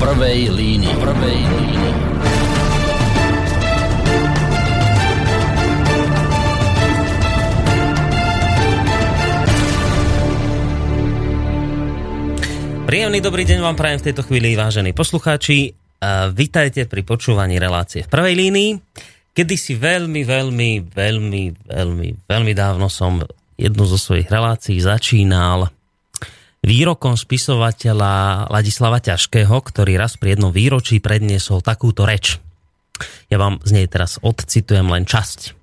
prvej línii. Prvej línii. Príjemný dobrý deň vám prajem v tejto chvíli, vážení poslucháči. Vítajte pri počúvaní relácie v prvej línii. Kedy si veľmi, veľmi, veľmi, veľmi, veľmi dávno som jednu zo svojich relácií začínal výrokom spisovateľa Ladislava Ťažkého, ktorý raz pri jednom výročí predniesol takúto reč. Ja vám z nej teraz odcitujem len časť.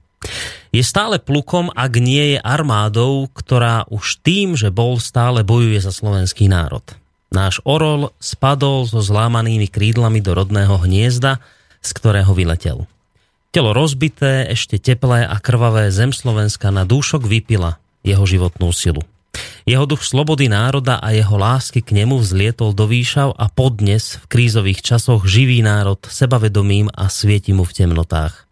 Je stále plukom, ak nie je armádou, ktorá už tým, že bol, stále bojuje za slovenský národ. Náš orol spadol so zlámanými krídlami do rodného hniezda, z ktorého vyletel. Telo rozbité, ešte teplé a krvavé zem Slovenska na dúšok vypila jeho životnú silu. Jeho duch slobody národa a jeho lásky k nemu vzlietol do výšav a podnes v krízových časoch živí národ sebavedomím a svieti mu v temnotách.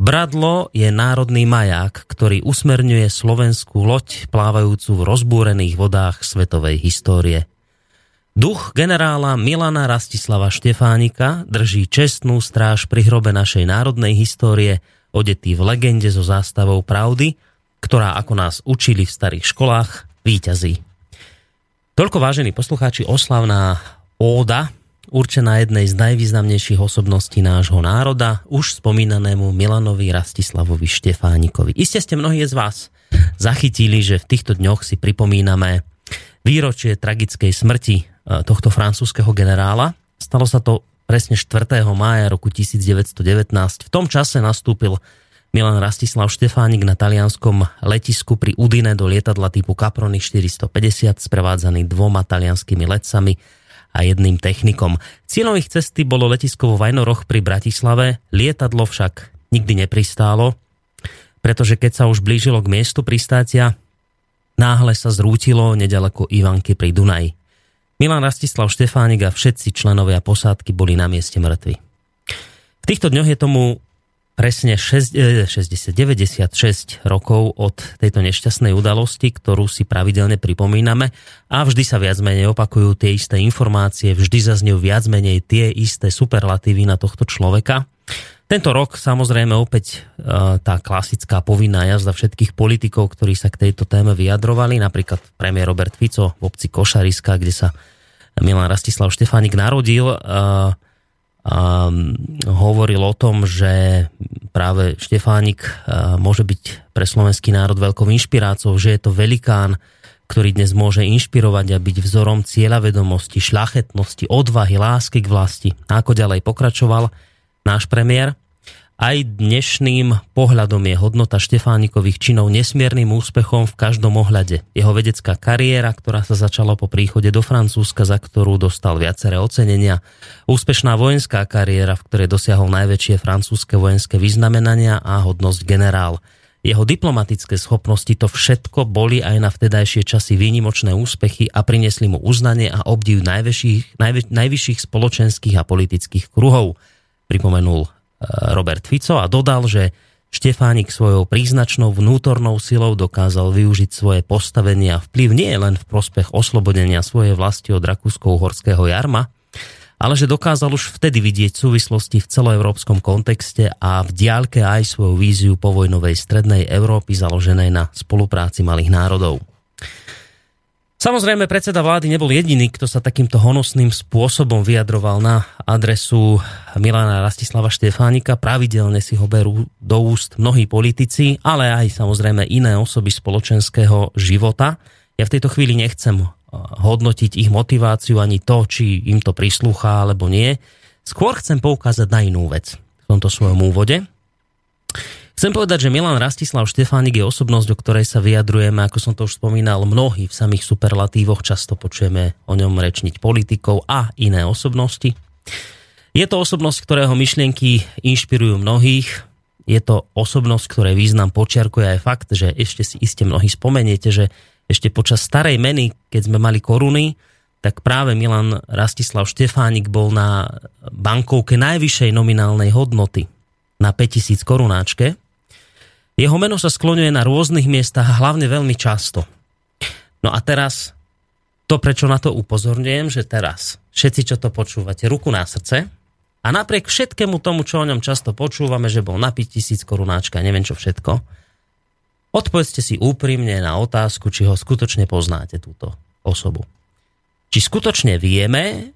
Bradlo je národný maják, ktorý usmerňuje slovenskú loď plávajúcu v rozbúrených vodách svetovej histórie. Duch generála Milana Rastislava Štefánika drží čestnú stráž pri hrobe našej národnej histórie, odetý v legende so zástavou pravdy, ktorá, ako nás učili v starých školách, víťazí. Toľko vážení poslucháči, oslavná óda, určená jednej z najvýznamnejších osobností nášho národa, už spomínanému Milanovi Rastislavovi Štefánikovi. Iste ste mnohí z vás zachytili, že v týchto dňoch si pripomíname výročie tragickej smrti E, tohto francúzského generála. Stalo sa to presne 4. mája roku 1919. V tom čase nastúpil Milan Rastislav Štefánik na talianskom letisku pri Udine do lietadla typu Caproni 450 sprevádzaný dvoma talianskými letcami a jedným technikom. Cieľom ich cesty bolo letisko vo Vajnoroch pri Bratislave, lietadlo však nikdy nepristálo, pretože keď sa už blížilo k miestu pristátia, náhle sa zrútilo nedaleko Ivanky pri Dunaji. Milan Rastislav Štefánik a všetci členovia posádky boli na mieste mŕtvi. V týchto dňoch je tomu presne 60, 96 rokov od tejto nešťastnej udalosti, ktorú si pravidelne pripomíname a vždy sa viac menej opakujú tie isté informácie, vždy zaznejú viac menej tie isté superlatívy na tohto človeka. Tento rok samozrejme opäť e, tá klasická povinná jazda všetkých politikov, ktorí sa k tejto téme vyjadrovali, napríklad premiér Robert Fico v obci Košariska, kde sa Milan Rastislav Štefánik narodil, a, a hovoril o tom, že práve Štefánik môže byť pre slovenský národ veľkou inšpiráciou, že je to velikán, ktorý dnes môže inšpirovať a byť vzorom cieľavedomosti, šlachetnosti, odvahy, lásky k vlasti. A ako ďalej pokračoval náš premiér, aj dnešným pohľadom je hodnota Štefánikových činov nesmiernym úspechom v každom ohľade. Jeho vedecká kariéra, ktorá sa začala po príchode do Francúzska, za ktorú dostal viaceré ocenenia, úspešná vojenská kariéra, v ktorej dosiahol najväčšie francúzske vojenské vyznamenania a hodnosť generál. Jeho diplomatické schopnosti to všetko boli aj na vtedajšie časy výnimočné úspechy a priniesli mu uznanie a obdiv najvyšších, najvyšších spoločenských a politických kruhov. Pripomenul Robert Fico a dodal, že Štefánik svojou príznačnou vnútornou silou dokázal využiť svoje postavenie a vplyv nie len v prospech oslobodenia svojej vlasti od rakúsko-uhorského jarma, ale že dokázal už vtedy vidieť súvislosti v celoeurópskom kontexte a v diálke aj svoju víziu povojnovej strednej Európy založenej na spolupráci malých národov. Samozrejme, predseda vlády nebol jediný, kto sa takýmto honosným spôsobom vyjadroval na adresu Milana Rastislava Štefánika. Pravidelne si ho berú do úst mnohí politici, ale aj samozrejme iné osoby spoločenského života. Ja v tejto chvíli nechcem hodnotiť ich motiváciu ani to, či im to prislúcha alebo nie. Skôr chcem poukázať na inú vec v tomto svojom úvode. Chcem povedať, že Milan Rastislav Štefánik je osobnosť, o ktorej sa vyjadrujeme, ako som to už spomínal, mnohí v samých superlatívoch, často počujeme o ňom rečniť politikov a iné osobnosti. Je to osobnosť, ktorého myšlienky inšpirujú mnohých, je to osobnosť, ktorej význam počiarkuje aj fakt, že ešte si iste mnohí spomeniete, že ešte počas starej meny, keď sme mali koruny, tak práve Milan Rastislav Štefánik bol na bankovke najvyššej nominálnej hodnoty na 5000 korunáčke jeho meno sa skloňuje na rôznych miestach hlavne veľmi často. No a teraz To, prečo na to upozorňujem, že teraz všetci, čo to počúvate, ruku na srdce a napriek všetkému tomu, čo o ňom často počúvame, že bol na 5000 korunáčka, neviem čo všetko, odpovedzte si úprimne na otázku, či ho skutočne poznáte, túto osobu. Či skutočne vieme,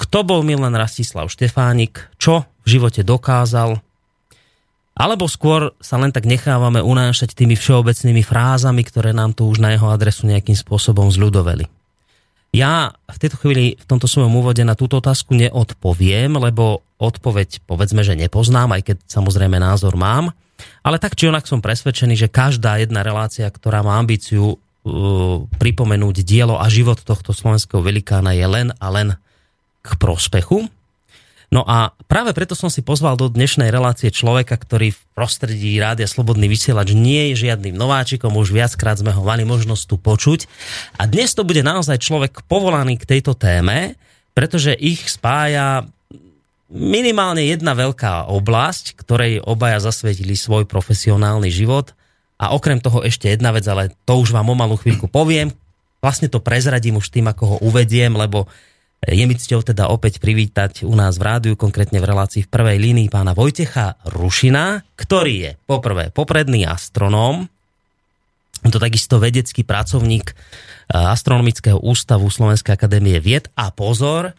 kto bol Milan Rastislav Štefánik, čo v živote dokázal, alebo skôr sa len tak nechávame unášať tými všeobecnými frázami, ktoré nám tu už na jeho adresu nejakým spôsobom zľudoveli. Ja v tejto chvíli v tomto svojom úvode na túto otázku neodpoviem, lebo odpoveď povedzme, že nepoznám, aj keď samozrejme názor mám. Ale tak či onak som presvedčený, že každá jedna relácia, ktorá má ambíciu uh, pripomenúť dielo a život tohto slovenského velikána je len a len k prospechu. No a práve preto som si pozval do dnešnej relácie človeka, ktorý v prostredí Rádia Slobodný vysielač nie je žiadnym nováčikom, už viackrát sme ho mali možnosť tu počuť. A dnes to bude naozaj človek povolaný k tejto téme, pretože ich spája minimálne jedna veľká oblasť, ktorej obaja zasvetili svoj profesionálny život. A okrem toho ešte jedna vec, ale to už vám o malú chvíľku poviem. Vlastne to prezradím už tým, ako ho uvediem, lebo je mi cťou teda opäť privítať u nás v rádiu, konkrétne v relácii v prvej línii pána Vojtecha Rušina, ktorý je poprvé popredný astronóm, to takisto vedecký pracovník eh, Astronomického ústavu Slovenskej akadémie vied a pozor,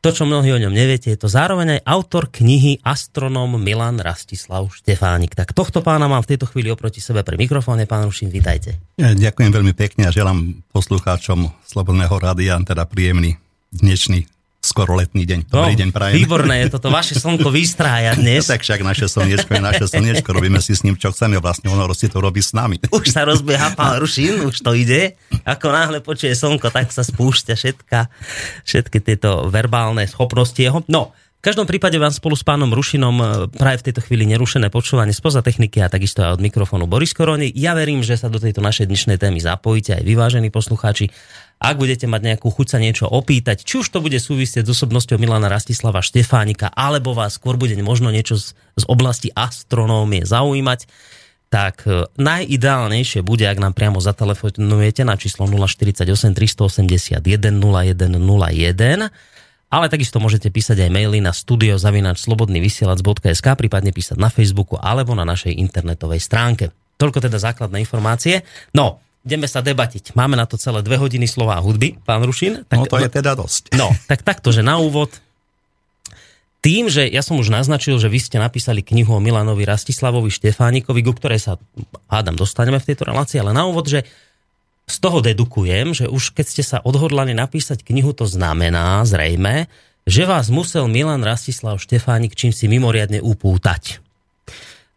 to, čo mnohí o ňom neviete, je to zároveň aj autor knihy Astronom Milan Rastislav Štefánik. Tak tohto pána mám v tejto chvíli oproti sebe pri mikrofóne. Pán Rušin, vítajte. Ďakujem veľmi pekne a želám poslucháčom Slobodného rádia teda príjemný dnešný skoro letný deň. Dobrý no, deň, prajem. Výborné je toto, vaše slnko vystrája dnes. tak však naše slniečko je naše slniečko, robíme si s ním, čo chceme, vlastne ono si to robí s nami. Už sa rozbieha pán Rušin, už to ide. Ako náhle počuje slnko, tak sa spúšťa všetka, všetky tieto verbálne schopnosti jeho. No, v každom prípade vám spolu s pánom Rušinom e, práve v tejto chvíli nerušené počúvanie spoza techniky a takisto aj od mikrofónu Boris Koroni. Ja verím, že sa do tejto našej dnešnej témy zapojíte aj vyvážení poslucháči ak budete mať nejakú chuť sa niečo opýtať, či už to bude súvisieť s osobnosťou Milana Rastislava Štefánika, alebo vás skôr bude možno niečo z, z oblasti astronómie zaujímať, tak e, najideálnejšie bude, ak nám priamo zatelefonujete na číslo 048 381 0101, ale takisto môžete písať aj maily na studiozavinačslobodnyvysielac.sk, prípadne písať na Facebooku alebo na našej internetovej stránke. Toľko teda základné informácie. No, ideme sa debatiť. Máme na to celé dve hodiny slova a hudby, pán Rušin. Tak, no to je teda dosť. No, tak takto, že na úvod tým, že ja som už naznačil, že vy ste napísali knihu o Milanovi Rastislavovi Štefánikovi, ku ktorej sa, hádam, dostaneme v tejto relácii, ale na úvod, že z toho dedukujem, že už keď ste sa odhodlali napísať knihu, to znamená zrejme, že vás musel Milan Rastislav Štefánik čím si mimoriadne upútať.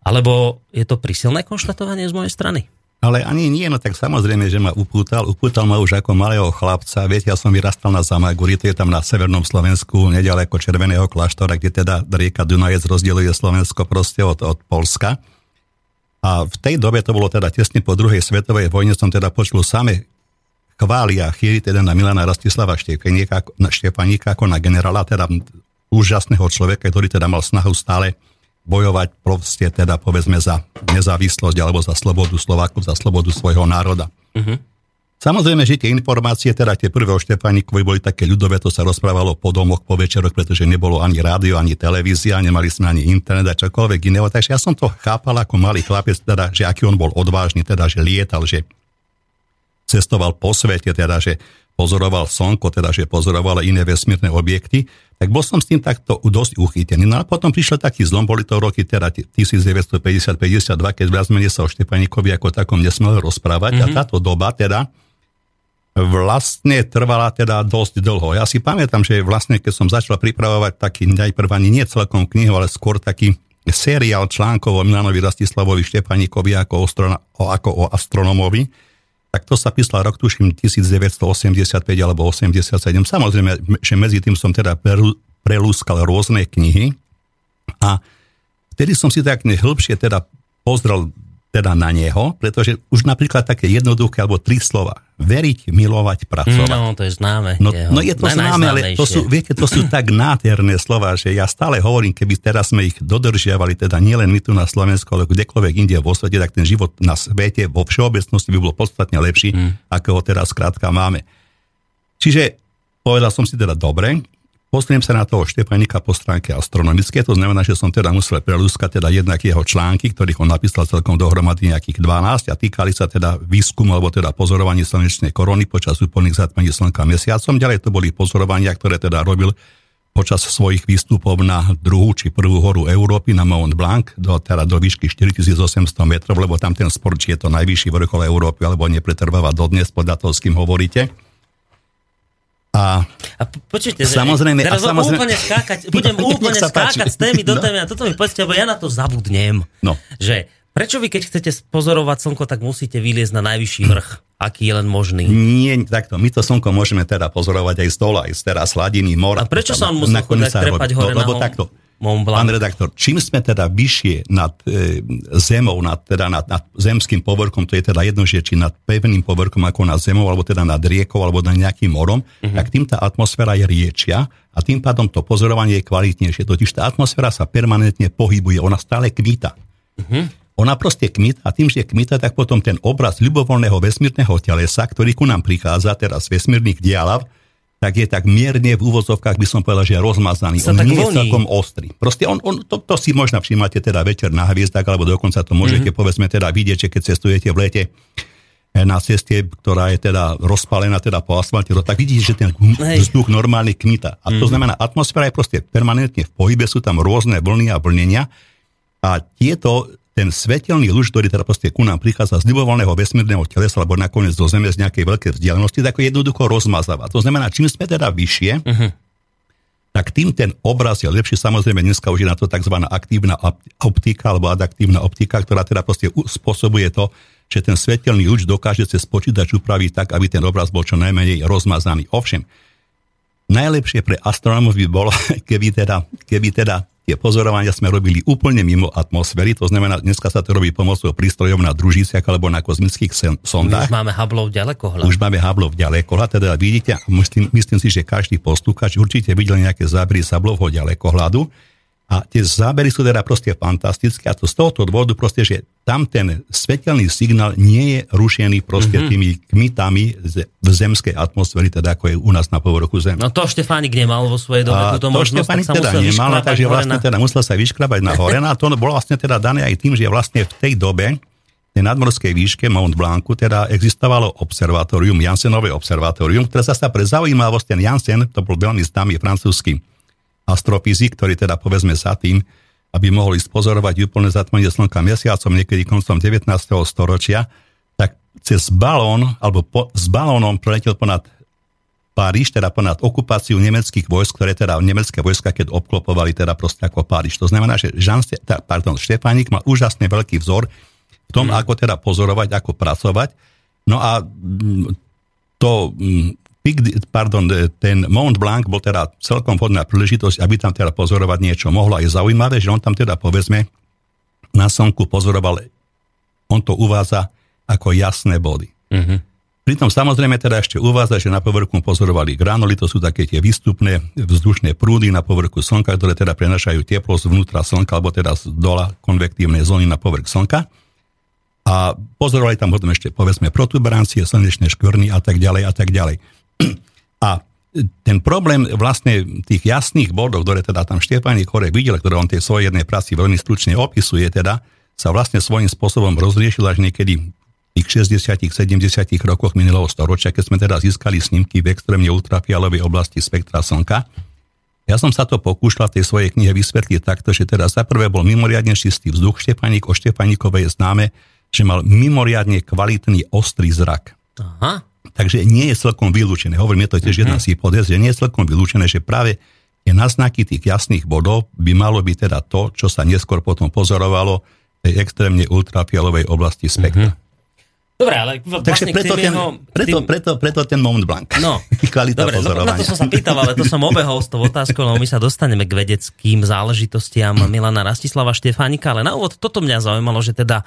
Alebo je to prisilné konštatovanie z mojej strany? Ale ani nie, no tak samozrejme, že ma upútal. Upútal ma už ako malého chlapca. Viete, ja som vyrastal na Zamaguri, to je tam na severnom Slovensku, nedaleko Červeného kláštora, kde teda rieka Dunajec rozdieluje Slovensko proste od, od Polska. A v tej dobe to bolo teda tesne po druhej svetovej vojne, som teda počul same chvália a chýry teda na Milana Rastislava Štefaníka, na Štefaníka ako na generála, teda úžasného človeka, ktorý teda mal snahu stále bojovať proste teda povedzme za nezávislosť alebo za slobodu Slovákov, za slobodu svojho národa. Uh-huh. Samozrejme, že tie informácie, teda tie prvé o Štefánikovi boli také ľudové, to sa rozprávalo po domoch, po večeroch, pretože nebolo ani rádio, ani televízia, nemali sme ani internet a čokoľvek iného. Takže ja som to chápal ako malý chlapec, teda, že aký on bol odvážny, teda, že lietal, že cestoval po svete, teda, že pozoroval slnko, teda, že pozoroval iné vesmírne objekty tak bol som s tým takto dosť uchytený. No a potom prišiel taký zlom, boli to roky teda 1950-52, keď viac menej sa o Štepaníkovi ako takom nesmel rozprávať mm-hmm. a mhm. táto doba teda vlastne trvala teda dosť dlho. Ja si pamätám, že vlastne keď som začal pripravovať taký najprv ani nie celkom knihu, ale skôr taký seriál článkov o Milanovi Rastislavovi o, ako o astronomovi, tak to sa písal rok, tuším, 1985 alebo 87. Samozrejme, že medzi tým som teda prelúskal rôzne knihy a vtedy som si tak hĺbšie teda pozrel teda na neho, pretože už napríklad také jednoduché alebo tri slova. Veriť, milovať, pracovať. No, to je známe. No, no je to známe, ale to sú, viete, to sú tak nádherné slova, že ja stále hovorím, keby teraz sme ich dodržiavali, teda nielen my tu na Slovensku, ale kdekoľvek inde vo svete, tak ten život na svete vo všeobecnosti by bol podstatne lepší, hmm. ako ho teraz skrátka máme. Čiže povedal som si teda dobre, Pozriem sa na toho Štefanika po stránke astronomické, to znamená, že som teda musel prelúskať teda jednak jeho články, ktorých on napísal celkom dohromady nejakých 12 a týkali sa teda výskumu alebo teda pozorovanie slnečnej korony počas úplných zatmení slnka mesiacom. Ďalej to boli pozorovania, ktoré teda robil počas svojich výstupov na druhú či prvú horu Európy na Mont Blanc do, teda do výšky 4800 metrov, lebo tam ten sport, či je to najvyšší vrchol Európy alebo nepretrváva dodnes, podľa toho, s kým hovoríte. A, a počujte, samozrejme, teraz a samozrejme, úplne skákať, budem no, úplne skákať z témy do no. témy a toto mi povedzte, lebo ja na to zabudnem. No. Že prečo vy, keď chcete pozorovať slnko, tak musíte vyliezť na najvyšší vrch, aký je len možný? Nie, takto. My to slnko môžeme teda pozorovať aj z dola, aj z teraz hladiny, mora. A prečo sa on musí trepať hore no, lebo takto, Mont Blanc. Pán redaktor, čím sme teda vyššie nad e, zemou, nad, teda nad, nad zemským povrchom, to je teda jedno, že či nad pevným povrchom ako nad zemou, alebo teda nad riekou, alebo nad nejakým morom, uh-huh. tak tým tá atmosféra je riečia a tým pádom to pozorovanie je kvalitnejšie. Totiž tá atmosféra sa permanentne pohybuje, ona stále kvíta. Uh-huh. Ona proste kmita a tým, že kmita, tak potom ten obraz ľubovoľného vesmírneho telesa, ktorý ku nám prichádza teraz z vesmírnych dialav, tak je tak mierne v úvozovkách, by som povedal, že je rozmazaný. Sa on nie je celkom ostrý. Proste on, on to, to, si možno všímate teda večer na hviezdach, alebo dokonca to môžete mm-hmm. povedzme teda vidieť, že keď cestujete v lete eh, na ceste, ktorá je teda rozpálená teda po asfalte, tak vidíte, že ten vzduch normálny kmita. A to mm. znamená, atmosféra je proste permanentne v pohybe, sú tam rôzne vlny a vlnenia a tieto ten svetelný lúč, ktorý teda proste ku nám prichádza z ľubovoľného vesmírneho telesa, alebo nakoniec do Zeme z nejakej veľkej vzdialenosti, tak ho jednoducho rozmazáva. To znamená, čím sme teda vyššie, uh-huh. tak tým ten obraz je lepší. Samozrejme, dneska už je na to tzv. aktívna optika alebo adaktívna optika, ktorá teda proste spôsobuje to, že ten svetelný lúč dokáže cez počítač upraviť tak, aby ten obraz bol čo najmenej rozmazaný. Ovšem, najlepšie pre astronómov by bolo, keby teda, keby teda tie pozorovania sme robili úplne mimo atmosféry, to znamená, dneska sa to robí pomocou prístrojov na družiciach alebo na kozmických sondách. Už máme Hubbleov ďalekohľad. Už máme Hubbleov ďalekohľad, teda vidíte, myslím, myslím si, že každý postúkač určite videl nejaké zábery z Hubbleovho ďalekohľadu a tie zábery sú teda proste fantastické a to z tohoto dôvodu proste, že tam ten svetelný signál nie je rušený proste mm-hmm. tými kmitami v zemskej atmosféry, teda ako je u nás na povrchu Zem. No to Štefánik nemal vo svojej dobe túto to možnosť, Štefánik teda nemal, takže vlastne teda musel sa vyškrabať na hore. A to bolo vlastne teda dané aj tým, že vlastne v tej dobe tej nadmorskej výške Mount Blancu teda existovalo observatórium, Jansenové observatórium, ktoré sa pre zaujímavosť, ten Jansen, to bol veľmi známy francúzsky astrofyzik, ktorý teda povedzme sa tým, aby mohol ísť pozorovať úplne zatmenie slnka mesiacom niekedy koncom 19. storočia, tak cez balón, alebo po, s balónom preletel ponad Páriž, teda ponad okupáciu nemeckých vojsk, ktoré teda nemecké vojska, keď obklopovali teda proste ako Páriž. To znamená, že Jean, pardon, Štefánik mal úžasne veľký vzor v tom, mm. ako teda pozorovať, ako pracovať. No a mm, to mm, pardon, ten Mont Blanc bol teda celkom vhodná príležitosť, aby tam teda pozorovať niečo mohlo. A je zaujímavé, že on tam teda povedzme na slnku pozoroval, on to uvádza ako jasné body. Uh-huh. Pritom samozrejme teda ešte uvádza, že na povrchu pozorovali granuly, to sú také tie výstupné vzdušné prúdy na povrchu Slnka, ktoré teda prenašajú teplo zvnútra Slnka, alebo teda z dola konvektívnej zóny na povrch Slnka. A pozorovali tam potom ešte povedzme protuberancie, slnečné škvrny a tak ďalej a tak ďalej. A ten problém vlastne tých jasných bodov, ktoré teda tam Štefánik Chore videl, ktoré on tej svojej jednej práci veľmi stručne opisuje, teda sa vlastne svojím spôsobom rozriešil až niekedy v tých 60 70 rokoch minulého storočia, keď sme teda získali snímky v extrémne ultrafialovej oblasti spektra Slnka. Ja som sa to pokúšal v tej svojej knihe vysvetliť takto, že teda za prvé bol mimoriadne čistý vzduch. Štefánik o Štefánikovej je známe, že mal mimoriadne kvalitný ostrý zrak. Aha. Takže nie je celkom vylúčené, hovorím, je to tiež jedna z hypotéz, že nie je celkom vylúčené, že práve tie naznaky tých jasných bodov by malo byť teda to, čo sa neskôr potom pozorovalo v tej extrémne ultrafialovej oblasti spektra. Mm-hmm. Dobre, ale vlastne Takže preto, ten, jeho, preto, tým... preto, preto ten Mont Blanc. No, Kvalita dobre, pozorovania. No, na to som sa pýtal, ale to som obehol s tou otázkou, lebo my sa dostaneme k vedeckým záležitostiam Milana Rastislava Štefánika, ale na úvod toto mňa zaujímalo, že teda,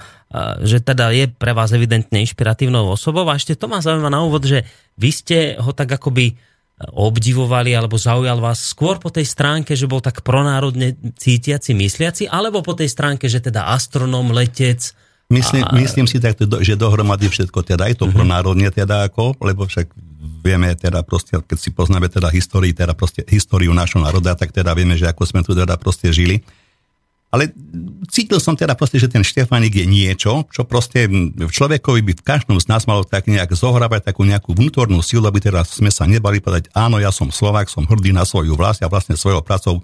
že teda je pre vás evidentne inšpiratívnou osobou a ešte to ma zaujíma na úvod, že vy ste ho tak akoby obdivovali alebo zaujal vás skôr po tej stránke, že bol tak pronárodne cítiaci, mysliaci, alebo po tej stránke, že teda astronom, letec, Myslím, a... myslím si tak, že dohromady všetko, teda aj to uh-huh. pronárodne teda ako, lebo však vieme teda proste, keď si poznáme teda históriu, teda proste históriu našho národa, tak teda vieme, že ako sme tu teda proste žili. Ale cítil som teda proste, že ten Štefánik je niečo, čo proste v človekovi by v každom z nás malo tak nejak zohrávať takú nejakú vnútornú silu, aby teraz sme sa nebali povedať, áno, ja som Slovák, som hrdý na svoju vlast a vlastne svojou pracou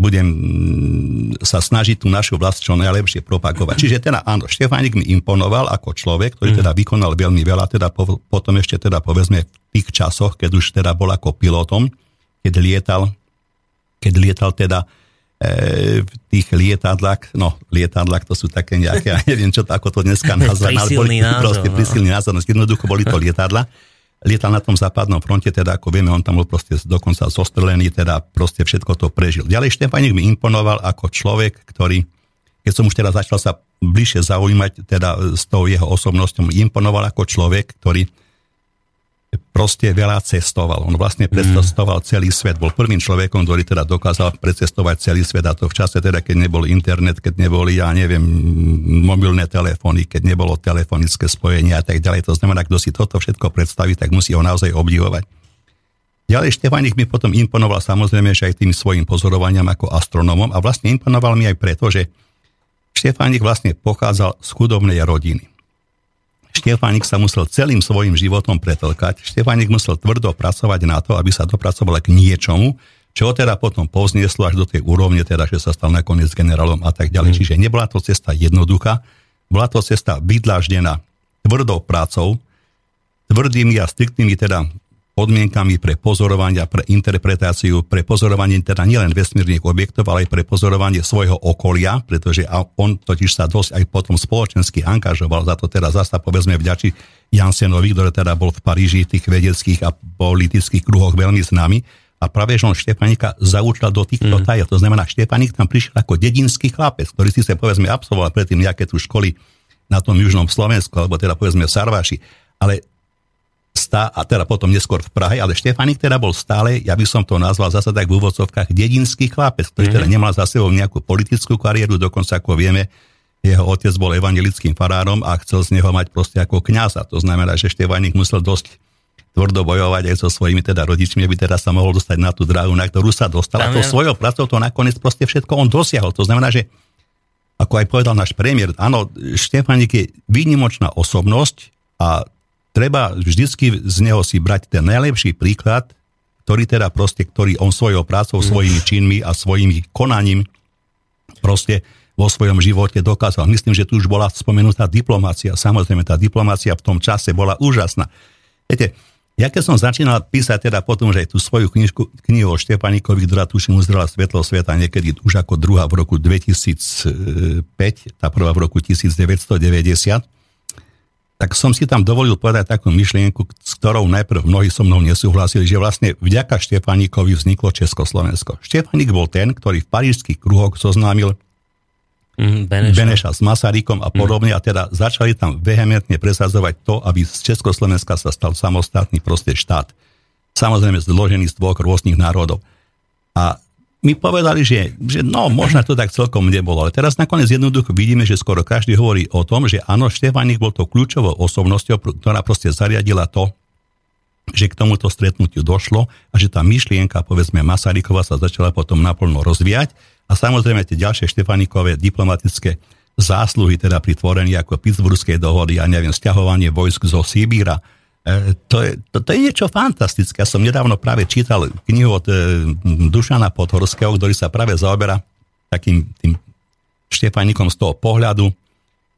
budem mm, sa snažiť tú našu vlast čo najlepšie propagovať. Čiže teda áno, Štefánik mi imponoval ako človek, ktorý teda vykonal veľmi veľa, teda po, potom ešte teda povedzme v tých časoch, keď už teda bol ako pilotom, keď lietal, keď lietal teda e, v tých lietadlách, no lietadlách to sú také nejaké, ja neviem čo to, ako to dneska nazvať, ale boli názov, proste no. prísilný názor, no, jednoducho boli to lietadla lietal na tom západnom fronte, teda ako vieme, on tam bol proste dokonca zostrelený, teda proste všetko to prežil. Ďalej Štefánik mi imponoval ako človek, ktorý, keď som už teda začal sa bližšie zaujímať teda s tou jeho osobnosťou, imponoval ako človek, ktorý proste veľa cestoval. On vlastne precestoval celý svet. Bol prvým človekom, ktorý teda dokázal precestovať celý svet a to v čase teda, keď nebol internet, keď neboli, ja neviem, mobilné telefóny, keď nebolo telefonické spojenie a tak ďalej. To znamená, kto si toto všetko predstaví, tak musí ho naozaj obdivovať. Ďalej Štefanik mi potom imponoval samozrejme, že aj tým svojim pozorovaniam ako astronomom a vlastne imponoval mi aj preto, že Štefánik vlastne pochádzal z chudobnej rodiny. Štefánik sa musel celým svojim životom pretlkať. Štefánik musel tvrdo pracovať na to, aby sa dopracoval k niečomu, čo teda potom poznieslo až do tej úrovne, teda, že sa stal nakoniec generálom a tak ďalej. Mm. Čiže nebola to cesta jednoduchá, bola to cesta vydláždená tvrdou prácou, tvrdými a striktnými teda podmienkami pre pozorovanie a pre interpretáciu, pre pozorovanie teda nielen vesmírnych objektov, ale aj pre pozorovanie svojho okolia, pretože on totiž sa dosť aj potom spoločensky angažoval, za to teda zasa povedzme vďači Jansenovi, ktorý teda bol v Paríži v tých vedeckých a politických kruhoch veľmi známy. A práve, že on Štefanika zaučal do týchto mm. tajov. To znamená, Štefanik tam prišiel ako dedinský chlapec, ktorý si sa povedzme absolvoval predtým nejaké tu školy na tom južnom Slovensku, alebo teda povedzme v Sarvaši. Ale stá, a teda potom neskôr v Prahe, ale Štefanik teda bol stále, ja by som to nazval zase tak v úvodzovkách, dedinský chlapec, ktorý mm-hmm. teda nemal za sebou nejakú politickú kariéru, dokonca ako vieme, jeho otec bol evangelickým farárom a chcel z neho mať proste ako kňaza. To znamená, že Štefanik musel dosť tvrdo bojovať aj so svojimi teda rodičmi, aby teda sa mohol dostať na tú dráhu, na ktorú sa dostal. A to svojou pracou to nakoniec proste všetko on dosiahol. To znamená, že ako aj povedal náš premiér, áno, Štefanik je výnimočná osobnosť a treba vždycky z neho si brať ten najlepší príklad, ktorý teda proste, ktorý on svojou prácou, svojimi činmi a svojimi konaním proste vo svojom živote dokázal. Myslím, že tu už bola spomenutá diplomácia. Samozrejme, tá diplomácia v tom čase bola úžasná. Viete, ja keď som začínal písať teda potom, že aj tú svoju knižku, knihu o Štepanikovi, ktorá tuším uzrela svetlo sveta niekedy už ako druhá v roku 2005, tá prvá v roku 1990, tak som si tam dovolil povedať takú myšlienku, s ktorou najprv mnohí so mnou nesúhlasili, že vlastne vďaka Štefaníkovi vzniklo Československo. Štefaník bol ten, ktorý v parížských kruhoch zoznámil mm, Beneša. Beneša s Masarykom a podobne mm. a teda začali tam vehementne presadzovať to, aby z Československa sa stal samostatný proste štát. Samozrejme zložený z dvoch rôznych národov. A mi povedali, že, že no, možno to tak celkom nebolo. Ale teraz nakoniec jednoducho vidíme, že skoro každý hovorí o tom, že áno, Štefanik bol to kľúčovou osobnosťou, ktorá proste zariadila to, že k tomuto stretnutiu došlo a že tá myšlienka, povedzme, Masarykova sa začala potom naplno rozvíjať a samozrejme tie ďalšie Štefanikové diplomatické zásluhy, teda pri tvorení ako Pittsburghskej dohody a neviem, stiahovanie vojsk zo Sibíra, to je, to, to je niečo fantastické. Ja som nedávno práve čítal knihu od e, Dušana Podhorského, ktorý sa práve zaoberá takým tým Štefanikom z toho pohľadu,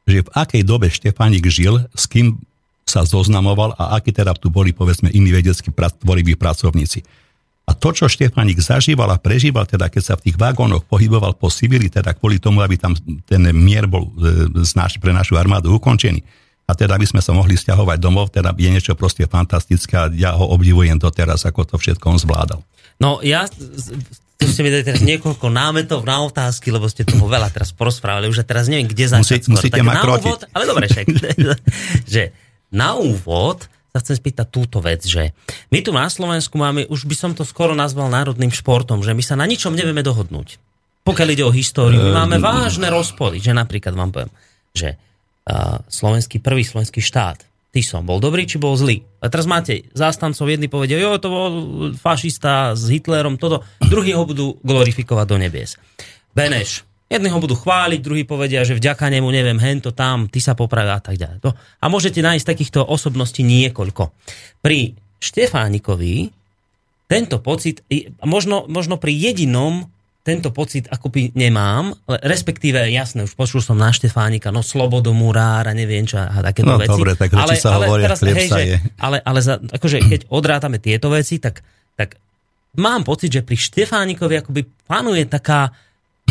že v akej dobe Štefanik žil, s kým sa zoznamoval a akí teda tu boli, povedzme, iní vedeckí tvoriví pracovníci. A to, čo Štefanik zažíval a prežíval, teda keď sa v tých vagónoch pohyboval po Sibíri, teda kvôli tomu, aby tam ten mier bol e, pre našu armádu ukončený, a teda by sme sa mohli stiahovať domov, teda je niečo proste fantastické a ja ho obdivujem doteraz, ako to všetko on zvládal. No ja, tu ste mi dali teraz niekoľko námetov na otázky, lebo ste toho veľa teraz porozprávali, už a teraz neviem, kde začať. Musí, musíte tak ma na úvod, ale dobre, však, že na úvod sa chcem spýtať túto vec, že my tu na Slovensku máme, už by som to skoro nazval národným športom, že my sa na ničom nevieme dohodnúť. Pokiaľ ide o históriu, my máme vážne rozpory, že napríklad vám poviem, že slovenský, prvý slovenský štát Tisom. Bol dobrý, či bol zlý? A teraz máte zástancov, jedni povedia, jo, to bol fašista s Hitlerom, toto. Druhí ho budú glorifikovať do nebies. Beneš. Jedni ho budú chváliť, druhí povedia, že vďaka nemu, neviem, hento tam, ty sa popravia a tak ďalej. A môžete nájsť takýchto osobností niekoľko. Pri Štefánikovi tento pocit, možno, možno pri jedinom tento pocit akoby nemám, respektíve, jasné, už počul som na Štefánika, no slobodomurár a neviem čo a takéto no, veci. dobre, tak ale, sa ale, hovoria, teraz, hej, že, je. Ale, ale za, akože, keď odrátame tieto veci, tak, tak mám pocit, že pri Štefánikovi akoby panuje taká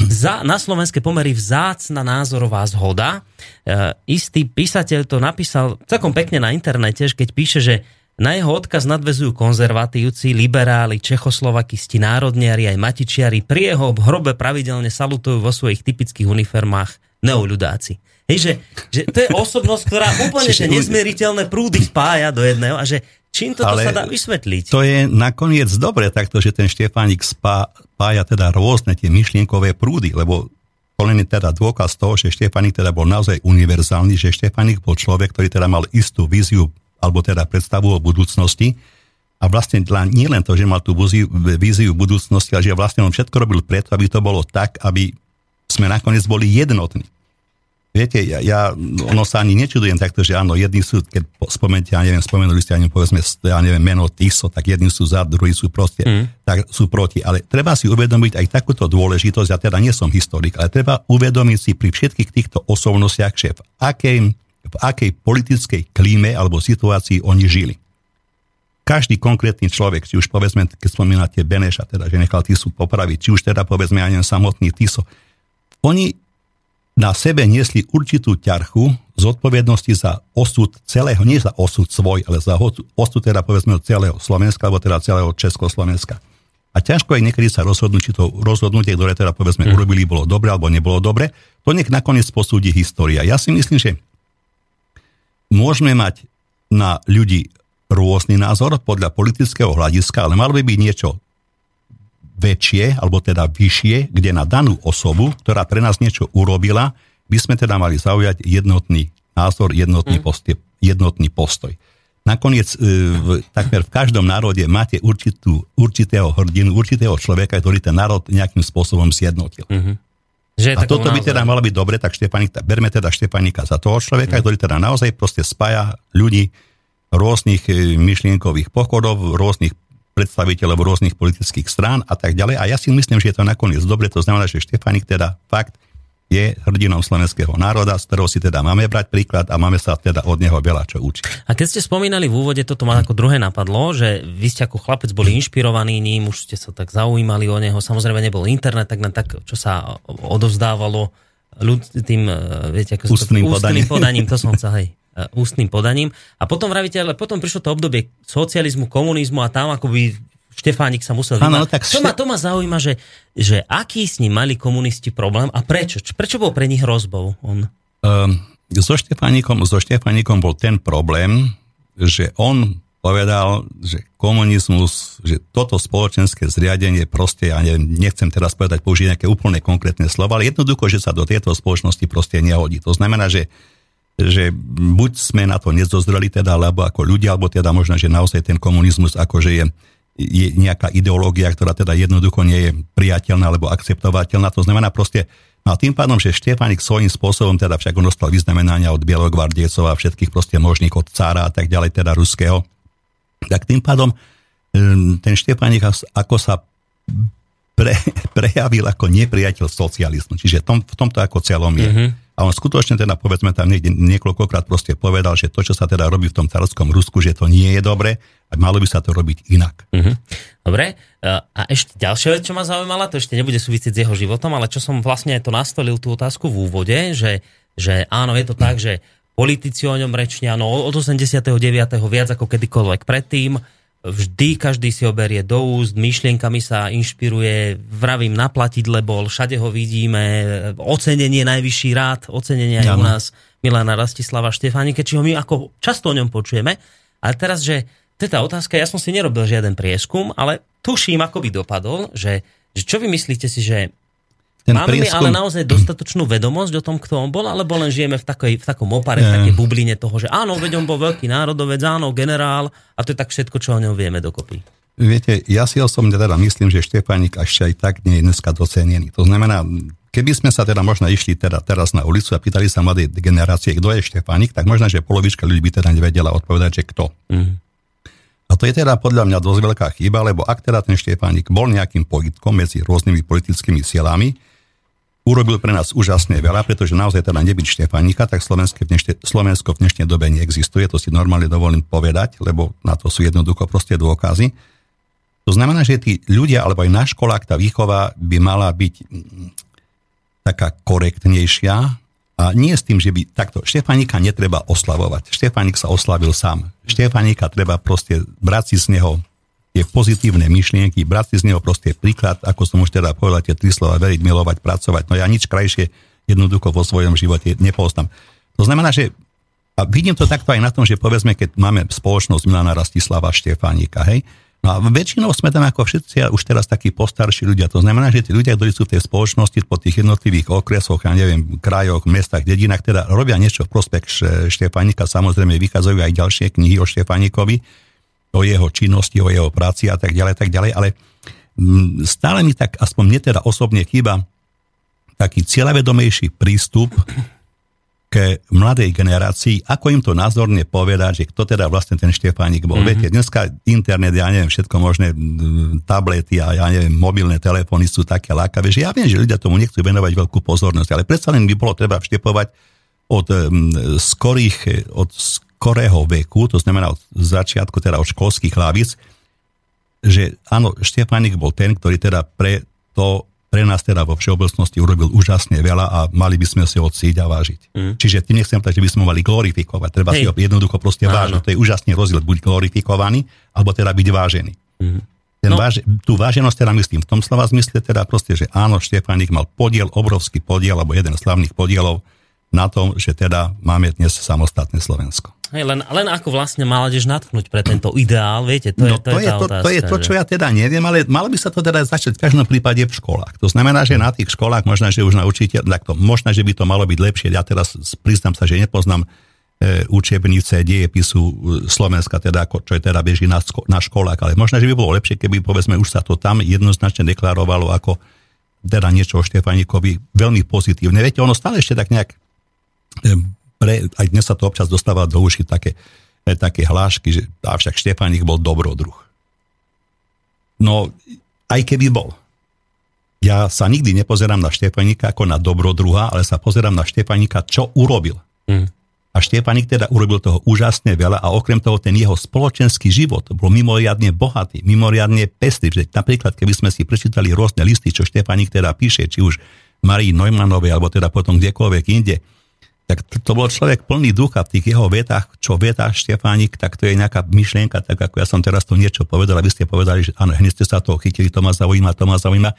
za, na slovenské pomery vzácna názorová zhoda. E, istý písateľ to napísal celkom pekne na internete, keď píše, že na jeho odkaz nadvezujú konzervatívci, liberáli, čechoslovakisti, národniari aj matičiari. Pri jeho hrobe pravidelne salutujú vo svojich typických uniformách neoľudáci. Hej, že, že to je osobnosť, ktorá úplne tie nezmieriteľné prúdy spája do jedného a že čím toto Ale sa dá vysvetliť? To je nakoniec dobre takto, že ten Štefánik spája teda rôzne tie myšlienkové prúdy, lebo to len je teda dôkaz toho, že Štefánik teda bol naozaj univerzálny, že Štefánik bol človek, ktorý teda mal istú víziu alebo teda predstavu o budúcnosti. A vlastne nie len to, že mal tú víziu budúcnosti, ale že vlastne on všetko robil preto, aby to bolo tak, aby sme nakoniec boli jednotní. Viete, ja, ja ono sa ani nečudujem takto, že áno, jedni sú, keď spomente, ja neviem, spomenuli ste, ani povedzme, ja neviem, meno Tiso, tak jedni sú za, druhí sú proste, mm. tak sú proti. Ale treba si uvedomiť aj takúto dôležitosť, ja teda nie som historik, ale treba uvedomiť si pri všetkých týchto osobnostiach, že v akej v akej politickej klíme alebo situácii oni žili. Každý konkrétny človek, či už povedzme, keď spomínate Beneša, teda, že nechal Tisu popraviť, či už teda povedzme aj samotný Tiso, oni na sebe niesli určitú ťarchu zodpovednosti za osud celého, nie za osud svoj, ale za osud teda povedzme celého Slovenska, alebo teda celého Československa. A ťažko aj niekedy sa rozhodnúť, či to rozhodnutie, ktoré teda povedzme mm. urobili, bolo dobre alebo nebolo dobre. To nech nakoniec posúdi história. Ja si myslím, že môžeme mať na ľudí rôzny názor podľa politického hľadiska, ale malo by byť niečo väčšie, alebo teda vyššie, kde na danú osobu, ktorá pre nás niečo urobila, by sme teda mali zaujať jednotný názor, jednotný, mm. postoj, jednotný postoj. Nakoniec e, v, takmer v každom národe máte určitú, určitého hrdinu, určitého človeka, ktorý ten národ nejakým spôsobom zjednotil. Mm-hmm. Že a toto by teda malo byť dobre, tak Štefanik, berme teda Štefanika za toho človeka, mm. ktorý teda naozaj proste spája ľudí rôznych e, myšlienkových pochodov, rôznych predstaviteľov rôznych politických strán a tak ďalej. A ja si myslím, že je to nakoniec dobre. To znamená, že Štefanik teda fakt je hrdinom slovenského národa, z ktorého si teda máme brať príklad a máme sa teda od neho veľa čo učiť. A keď ste spomínali v úvode, toto ma ako druhé napadlo, že vy ste ako chlapec boli inšpirovaní ním, už ste sa tak zaujímali o neho, samozrejme nebol internet, tak na tak, čo sa odovzdávalo ľud, tým, e, viete, ako ústným, to, ústným podaním, to som sa, hej, e, ústnym podaním. A potom vravíte, ale potom prišlo to obdobie socializmu, komunizmu a tam akoby Štefánik sa musel ano, tak to, ma, to ma zaujíma, že, že aký s ním mali komunisti problém a prečo? Prečo bol pre nich hrozbou on? Um, so, Štefánikom, so Štefánikom bol ten problém, že on povedal, že komunizmus, že toto spoločenské zriadenie proste, ja neviem, nechcem teraz povedať, použiť nejaké úplne konkrétne slova, ale jednoducho, že sa do tejto spoločnosti proste nehodí. To znamená, že že buď sme na to nezozreli teda, alebo ako ľudia, alebo teda možno, že naozaj ten komunizmus akože je je nejaká ideológia, ktorá teda jednoducho nie je priateľná alebo akceptovateľná. To znamená proste, no a tým pádom, že Štefánik svojím spôsobom, teda však on dostal vyznamenania od bielogvardiecov a všetkých proste možných od cára a tak ďalej, teda ruského, tak tým pádom ten Štefánik ako sa pre, prejavil ako nepriateľ socializmu. Čiže tom, v tomto ako celom je. Mm-hmm. A on skutočne teda, povedzme tam niekde niekoľkokrát proste povedal, že to, čo sa teda robí v tom carskom Rusku, že to nie je dobre a malo by sa to robiť inak. Mm-hmm. Dobre. A ešte ďalšia vec, čo ma zaujímala, to ešte nebude súvisieť s jeho životom, ale čo som vlastne to nastolil tú otázku v úvode, že, že áno, je to tak, že politici o ňom rečnia, no od 89. viac ako kedykoľvek predtým, vždy každý si ho berie do úst, myšlienkami sa inšpiruje, vravím na platidle bol, všade ho vidíme, ocenenie najvyšší rád, ocenenie aj u nás Milana Rastislava Štefánike, či ho my ako často o ňom počujeme. Ale teraz, že to je tá otázka, ja som si nerobil žiaden prieskum, ale tuším, ako by dopadol, že, že čo vy myslíte si, že ten Máme my prieskum... ale naozaj dostatočnú vedomosť o tom, kto on bol, alebo len žijeme v, takej, v takom opare, v takej bubline toho, že áno, veď on bol veľký národovec, áno, generál a to je tak všetko, čo o ňom vieme dokopy. Viete, ja si osobne teda myslím, že Štefánik ešte aj tak nie je dneska docenený. To znamená, keby sme sa teda možno išli teda teraz na ulicu a pýtali sa mladej generácie, kto je Štefánik, tak možno, že polovička ľudí by teda nevedela odpovedať, že kto. Mm. A to je teda podľa mňa dosť veľká chyba, lebo ak teda ten Štefánik bol nejakým pojitkom medzi rôznymi politickými silami, urobil pre nás úžasne veľa, pretože naozaj teda nebyť Štefánika, tak Slovensko v, dnešne, Slovensko v dnešnej dobe neexistuje, to si normálne dovolím povedať, lebo na to sú jednoducho proste dôkazy. To znamená, že tí ľudia, alebo aj na školách tá výchova by mala byť mm, taká korektnejšia a nie s tým, že by takto, Štefánika netreba oslavovať. Štefánik sa oslavil sám. Štefánika treba proste brať si z neho tie pozitívne myšlienky, brať si z neho proste príklad, ako som už teda povedal, tie tri slova, veriť, milovať, pracovať. No ja nič krajšie jednoducho vo svojom živote nepoznám. To znamená, že a vidím to takto aj na tom, že povedzme, keď máme spoločnosť Milana Rastislava Štefánika, hej, No a väčšinou sme tam ako všetci už teraz takí postarší ľudia. To znamená, že tí ľudia, ktorí sú v tej spoločnosti po tých jednotlivých okresoch, ja neviem, krajoch, mestách, dedinách, teda robia niečo v prospech Štefánika. Samozrejme, vychádzajú aj ďalšie knihy o Štefánikovi o jeho činnosti, o jeho práci a tak ďalej, tak ďalej, ale mm, stále mi tak, aspoň mne teda osobne chýba taký cieľavedomejší prístup ke mladej generácii, ako im to názorne povedať, že kto teda vlastne ten Štefánik bol. Mm-hmm. Viete, dneska internet, ja neviem, všetko možné, tablety a ja neviem, mobilné telefóny sú také lákavé, že ja viem, že ľudia tomu nechcú venovať veľkú pozornosť, ale predsa len by bolo treba vštepovať od skorých, od skorého veku, to znamená od začiatku, teda od školských hlavíc, že áno, Štefánik bol ten, ktorý teda pre to pre nás teda vo všeobecnosti urobil úžasne veľa a mali by sme si ho cíť a vážiť. Mm. Čiže tým nechcem tak, že by sme mali glorifikovať. Treba Hej. si ho jednoducho proste Áno. vážiť. To je úžasný rozdiel, buď glorifikovaný, alebo teda byť vážený. Mm. Ten no. váž, tú váženosť teda myslím v tom slova zmysle teda proste, že áno, Štefánik mal podiel, obrovský podiel, alebo jeden z hlavných podielov na tom, že teda máme dnes samostatné Slovensko. Hej, len, len ako vlastne mládež natknúť pre tento ideál, viete, to, no, je, to, to, je, to, otázka, to je to, čo ja teda neviem, ale malo by sa to teda začať v každom prípade v školách. To znamená, že na tých školách možno, že už na učiteľ, takto, možno, že by to malo byť lepšie. Ja teraz priznám sa, že nepoznám e, učebnice dejepisu e, Slovenska, teda, ako, čo je teda beží na, na školách, ale možno, že by bolo lepšie, keby povedzme už sa to tam jednoznačne deklarovalo ako teda niečo o Štefanikovi veľmi pozitívne. Viete, ono stále ešte tak nejak pre, aj dnes sa to občas dostáva do uši také, e, také hlášky, že avšak Štefánik bol dobrodruh. No, aj keby bol. Ja sa nikdy nepozerám na Štefanika ako na dobrodruha, ale sa pozerám na Štefanika, čo urobil. Mm. A Štefanik teda urobil toho úžasne veľa a okrem toho ten jeho spoločenský život bol mimoriadne bohatý, mimoriadne pestrý. Že napríklad, keby sme si prečítali rôzne listy, čo Štefanik teda píše, či už Marii Neumannovej, alebo teda potom kdekoľvek inde, tak to, to bol človek plný ducha v tých jeho vetách, čo vetá Štefánik, tak to je nejaká myšlienka, tak ako ja som teraz to niečo povedal, a vy ste povedali, že áno, hneď ste sa toho chytili, to ma zaujíma, to ma zaujíma.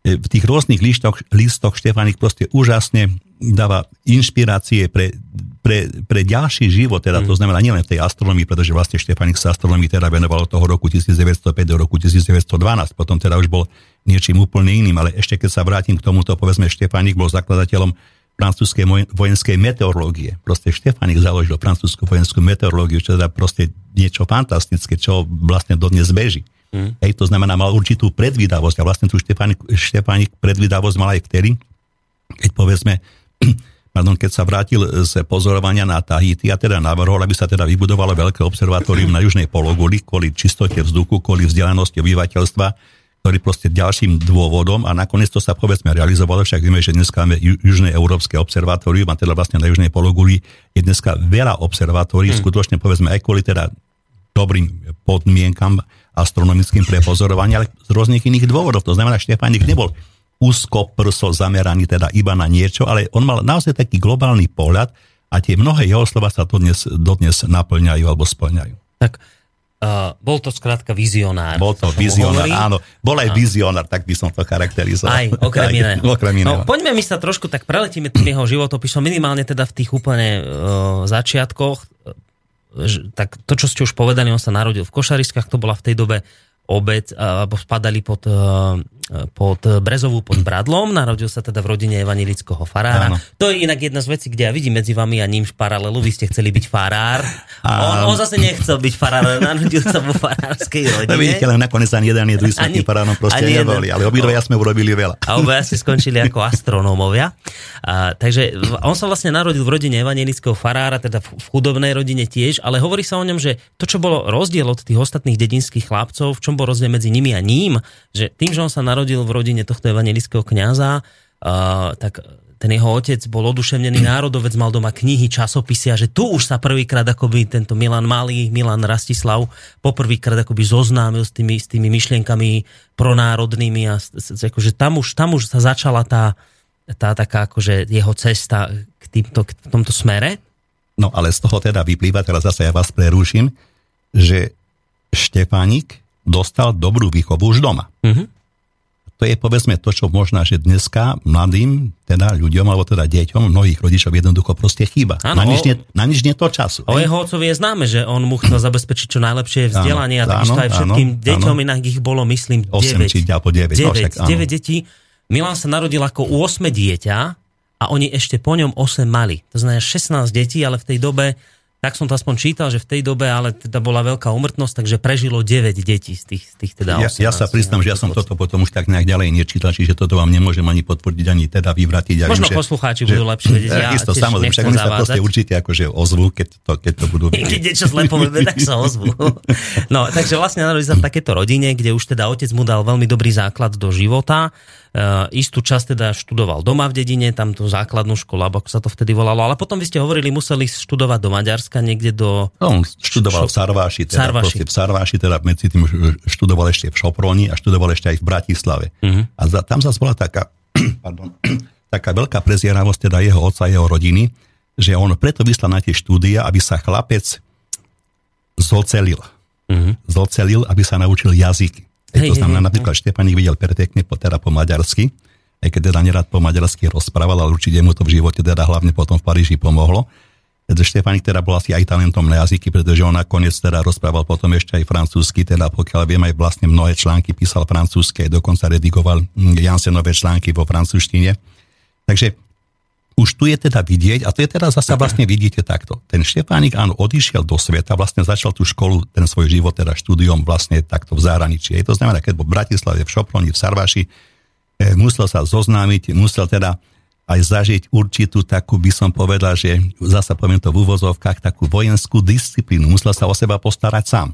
E, v tých rôznych listoch, listoch Štefánik proste úžasne dáva inšpirácie pre, pre, pre ďalší život, teda to mm. znamená nielen v tej astronomii, pretože vlastne Štefánik sa astronomii teda venoval od toho roku 1905 do roku 1912, potom teda už bol niečím úplne iným, ale ešte keď sa vrátim k tomuto, povedzme, Štefánik bol zakladateľom francúzskej vojenskej meteorológie. Proste Štefanik založil francúzsku vojenskú meteorológiu, čo teda proste niečo fantastické, čo vlastne dodnes beží. Mm. Hej, to znamená, mal určitú predvídavosť a vlastne tu Štefánik, Štefánik predvídavosť mal aj vtedy, keď povedzme, pardon, keď sa vrátil z pozorovania na Tahiti a teda navrhol, aby sa teda vybudovalo veľké observatórium na južnej pologuli kvôli čistote vzduchu, kvôli vzdialenosti obyvateľstva, ktorý proste ďalším dôvodom a nakoniec to sa povedzme realizovalo, však vieme, že dneska máme Južné európske observatórium a teda vlastne na Južnej pologuli je dneska veľa observatórií, hmm. skutočne povedzme aj kvôli teda dobrým podmienkam astronomickým pre pozorovanie, ale z rôznych iných dôvodov. To znamená, že Štefánik nebol úzko prso zameraný teda iba na niečo, ale on mal naozaj taký globálny pohľad a tie mnohé jeho slova sa dodnes, dodnes naplňajú alebo splňajú. Tak Uh, bol to skrátka vizionár. Bol to vizionár, áno. Bol aj vizionár, tak by som to charakterizoval. Aj, okrem iného. okrem iného. No, poďme my sa trošku tak preletíme tým jeho životopisom, minimálne teda v tých úplne uh, začiatkoch. Tak to, čo ste už povedali, on sa narodil v Košariskách, to bola v tej dobe obec, alebo spadali pod, e, pod Brezovú pod Bradlom, narodil sa teda v rodine evanilického farára. Áno. To je inak jedna z vecí, kde ja vidím medzi vami a ním paralelu, vy ste chceli byť farár. A... On, on zase nechcel byť farár, narodil sa vo farárskej rodine. No vidíte, len nakoniec ani jeden, ani druhý sme farárom proste neboli, ale obidvaja sme urobili veľa. A obaja ste skončili ako astronómovia. A, takže on sa vlastne narodil v rodine evanilického farára, teda v chudobnej rodine tiež, ale hovorí sa o ňom, že to, čo bolo rozdiel od tých ostatných dedinských chlapcov, v čom bol rozdiel medzi nimi a ním, že tým, že on sa narodil v rodine tohto evangelického kňaza, uh, tak ten jeho otec bol oduševnený národovec, mal doma knihy, časopisy a že tu už sa prvýkrát akoby tento Milan Malý, Milan Rastislav poprvýkrát akoby zoznámil s tými, s tými myšlienkami pronárodnými a akože tam už, tam už sa začala tá, tá taká akože jeho cesta k, týmto, k tomto smere. No ale z toho teda vyplýva, teraz zase ja vás preruším, že Štefánik dostal dobrú výchovu už doma. Mm-hmm. To je povedzme to, čo možná, že dneska mladým teda ľuďom, alebo teda deťom, mnohých rodičov jednoducho proste chýba. Ano, na, nič nie, na nič nie to času. O jeho otcovi je známe, že on mu chcel zabezpečiť čo najlepšie vzdelanie a takisto aj všetkým áno, deťom, áno. inak ich bolo, myslím, 8 9. či po 9. 9, no, však, 9 detí. Milan sa narodil ako 8 dieťa a oni ešte po ňom 8 mali. To znamená 16 detí, ale v tej dobe tak som to aspoň čítal, že v tej dobe ale teda bola veľká umrtnosť, takže prežilo 9 detí z tých, z tých teda 18. Ja, ja sa priznám, že ja som toto potom už tak nejak ďalej nečítal, čiže toto vám nemôžem ani potvrdiť, ani teda vyvratiť. Ja Možno viem, poslucháči že, budú lepšie vedieť. Ja isto, samozrejme, však oni sa proste určite akože ozvú, keď to, keď to budú vedieť. Keď niečo zle povieme, tak sa ozvú. No, takže vlastne narodil sa v takéto rodine, kde už teda otec mu dal veľmi dobrý základ do života istú časť teda študoval doma v dedine, tam tú základnú školu, ako sa to vtedy volalo, ale potom vy ste hovorili, museli študovať do Maďarska, niekde do... No, on študoval v Sarváši, teda Sarváši. v Sarváši, teda medzi tým študoval ešte v Šoproni a študoval ešte aj v Bratislave. Uh-huh. A za, tam sa bola taká, pardon, taká veľká prezieravosť teda jeho otca jeho rodiny, že on preto vyslal na tie štúdia, aby sa chlapec zocelil. Uh-huh. Zocelil, aby sa naučil jazyky. Hej, to znamená, hej, napríklad hej. Štepaník videl perfektne po, teda po maďarsky, aj keď teda nerad po maďarsky rozprával, ale určite mu to v živote teda hlavne potom v Paríži pomohlo. Takže Štefanik teda bol asi aj talentom na jazyky, pretože on nakoniec teda rozprával potom ešte aj francúzsky, teda pokiaľ viem aj vlastne mnohé články písal francúzske, dokonca redigoval Jansenové články vo francúzštine. Takže už tu je teda vidieť, a to je teda zase vlastne vidíte takto. Ten Štefánik, áno, odišiel do sveta, vlastne začal tú školu, ten svoj život teda štúdiom vlastne takto v zahraničí. Je to znamená, keď bol v Bratislave, v Šoploni, v Sarvaši, e, musel sa zoznámiť, musel teda aj zažiť určitú takú, by som povedal, že zasa poviem to v úvozovkách, takú vojenskú disciplínu. Musel sa o seba postarať sám.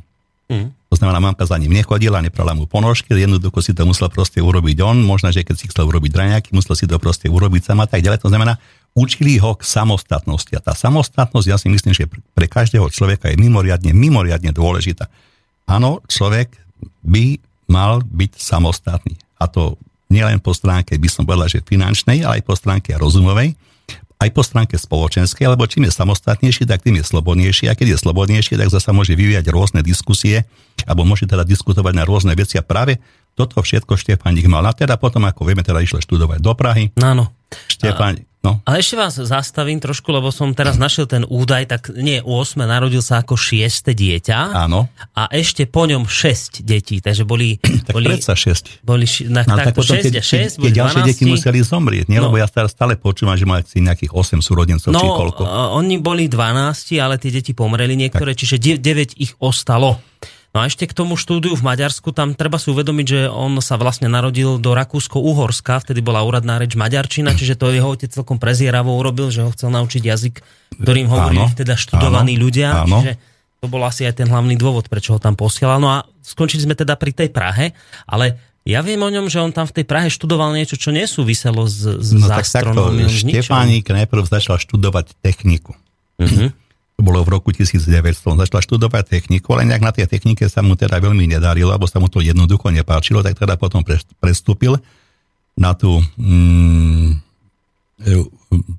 Mm. To znamená, mamka za ním nechodila, neprala mu ponožky, jednoducho si to musel proste urobiť on, možno, že keď si chcel urobiť draňaky, musel si to proste urobiť sama, tak ďalej. To znamená, učili ho k samostatnosti. A tá samostatnosť, ja si myslím, že pre každého človeka je mimoriadne, mimoriadne dôležitá. Áno, človek by mal byť samostatný. A to nielen po stránke, by som povedal, že finančnej, ale aj po stránke rozumovej aj po stránke spoločenskej, lebo čím je samostatnejší, tak tým je slobodnejší. A keď je slobodnejší, tak zasa môže vyvíjať rôzne diskusie alebo môže teda diskutovať na rôzne veci. A práve toto všetko Štefánik mal. A teda potom, ako vieme, teda išlo študovať do Prahy. Áno. Štefánik, No. Ale ešte vás zastavím trošku, lebo som teraz našiel ten údaj, tak nie 8, narodil sa ako 6 dieťa. Áno. A ešte po ňom 6 detí, takže boli... tak boli, predsa 6. Boli, na, no, tak, tak potom 6 a 6, boli ďalšie deti museli zomrieť, nie? No. Lebo ja stále počúvam, že majú nejakých 8 súrodencov, no, či koľko. oni boli 12, ale tie deti pomreli niektoré, tak. čiže 9 ich ostalo. No a ešte k tomu štúdiu v Maďarsku, tam treba si uvedomiť, že on sa vlastne narodil do Rakúsko-Uhorska, vtedy bola úradná reč Maďarčina, čiže to jeho otec celkom prezieravo urobil, že ho chcel naučiť jazyk, ktorým hovorili áno, teda študovaní áno, ľudia. Áno. Čiže to bol asi aj ten hlavný dôvod, prečo ho tam posielal. No a skončili sme teda pri tej Prahe, ale ja viem o ňom, že on tam v tej Prahe študoval niečo, čo nesúviselo s, s no, astronómiou. Štefánik najprv začal študovať techniku. Uh-huh to bolo v roku 1900, on začal študovať techniku, ale nejak na tej technike sa mu teda veľmi nedarilo, alebo sa mu to jednoducho nepáčilo, tak teda potom prestúpil na tú mm,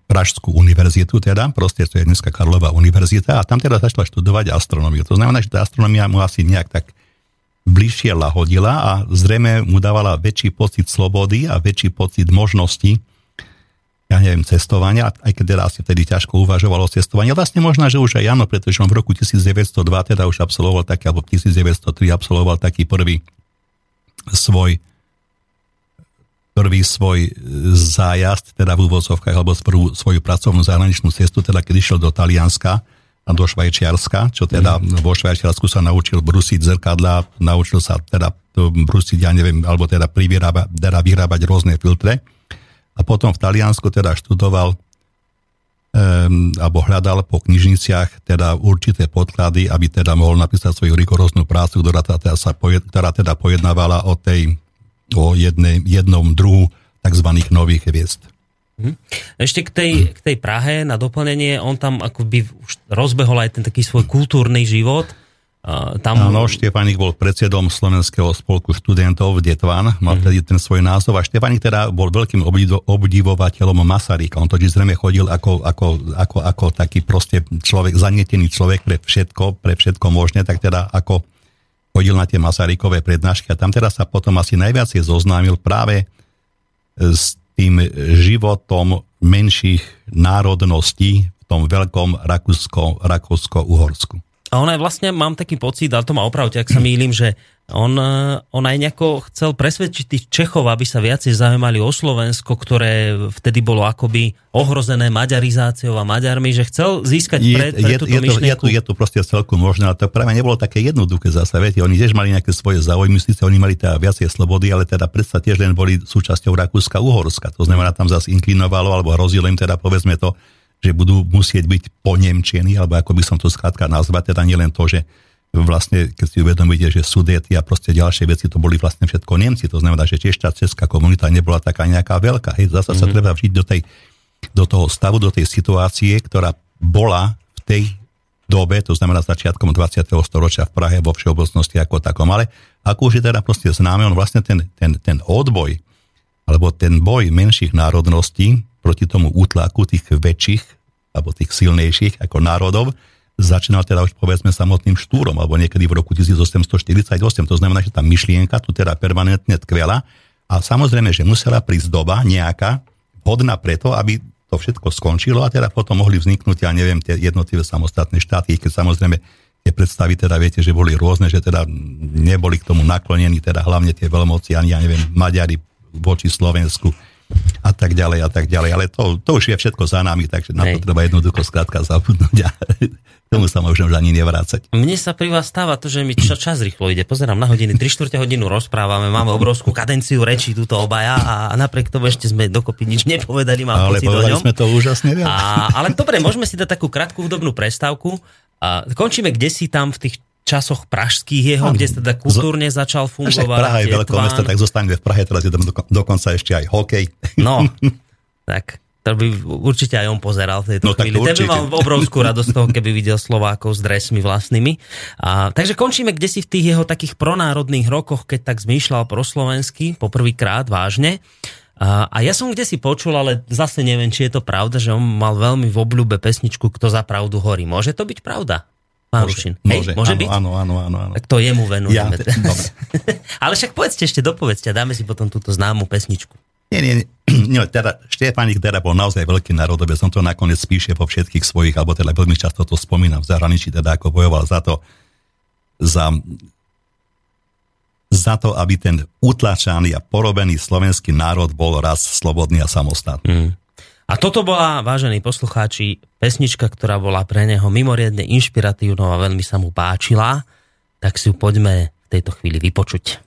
Pražskú univerzitu, teda, proste to je dneska Karlová univerzita a tam teda začal študovať astronómiu. To znamená, že tá astronomia mu asi nejak tak bližšie lahodila a zrejme mu dávala väčší pocit slobody a väčší pocit možností ja neviem, cestovania, aj keď teda asi vtedy ťažko uvažovalo o cestovaní. Vlastne možno, že už aj áno, pretože on v roku 1902 teda už absolvoval taký, alebo 1903 absolvoval taký prvý svoj prvý svoj zájazd, teda v úvodzovkách, alebo prvú svoju pracovnú zahraničnú cestu, teda keď išiel do Talianska a do Švajčiarska, čo teda mm. vo Švajčiarsku sa naučil brusiť zrkadla, naučil sa teda brusiť, ja neviem, alebo teda, teda vyrábať rôzne filtre. A potom v Taliansku teda študoval um, alebo hľadal po knižniciach teda určité podklady, aby teda mohol napísať svoju rigoróznu prácu, ktorá teda, sa pojed, ktorá teda pojednávala o tej o jednej, jednom druhu tzv. nových hviezd. Mhm. Ešte k tej, k tej Prahe na doplnenie, on tam akoby už rozbehol aj ten taký svoj kultúrny život. Tam... Áno, Štefanik bol predsedom Slovenského spolku študentov v Detvan, mal mm. tedy ten svoj názov a Štefanik teda bol veľkým obdivovateľom Masaryka. On totiž zrejme chodil ako, ako, ako, ako taký proste človek, zanietený človek pre všetko, pre všetko možné, tak teda ako chodil na tie Masarykové prednášky a tam teraz sa potom asi najviac je zoznámil práve s tým životom menších národností v tom veľkom Rakúsko, Rakúsko-Uhorsku. A on aj vlastne, mám taký pocit, ale to ma opravte, ak sa mýlim, že on, eh, on aj nejako chcel presvedčiť tých Čechov, aby sa viacej zaujímali o Slovensko, ktoré vtedy bolo akoby ohrozené maďarizáciou a Maďarmi, že chcel získať pre, pre je, túto je, to, je, to, je to proste celku možné, ale to práve nebolo také jednoduché zase, viete, oni tiež mali nejaké svoje záujmy, síce oni mali teda viacej slobody, ale teda predsa tiež len boli súčasťou Rakúska-Uhorska, to znamená, tam zase inklinovalo, alebo hrozilo im teda, povedzme to, že budú musieť byť ponemčení, alebo ako by som to skrátka nazvať, teda nielen to, že vlastne, keď si uvedomíte, že Sudety a proste ďalšie veci, to boli vlastne všetko Nemci, to znamená, že tiež tá česká komunita nebola taká nejaká veľká. Hej, zase mm-hmm. sa mhm. treba vžiť do, tej, do toho stavu, do tej situácie, ktorá bola v tej dobe, to znamená začiatkom 20. storočia v Prahe vo všeobecnosti ako takom, ale ako už je teda proste známe, on vlastne ten, ten, ten odboj, alebo ten boj menších národností proti tomu útlaku tých väčších alebo tých silnejších ako národov začínal teda už povedzme samotným štúrom alebo niekedy v roku 1848. To znamená, že tá myšlienka tu teda permanentne tkvela a samozrejme, že musela prísť doba nejaká hodná preto, aby to všetko skončilo a teda potom mohli vzniknúť, ja neviem, tie jednotlivé samostatné štáty, keď samozrejme tie predstavy teda viete, že boli rôzne, že teda neboli k tomu naklonení, teda hlavne tie veľmoci, ani ja neviem, Maďari voči Slovensku, a tak ďalej a tak ďalej. Ale to, to už je všetko za nami, takže na to treba jednoducho skrátka zabudnúť a tomu sa možno už ani nevrácať. Mne sa pri vás stáva to, že mi čas, čas rýchlo ide. Pozerám na hodiny, 3 čtvrte hodinu rozprávame, máme obrovskú kadenciu rečí túto obaja a napriek tomu ešte sme dokopy nič nepovedali, mám ale pocit o ňom. sme to úžasne A, ale dobre, môžeme si dať takú krátku hudobnú prestávku. A končíme kde si tam v tých časoch pražských jeho, ano. kde teda kultúrne začal fungovať. Praha je veľké mesto, tak zostaneme v Prahe, teraz je tam dokonca ešte aj hokej. No, tak to by určite aj on pozeral v tejto no, chvíli. Ten by mal obrovskú radosť toho, keby videl Slovákov s dresmi vlastnými. A, takže končíme kde si v tých jeho takých pronárodných rokoch, keď tak zmýšľal pro slovensky, poprvýkrát vážne. A, a ja som kde si počul, ale zase neviem, či je to pravda, že on mal veľmi v obľúbe pesničku Kto za pravdu horí. Môže to byť pravda? Pán môže, Hej, môže áno, byť? Áno, áno, áno, áno. Tak to jemu venujeme. Ja, te, Ale však povedzte ešte, dopovedzte, dáme si potom túto známu pesničku. Nie, nie, nie, teda Štefánik teda bol naozaj veľký národovec, som to nakoniec píše po všetkých svojich, alebo teda veľmi často to spomínam v zahraničí, teda ako bojoval za to, za, za to, aby ten utlačaný a porobený slovenský národ bol raz slobodný a samostatný. Mm. A toto bola, vážení poslucháči, pesnička, ktorá bola pre neho mimoriadne inšpiratívna a veľmi sa mu páčila, tak si ju poďme v tejto chvíli vypočuť.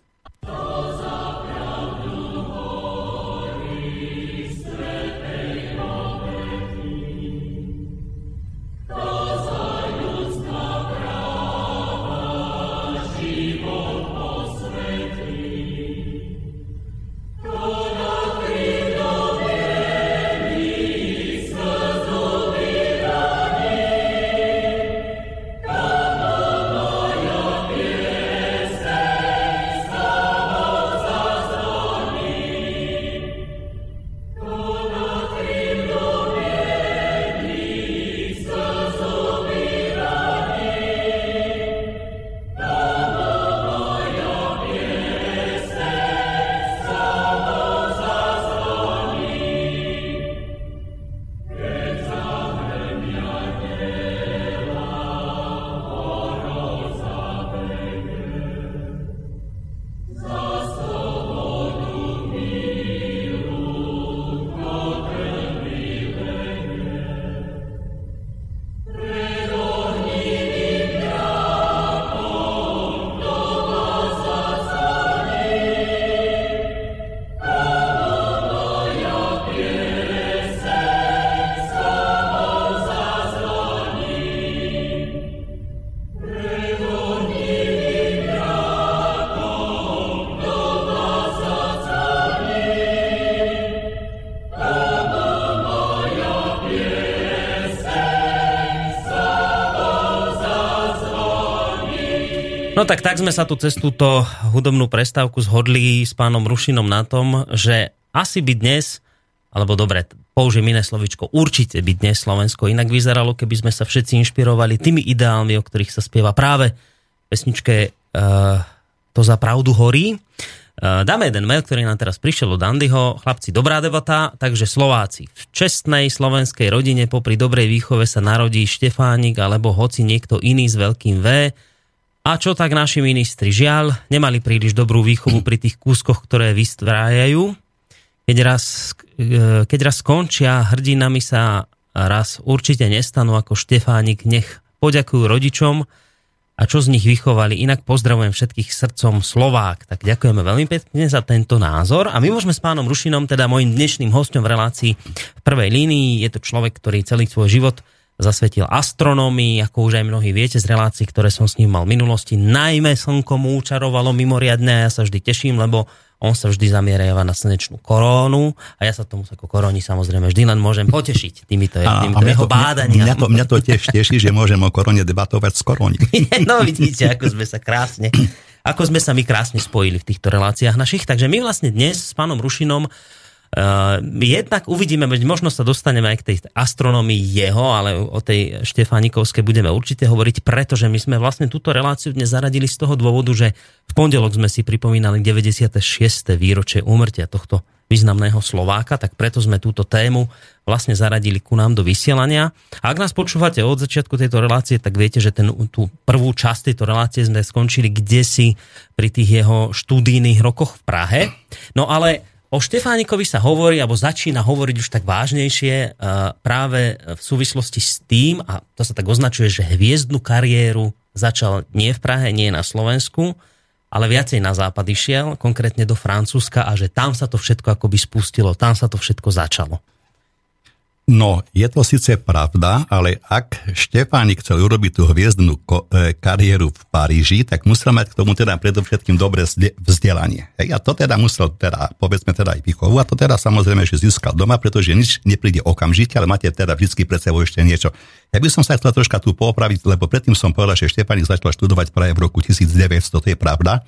No tak tak sme sa tu cez túto hudobnú prestávku zhodli s pánom Rušinom na tom, že asi by dnes, alebo dobre, použijem iné slovičko, určite by dnes Slovensko inak vyzeralo, keby sme sa všetci inšpirovali tými ideálmi, o ktorých sa spieva práve pesničke uh, To za pravdu horí. Uh, dáme jeden mail, ktorý nám teraz prišiel od Andyho. Chlapci, dobrá debata, takže Slováci. V čestnej slovenskej rodine popri dobrej výchove sa narodí Štefánik alebo hoci niekto iný s veľkým V, a čo tak naši ministri? Žiaľ, nemali príliš dobrú výchovu pri tých kúskoch, ktoré vystvájajú. Keď raz, e, keď raz skončia, hrdinami sa raz určite nestanú ako Štefánik, nech poďakujú rodičom a čo z nich vychovali. Inak pozdravujem všetkých srdcom Slovák. Tak ďakujeme veľmi pekne za tento názor. A my môžeme s pánom Rušinom, teda môjim dnešným hostom v relácii v prvej línii. Je to človek, ktorý celý svoj život zasvetil astronómii, ako už aj mnohí viete z relácií, ktoré som s ním mal v minulosti. Najmä slnko mu učarovalo mimoriadne a ja sa vždy teším, lebo on sa vždy zamieriava na slnečnú korónu a ja sa tomu ako koróni samozrejme vždy len môžem potešiť týmito, a, týmito a jeho to, bádania. Mňa to, mňa to tiež teší, že môžem o koróne debatovať s koróni. no vidíte, ako sme sa krásne ako sme sa my krásne spojili v týchto reláciách našich. Takže my vlastne dnes s pánom Rušinom jednak uvidíme, možno sa dostaneme aj k tej astronomii jeho, ale o tej Štefánikovskej budeme určite hovoriť, pretože my sme vlastne túto reláciu dnes zaradili z toho dôvodu, že v pondelok sme si pripomínali 96. výročie úmrtia tohto významného Slováka, tak preto sme túto tému vlastne zaradili ku nám do vysielania. A ak nás počúvate od začiatku tejto relácie, tak viete, že ten, tú prvú časť tejto relácie sme skončili kde si pri tých jeho štúdijných rokoch v Prahe. No ale O Štefánikovi sa hovorí, alebo začína hovoriť už tak vážnejšie e, práve v súvislosti s tým, a to sa tak označuje, že hviezdnu kariéru začal nie v Prahe, nie na Slovensku, ale viacej na západ išiel, konkrétne do Francúzska a že tam sa to všetko akoby spustilo, tam sa to všetko začalo. No, je to síce pravda, ale ak Štefánik chcel urobiť tú hviezdnu ko- e, kariéru v Paríži, tak musel mať k tomu teda predovšetkým dobré vzdelanie. Hej, a to teda musel teda, povedzme teda aj výchovu, a to teda samozrejme, že získal doma, pretože nič nepríde okamžite, ale máte teda vždy pred sebou ešte niečo. Ja by som sa chcel troška tu poopraviť, lebo predtým som povedal, že Štefánik začal študovať práve v roku 1900, to je pravda,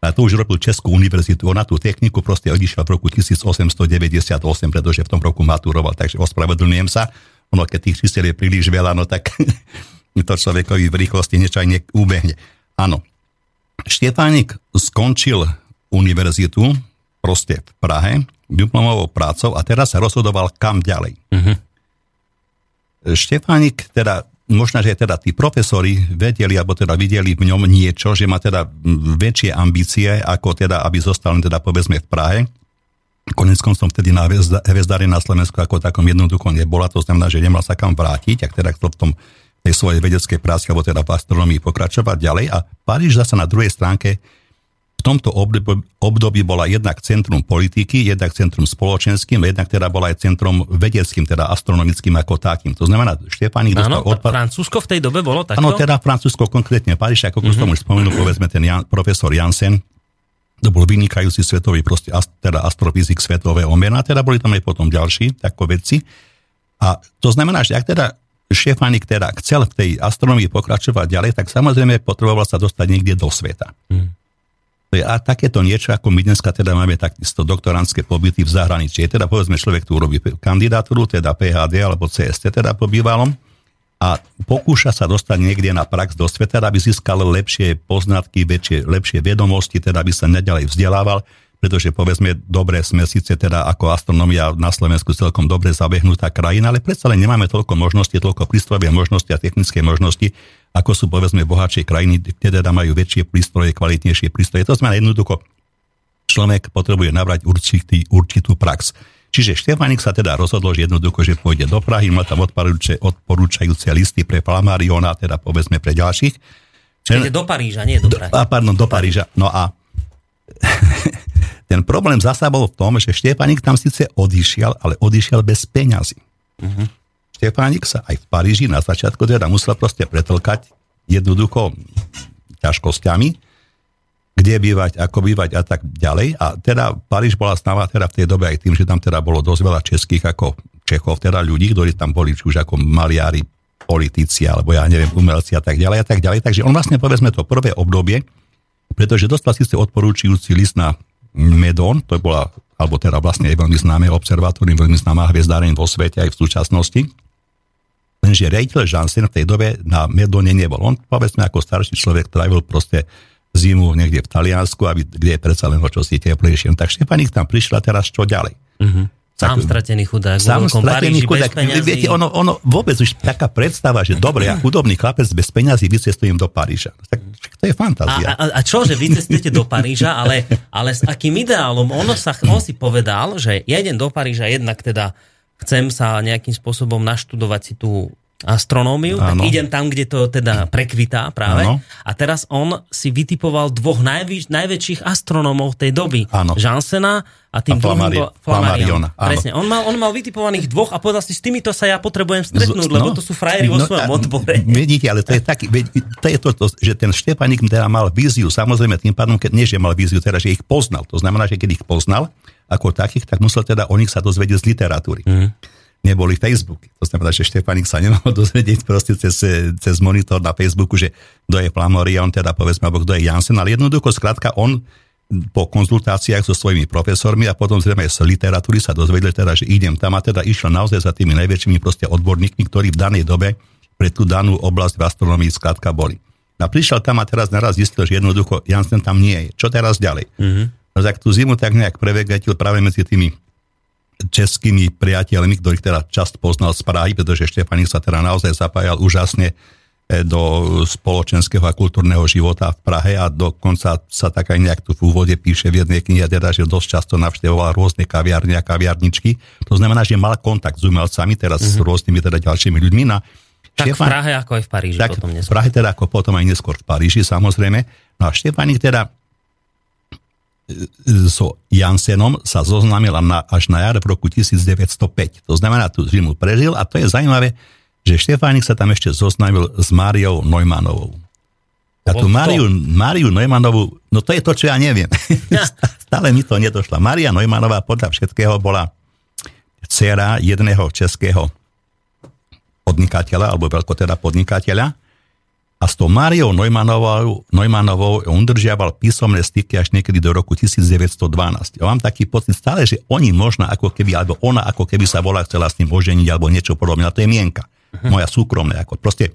a to už robil Českú univerzitu. On na tú techniku proste odišiel v roku 1898, pretože v tom roku maturoval, takže ospravedlňujem sa. Ono, keď tých čísel je príliš veľa, no tak to človekovi v rýchlosti niečo aj ubehne. Áno. Štefánik skončil univerzitu proste v Prahe, diplomovou prácou a teraz sa rozhodoval kam ďalej. Uh-huh. Štefánik teda možno, že teda tí profesori vedeli, alebo teda videli v ňom niečo, že má teda väčšie ambície, ako teda, aby zostal teda povedzme v Prahe. Konec koncom vtedy na hviezdári na Slovensku ako takom jednoducho nebola, to znamená, že nemal sa kam vrátiť, ak teda chcel v tom tej svojej vedeckej práci, alebo teda v astronomii pokračovať ďalej. A Paríž zase na druhej stránke v tomto období, bola jednak centrum politiky, jednak centrum spoločenským, jednak teda bola aj centrum vedeckým, teda astronomickým ako takým. To znamená, Štefánik dostal odpad... Francúzsko v tej dobe bolo takto? Áno, teda Francúzsko konkrétne Paríž, ako mm-hmm. som už spomenul, povedzme ten Jan, profesor Jansen, to bol vynikajúci svetový proste, teda astrofyzik svetového mena, teda boli tam aj potom ďalší tako vedci. A to znamená, že ak teda Štefánik teda chcel v tej astronomii pokračovať ďalej, tak samozrejme potreboval sa dostať niekde do sveta. Mm. A takéto niečo, ako my dneska teda máme takisto doktorantské pobyty v zahraničí. Teda povedzme, človek tu urobí kandidatúru, teda PHD alebo CST teda po bývalom a pokúša sa dostať niekde na prax do sveta, aby získal lepšie poznatky, väčšie, lepšie vedomosti, teda aby sa nedalej vzdelával, pretože povedzme, dobre sme síce teda ako astronomia na Slovensku celkom dobre zabehnutá krajina, ale predsa len nemáme toľko možností, toľko prístrojových možností a technické možnosti, ako sú povedzme bohatšie krajiny, kde teda majú väčšie prístroje, kvalitnejšie prístroje. To znamená jednoducho, človek potrebuje nabrať určitý, určitú prax. Čiže Štefánik sa teda rozhodol, že jednoducho, že pôjde do Prahy, má tam odporúčajúce listy pre Flamariona, teda povedzme pre ďalších. Čiže do Paríža, nie do Prahy. Do, a, pardon, do Paríža. No a ten problém zasa bol v tom, že Štefánik tam síce odišiel, ale odišiel bez peňazí. Uh-huh. Štefánik sa aj v Paríži na začiatku teda musel proste pretlkať jednoducho ťažkosťami, kde bývať, ako bývať a tak ďalej. A teda Paríž bola známa teda v tej dobe aj tým, že tam teda bolo dosť veľa českých ako Čechov, teda ľudí, ktorí tam boli či už ako maliári, politici, alebo ja neviem, umelci a tak ďalej a tak ďalej. Takže on vlastne povedzme to prvé obdobie, pretože dostal síce odporúčujúci list na Medon, to bola, alebo teda vlastne je veľmi známe observatórium, veľmi známa hviezdáreň vo svete aj v súčasnosti, lenže rejiteľ Janssen v tej dobe na Medone nebol. On povedzme ako starší človek trávil proste zimu niekde v Taliansku, aby, kde je predsa len čosi teplejšie. No tak Štefanik tam prišla teraz čo ďalej. Uh-huh. Sám stratený chudák. Sám stratený chudák. Viete, ono, ono vôbec už taká predstava, že dobre, ja chudobný chlapec bez peňazí vycestujem do Paríža. Tak to je fantázia. A, a, a čo, že vycestujete do Paríža, ale, ale s akým ideálom? Ono sa, on si povedal, že ja idem do Paríža jednak teda chcem sa nejakým spôsobom naštudovať si tú astronómiu, tak idem tam, kde to teda prekvitá práve. Ano. A teraz on si vytipoval dvoch najväč- najväčších astronómov tej doby. Ano. Jansena a tým a druhým bol Flammarion. Presne. On mal, on mal vytipovaných dvoch a povedal si, s týmito sa ja potrebujem stretnúť, no, lebo to sú frajeri vo no, svojom a, odbore. Vidíte, ale to je taký, to je to, to, že ten Štepanik teda mal víziu, samozrejme tým pádom, keď nie, že mal víziu, teda, že ich poznal. To znamená, že keď ich poznal ako takých, tak musel teda o nich sa dozvedieť z literatúry. Mm neboli Facebooky. To znamená, že Štefanik sa nemohol dozvedieť proste cez, cez monitor na Facebooku, že kto je Flamori, on teda povedzme, alebo kto je Jansen, ale jednoducho, skrátka, on po konzultáciách so svojimi profesormi a potom zrejme z literatúry sa dozvedel teda, že idem tam a teda išiel naozaj za tými najväčšími proste odborníkmi, ktorí v danej dobe pre tú danú oblasť v astronomii skrátka boli. A prišiel tam a teraz naraz zistil, že jednoducho Jansen tam nie je. Čo teraz ďalej? Mm-hmm. No tak tú zimu tak nejak prevegatil práve medzi tými českými priateľmi, ktorých teda čast poznal z Prahy, pretože Štefanik sa teda naozaj zapájal úžasne e, do spoločenského a kultúrneho života v Prahe a dokonca sa tak aj nejak tu v úvode píše v jednej knihe, teda, že dosť často navštevoval rôzne kaviarne a kaviarničky. To znamená, že mal kontakt s umelcami, teraz mm-hmm. s mhm. rôznymi teda ďalšími ľuďmi. Na tak Štefan, v Prahe ako aj v Paríži tak potom neskôr. V Prahe teda ako potom aj neskôr v Paríži samozrejme. No a Štefanik teda so Jansenom sa zoznámil až na jar v roku 1905. To znamená, tu zimu prežil a to je zaujímavé, že Štefánik sa tam ešte zoznámil s Máriou Neumannovou. A tu Máriu, Máriu Neumannovú, no to je to, čo ja neviem. Stále mi to nedošla. Mária Neumannová podľa všetkého bola dcera jedného českého podnikateľa, alebo veľko teda podnikateľa, a s tou Máriou Neumannovou, Neumannovou udržiaval písomné styky až niekedy do roku 1912. Ja mám taký pocit stále, že oni možno ako keby, alebo ona ako keby sa bola chcela s ním oženiť alebo niečo podobné. A to je mienka. Uh-huh. Moja súkromná. Ako proste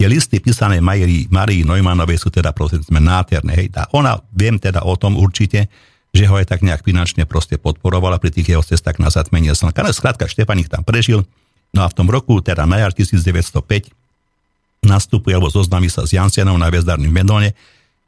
tie listy písané Marii, Marii Neumannovej sú teda proste nádherné. Hej. A ona, viem teda o tom určite, že ho aj tak nejak finančne proste podporovala pri tých jeho cestách na zatmenie slnka. Skrátka, Štefanik tam prežil. No a v tom roku, teda na jar 1905, nastupuje alebo zoznámi sa s Jansenom na hviezdárnym Medone,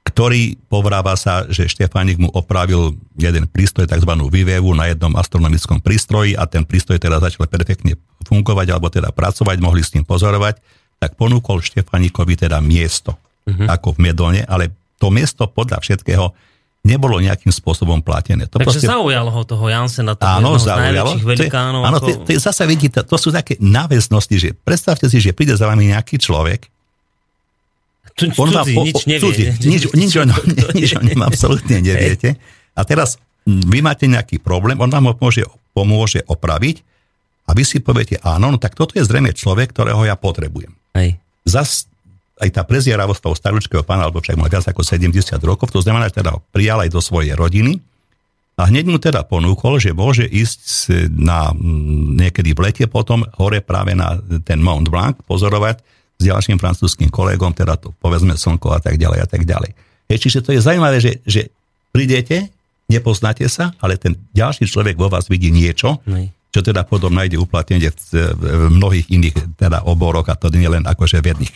ktorý povráva sa, že Štefánik mu opravil jeden prístroj, tzv. vývevu na jednom astronomickom prístroji a ten prístroj teda začal perfektne fungovať alebo teda pracovať, mohli s ním pozorovať, tak ponúkol Štefánikovi teda miesto, uh-huh. ako v Medone, ale to miesto podľa všetkého nebolo nejakým spôsobom platené. To Takže proste... zaujalo ho toho Jansena, to áno, z najväčších velikánov. Áno, ako... to, to, zase vidíte, to sú také náväznosti, že predstavte si, že príde za vami nejaký človek, on cudzí, nič nevie. Cudzí, nič, nič, o, nič o ňom absolútne neviete. A teraz vy máte nejaký problém, on vám ho pomôže, pomôže opraviť a vy si poviete, áno, no tak toto je zrejme človek, ktorého ja potrebujem. Hej. Zas aj tá prezieravosť toho staručkého pána, alebo však mal viac ako 70 rokov, to znamená, že teda ho prijal aj do svojej rodiny a hneď mu teda ponúkol, že môže ísť na, niekedy v lete potom hore práve na ten Mont Blanc pozorovať s ďalším francúzským kolegom, teda to povedzme slnko a tak ďalej a tak ďalej. Hej, čiže to je zaujímavé, že, že prídete, nepoznáte sa, ale ten ďalší človek vo vás vidí niečo, Nej. čo teda potom nájde uplatnenie v, v mnohých iných teda oboroch a to nie len akože v jedných.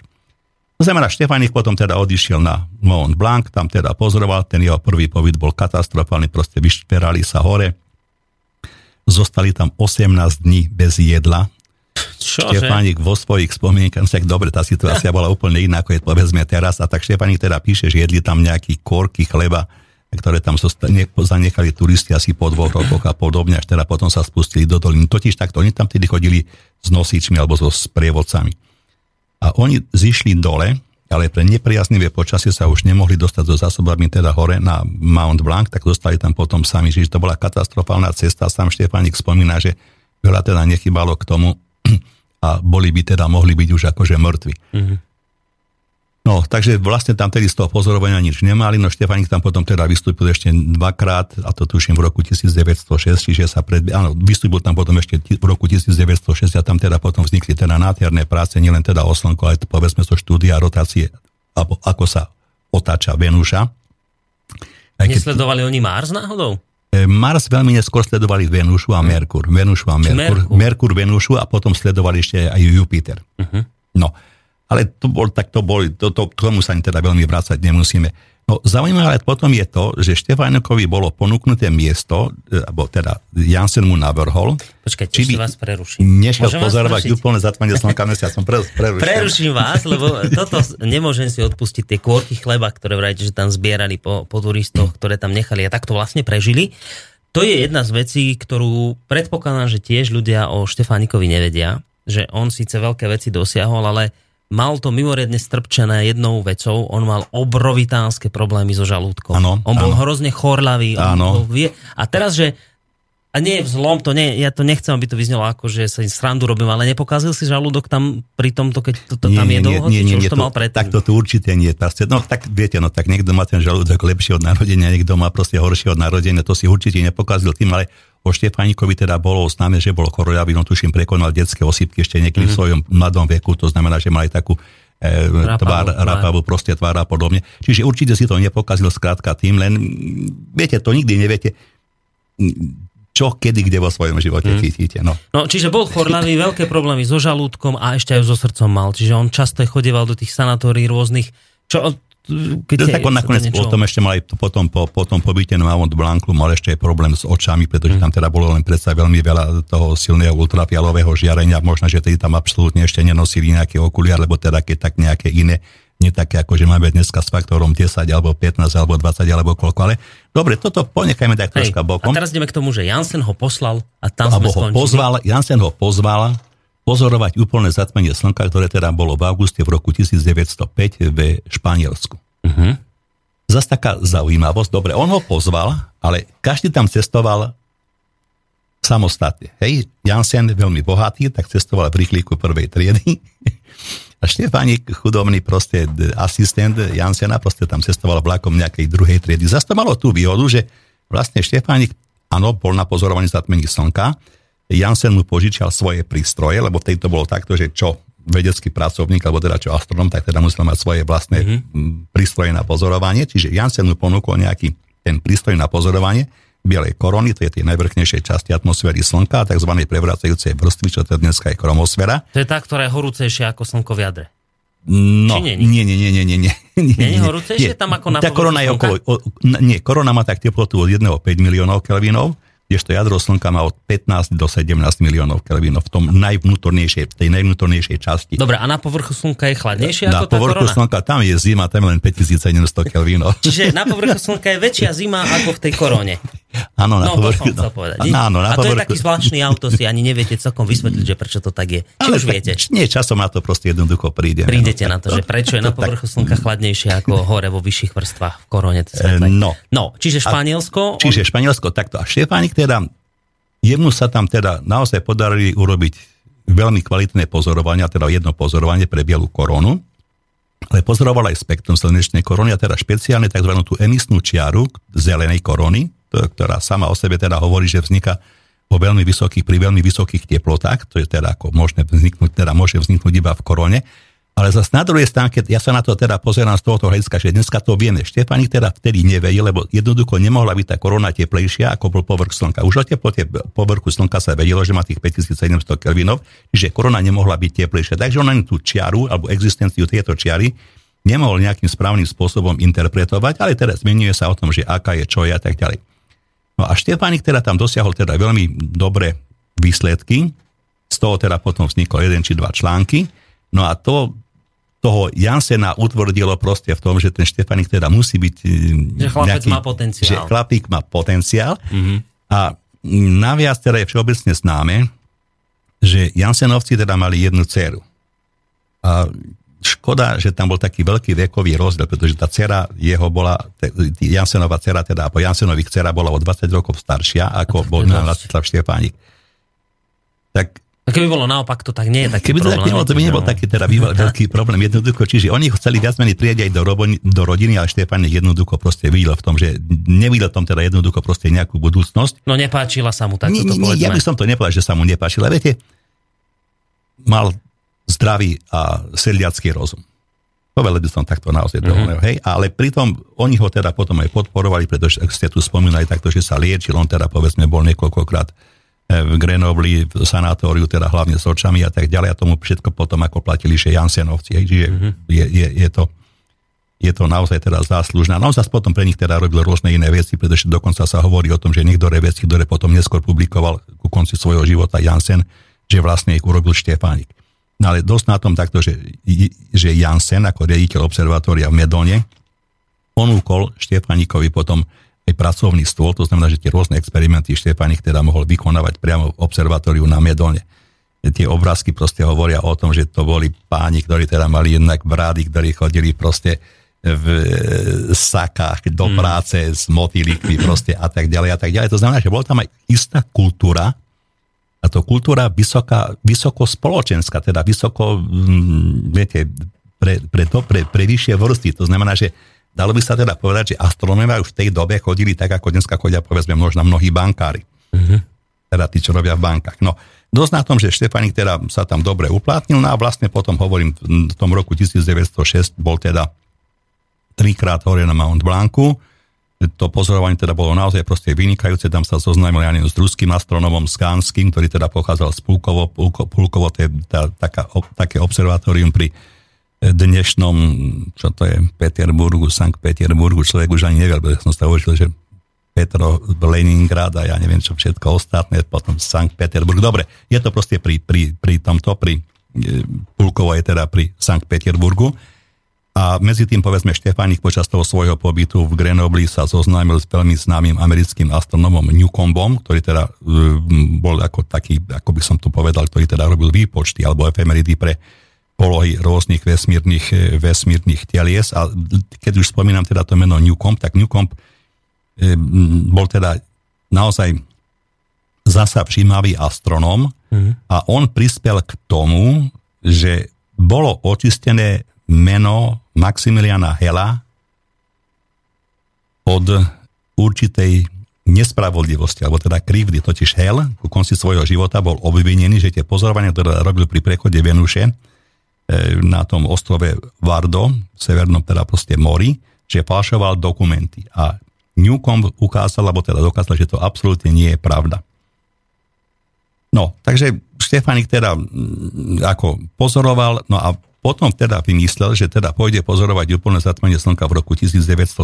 To znamená, Štefanik potom teda odišiel na Mont Blanc, tam teda pozoroval, ten jeho prvý pobyt bol katastrofálny, proste vyšperali sa hore, zostali tam 18 dní bez jedla, Čo, Štefánik vo svojich spomienkach, tak dobre, tá situácia bola úplne iná, ako je povedzme teraz, a tak Štefánik teda píše, že jedli tam nejaký korky chleba, ktoré tam zanechali turisti asi po dvoch rokoch a podobne, až teda potom sa spustili do doliny. Totiž takto, oni tam tedy chodili s nosičmi alebo so sprievodcami. A oni zišli dole, ale pre nepriaznivé počasie sa už nemohli dostať so zásobami teda hore na Mount Blanc, tak dostali tam potom sami. Čiže to bola katastrofálna cesta. Sám Štefánik spomína, že veľa teda nechybalo k tomu, a boli by teda, mohli byť už akože mŕtvi. Mm-hmm. No, takže vlastne tam tedy z toho pozorovania nič nemali, no Štefanik tam potom teda vystúpil ešte dvakrát, a to tuším v roku 1906, čiže sa pred, áno, vystúpil tam potom ešte v roku 1906 a tam teda potom vznikli teda nádherné práce, nielen teda o Slnko, ale povedzme so štúdia rotácie, alebo ako sa otáča Venúša. Aj keď... Nesledovali oni Mars náhodou? E, Mars veľmi neskôr sledovali Venúšu a Merkur. Venúšu a Merkur. Merkur, Merkur Venúšu a potom sledovali ešte aj Jupiter. Uh-huh. No, ale to bol, tak to bol, to, to, tomu sa teda veľmi vrácať nemusíme. No zaujímavé potom je to, že Štefánokovi bolo ponúknuté miesto, e, alebo teda Jansen mu navrhol. Počkajte, či by vás preruším. Nešiel pozorovať úplne zatvanie slnka mesiacom. Pre, preruším. Preruším vás, lebo toto nemôžem si odpustiť, tie kôrky chleba, ktoré vrajte, že tam zbierali po, po turistoch, ktoré tam nechali a takto vlastne prežili. To je jedna z vecí, ktorú predpokladám, že tiež ľudia o Štefánikovi nevedia, že on síce veľké veci dosiahol, ale mal to mimoriadne strpčené jednou vecou, on mal obrovitánske problémy so žalúdkom. Ano, on bol ano. hrozne chorlavý. On bol, vie, a teraz, že a nie je vzlom, to nie, ja to nechcem, aby to vyznelo ako, že sa srandu robím, ale nepokazil si žalúdok tam pri tomto, keď to, to nie, tam je dlho, nie, nie, nie, to, mal predtým? Tak to tu určite nie. Proste, no tak viete, no tak niekto má ten žalúdok lepší od narodenia, niekto má proste horší od narodenia, to si určite nepokazil tým, ale O Štefánikovi teda bolo známe, že bol chorojavý, no tuším prekonal detské osýpky ešte niekedy mm-hmm. v mhm. svojom mladom veku, to znamená, že mal aj takú e, tvár, rapavú, proste tvár a podobne. Čiže určite si to nepokazil skrátka tým, len viete, to nikdy neviete, čo kedy kde vo svojom živote mm. chytíte. No. no, čiže bol chorlavý, veľké problémy so žalúdkom a ešte aj so srdcom mal. Čiže on často chodieval do tých sanatórií rôznych. Čo, no, tak on nakoniec potom ešte mal aj potom po, po tom pobyte na Mount Blancu mal ešte aj problém s očami, pretože mm. tam teda bolo len predsa veľmi veľa toho silného ultrafialového žiarenia. Možno, že tedy tam absolútne ešte nenosili nejaké okuliare, alebo teda keď tak nejaké iné nie také ako, že máme dneska s faktorom 10 alebo 15 alebo 20 alebo koľko, ale dobre, toto ponechajme tak troška bokom. A teraz ideme k tomu, že Jansen ho poslal a tam alebo sme ho pozval, Jansen ho pozval pozorovať úplné zatmenie slnka, ktoré teda bolo v auguste v roku 1905 v Španielsku. Uh-huh. Zas taká zaujímavosť, dobre, on ho pozval, ale každý tam cestoval samostatne. Hej, Jansen, veľmi bohatý, tak cestoval v rýchlíku prvej triedy. A Štefánik, chudobný proste asistent Jansena, proste tam cestoval vlakom nejakej druhej triedy. Zas to malo tú výhodu, že vlastne Štefánik, áno, bol na pozorovaní zatmení slnka, Jansen mu požičal svoje prístroje, lebo v tejto bolo takto, že čo vedecký pracovník, alebo teda čo astronom, tak teda musel mať svoje vlastné mm-hmm. prístroje na pozorovanie. Čiže Jansen mu ponúkol nejaký ten prístroj na pozorovanie bielej korony, to je tie najvrchnejšej časti atmosféry Slnka, tzv. prevracajúcej vrstvy, čo to dneska je kromosféra. To je tá, ktorá je horúcejšia ako Slnko v jadre. No, nie, nie, nie, nie, nie, nie. Nie, nie, nie horúcejšie tam ako na tá korona je okolo, o, nie, korona má tak teplotu od 1,5 miliónov kelvinov, kdežto jadro Slnka má od 15 do 17 miliónov kelvinov v tom najvnútornejšej, tej najvnútornejšej časti. Dobre, a na povrchu Slnka je chladnejšie na ako tá povrchu korona? Slnka tam je zima, tam je len 5700 kelvinov. Čiže na povrchu Slnka je väčšia zima ako v tej korone. Áno, na no, povrchu. To som povedať. Áno, na a to povrchu. je taký zvláštny auto, si ani neviete celkom vysvetliť, že prečo to tak je. Či Ale už viete? Nie, časom na to proste jednoducho príde. Prídete no, na to, že prečo je na povrchu Slnka chladnejšie ako hore vo vyšších vrstvách v korone. No. no, čiže Španielsko... A, čiže Španielsko takto. A Štefánik teda, jemu sa tam teda naozaj podarili urobiť veľmi kvalitné pozorovania, teda jedno pozorovanie pre bielú koronu, ale pozoroval aj spektrum slnečnej korony, a teda špeciálne tzv. tú emisnú čiaru zelenej korony, ktorá sama o sebe teda hovorí, že vzniká vo veľmi vysokých, pri veľmi vysokých teplotách, to je teda ako možné vzniknúť, teda môže vzniknúť iba v korone. Ale zase na druhej strane, keď ja sa na to teda pozerám z tohoto hľadiska, že dneska to vieme. Štefanik teda vtedy nevedel, lebo jednoducho nemohla byť tá korona teplejšia ako bol povrch slnka. Už o teplote povrchu slnka sa vedelo, že má tých 5700 kelvinov, že korona nemohla byť teplejšia. Takže ona tú čiaru alebo existenciu tejto čiary nemohol nejakým správnym spôsobom interpretovať, ale teraz zmienuje sa o tom, že aká je čo je a tak ďalej. No a Štefánik teda tam dosiahol teda veľmi dobré výsledky, z toho teda potom vzniklo jeden či dva články, no a to toho Jansena utvrdilo proste v tom, že ten Štefanik teda musí byť... E, že chlapec nejaký, má potenciál. Že chlapík má potenciál. Mm-hmm. A naviac teda je všeobecne známe, že Jansenovci teda mali jednu dceru. A škoda, že tam bol taký veľký vekový rozdiel, pretože tá dcera jeho bola, Jansenová dcera, teda, po Jansenových dcera bola o 20 rokov staršia, ako bol Ladislav Štefánik. Tak A keby bolo naopak, to tak nie je taký Keby problém. nebolo, to by nebol no. taký teda býval veľký problém. Jednoducho, čiže oni chceli viac menej prijať aj do, robo, do rodiny, ale Štefan jednoducho proste videl v tom, že nevidel v tom teda jednoducho proste nejakú budúcnosť. No nepáčila sa mu tak Nie, nie, ja by som to nepovedal, že sa mu nepáčilo. Ale viete, mal zdravý a sedliacký rozum. Povedal by som takto naozaj Mhm. mm-hmm. hej, ale pritom oni ho teda potom aj podporovali, pretože ak ste tu spomínali takto, že sa liečil, on teda povedzme bol niekoľkokrát eh, v Grenobli, v sanatóriu, teda hlavne s očami a tak ďalej a tomu všetko potom ako platili, že Jansenovci, hej, čiže Mhm. mm-hmm. je, je, je to je to naozaj teda záslužné. No on zase potom pre nich teda robil rôzne iné veci, pretože dokonca sa hovorí o tom, že niektoré veci, ktoré potom neskôr publikoval ku konci svojho života Jansen, že vlastne ich urobil Štefánik. No ale dosť na tom takto, že, že Jansen ako riaditeľ observatória v Medone ponúkol Štefánikovi potom aj pracovný stôl, to znamená, že tie rôzne experimenty Štefánik teda mohol vykonávať priamo v observatóriu na Medone. Tie obrázky proste hovoria o tom, že to boli páni, ktorí teda mali jednak brády, ktorí chodili proste v e, sakách do práce s motýlikmi proste a tak ďalej a tak ďalej. To znamená, že bola tam aj istá kultúra, a to kultúra vysoká, vysoko spoločenská, teda vysoko, mm, viete, pre, pre, to, pre, pre vyššie vrsty. To znamená, že dalo by sa teda povedať, že astronómovia už v tej dobe chodili tak, ako dneska chodia, povedzme, možno mnohí bankári. Mm-hmm. Teda tí, čo robia v bankách. No, dosť na tom, že Štefanik teda sa tam dobre uplatnil, no a vlastne potom hovorím, v tom roku 1906 bol teda trikrát hore na Mount Blancu. To pozorovanie teda bolo naozaj proste vynikajúce. Tam sa zoznámil neviem, s ruským astronomom Skanským, ktorý teda pochádzal z Pulkovo. Pulko, Pulkovo to je tá, taká, o, také observatórium pri dnešnom, čo to je, Peterburgu, Sankt Peterburgu. Človek už ani nevedel, som sa učil, že Petro, Leningrad a ja neviem čo všetko ostatné, potom Sankt Peterburg. Dobre, je to proste pri, pri, pri tomto, pri e, Pulkovo je teda pri Sankt Peterburgu. A medzi tým, povedzme, Štefánik počas toho svojho pobytu v Grenobli sa zoznámil s veľmi známym americkým astronomom Newcombom, ktorý teda um, bol ako taký, ako by som to povedal, ktorý teda robil výpočty alebo efemeridy pre polohy rôznych vesmírnych, eh, vesmírnych telies. A keď už spomínam teda to meno Newcomb, tak Newcomb eh, bol teda naozaj zasa všímavý astronóm mm. a on prispel k tomu, že bolo očistené meno Maximiliana Hela od určitej nespravodlivosti, alebo teda krivdy. Totiž Hel ku konci svojho života bol obvinený, že tie pozorovania, ktoré robil pri prechode Venuše e, na tom ostrove Vardo, v severnom teda proste mori, že falšoval dokumenty. A Newcomb ukázal, alebo teda dokázal, že to absolútne nie je pravda. No, takže Štefanik teda ako pozoroval, no a potom teda vymyslel, že teda pôjde pozorovať úplné zatmenie slnka v roku 1907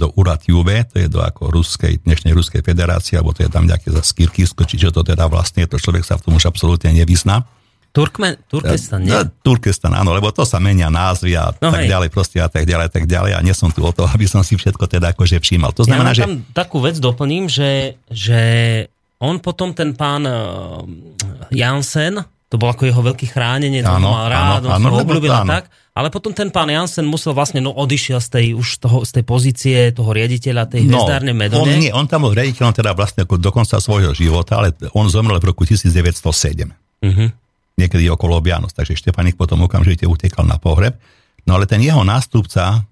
do Urat UV, to je do ako ruskej, dnešnej Ruskej federácie, alebo to je tam nejaké za Skirkisko, čiže to teda vlastne, to človek sa v tom už absolútne nevyzná. Turkmen, Turkestan, nie? No, Turkestan, áno, lebo to sa menia názvy a No tak hej. ďalej, proste a tak ďalej, tak ďalej a nie som tu o to, aby som si všetko teda akože všímal. To Ja znamená, že... tam takú vec doplním, že, že on potom ten pán eh, Jansen, to bol ako jeho veľký chránenie, to Áno, mal rád, áno, on áno, ho obľúbil a tak, ale potom ten pán Jansen musel vlastne, no odišiel z tej, už toho, z tej pozície toho riaditeľa tej hvezdárnej on, Medone. nie, on tam bol riaditeľom teda vlastne ako do konca svojho života, ale on zomrel v roku 1907. Mhm. Niekedy okolo Vianoc, takže Štefanik potom okamžite utekal na pohreb. No ale ten jeho nástupca,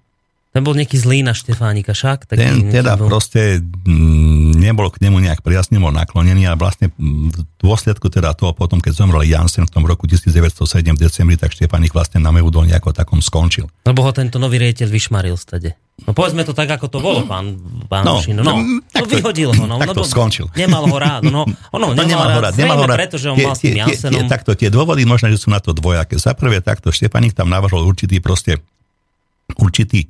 Ten bol nejaký zlý na Štefánika, však? Taký, ten teda bol... proste mm, nebol k nemu nejak prijazný, bol naklonený a vlastne mm, v dôsledku teda toho potom, keď zomrel Jansen v tom roku 1907 v decembri, tak Štefanik vlastne na Meudol nejako takom skončil. Lebo ho tento nový riaditeľ vyšmaril stade. No povedzme to tak, ako to bolo, pán, pán No, Šino. No, mm, no, tak to- vyhodil ho. No, tak to skončil. Nemal ho rád. No, ono, No, nemal, ho rád, nemal ho rád. preto, že on mal s tým Jansenom. takto, tie dôvody možno, že sú na to dvojaké. Za prvé takto, Štefanik tam navrhol určitý proste, určitý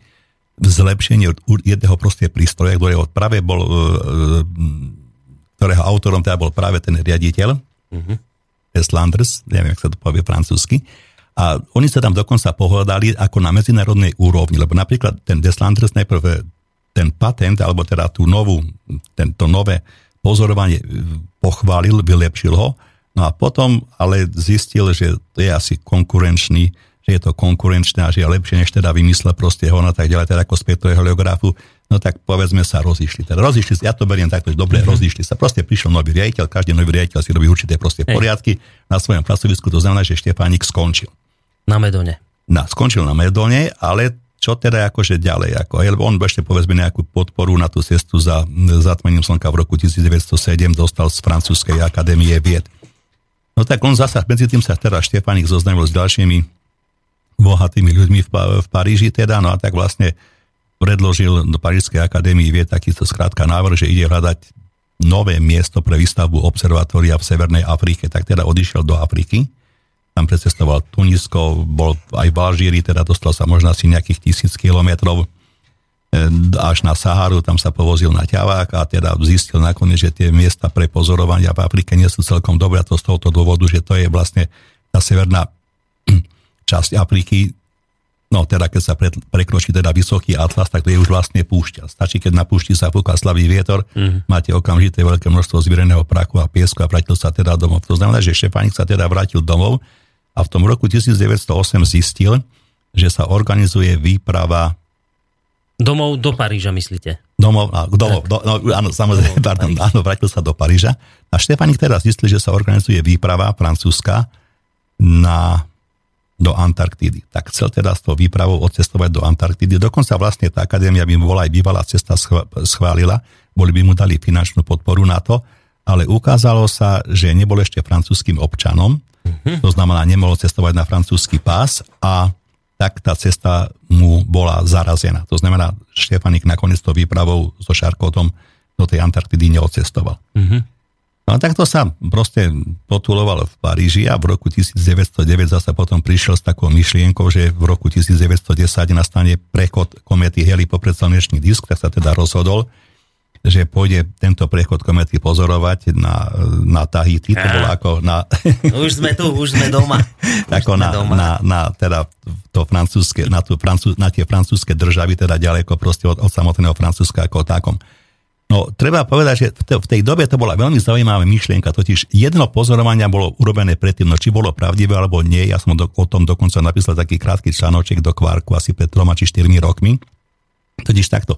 zlepšenie jedného proste prístroja, ktorého práve bol, e, e, ktorého autorom teda bol práve ten riaditeľ, Mhm. Eslanders, neviem, jak sa to povie francúzsky. A oni sa tam dokonca pohľadali ako na medzinárodnej úrovni, lebo napríklad ten Deslanders najprv ten patent, alebo teda tú novú, tento nové pozorovanie e, pochválil, vylepšil ho, no a potom ale zistil, že to je asi konkurenčný, že je to konkurenčné a že je lepšie, než teda vymysle proste ho, no tak ďalej, teda ako späť toho heleografu, no tak povedzme sa rozišli. Teda rozišli, ja to beriem takto, že dobre, mm-hmm. rozišli sa. Proste prišiel nový riaditeľ, každý nový riaditeľ si robí určité proste poriadky na svojom pracovisku, to znamená, že Štefánik skončil. Na Medone. Na, skončil na Medone, ale čo teda akože ďalej, ako, lebo on ešte povedzme nejakú podporu na tú cestu za zatmením slnka v roku 1907 dostal z francúzskej akadémie vied. No tak on zasa, medzi tým sa teraz Štefánik zoznamil s ďalšími bohatými ľuďmi v, v Paríži teda, no a tak vlastne predložil do Parížskej akadémii vie takýto skrátka návrh, že ide hľadať nové miesto pre výstavbu observatória v Severnej Afrike, tak teda odišiel do Afriky, tam precestoval Tunisko, bol aj v Alžíri, teda dostal sa možno asi nejakých tisíc kilometrov e, až na Saharu, tam sa povozil na ťavák a teda zistil nakoniec, že tie miesta pre pozorovania v Afrike nie sú celkom dobré to z tohoto dôvodu, že to je vlastne tá severná časť Afriky, no teda keď sa pre, prekročí teda vysoký atlas, tak to je už vlastne púšťa. Stačí, keď na púšti sa fúka slabý vietor, mm. máte okamžité veľké množstvo zbiereného prachu a piesku a vrátil sa teda domov. To znamená, že Štefánik sa teda vrátil domov a v tom roku 1908 zistil, že sa organizuje výprava Domov do Paríža, myslíte? Domov, á, domov do, no, áno, samozrejme, pardon, áno, vrátil sa do Paríža. A Štefánik teraz zistil, že sa organizuje výprava francúzska na do Antarktídy. Tak chcel teda s tou výpravou odcestovať do Antarktídy. Dokonca vlastne tá akadémia by mu bola aj bývalá cesta schválila, boli by mu dali finančnú podporu na to, ale ukázalo sa, že nebol ešte francúzským občanom, mm-hmm. to znamená, nemohol cestovať na francúzsky pás a tak tá cesta mu bola zarazená. To znamená, Štefanik nakoniec to výpravou so Šarkotom do tej Antarktidy neodcestoval. Mm-hmm. No a takto sa proste potuloval v Paríži a v roku 1909 zase potom prišiel s takou myšlienkou, že v roku 1910 nastane prechod komety Heli po slnečný disk, tak sa teda rozhodol, že pôjde tento prechod komety pozorovať na, na Tahiti, to bolo ako na... Už sme tu, už sme doma. ako na, doma. Na, na, teda to francúzske, na, tú francúz, na tie francúzske državy, teda ďaleko proste od, od samotného Francúzska ako takom. No, treba povedať, že v tej dobe to bola veľmi zaujímavá myšlienka, totiž jedno pozorovania bolo urobené predtým, no či bolo pravdivé alebo nie, ja som do, o tom dokonca napísal taký krátky článoček do Kvarku asi pred troma či štyrmi rokmi. Totiž takto.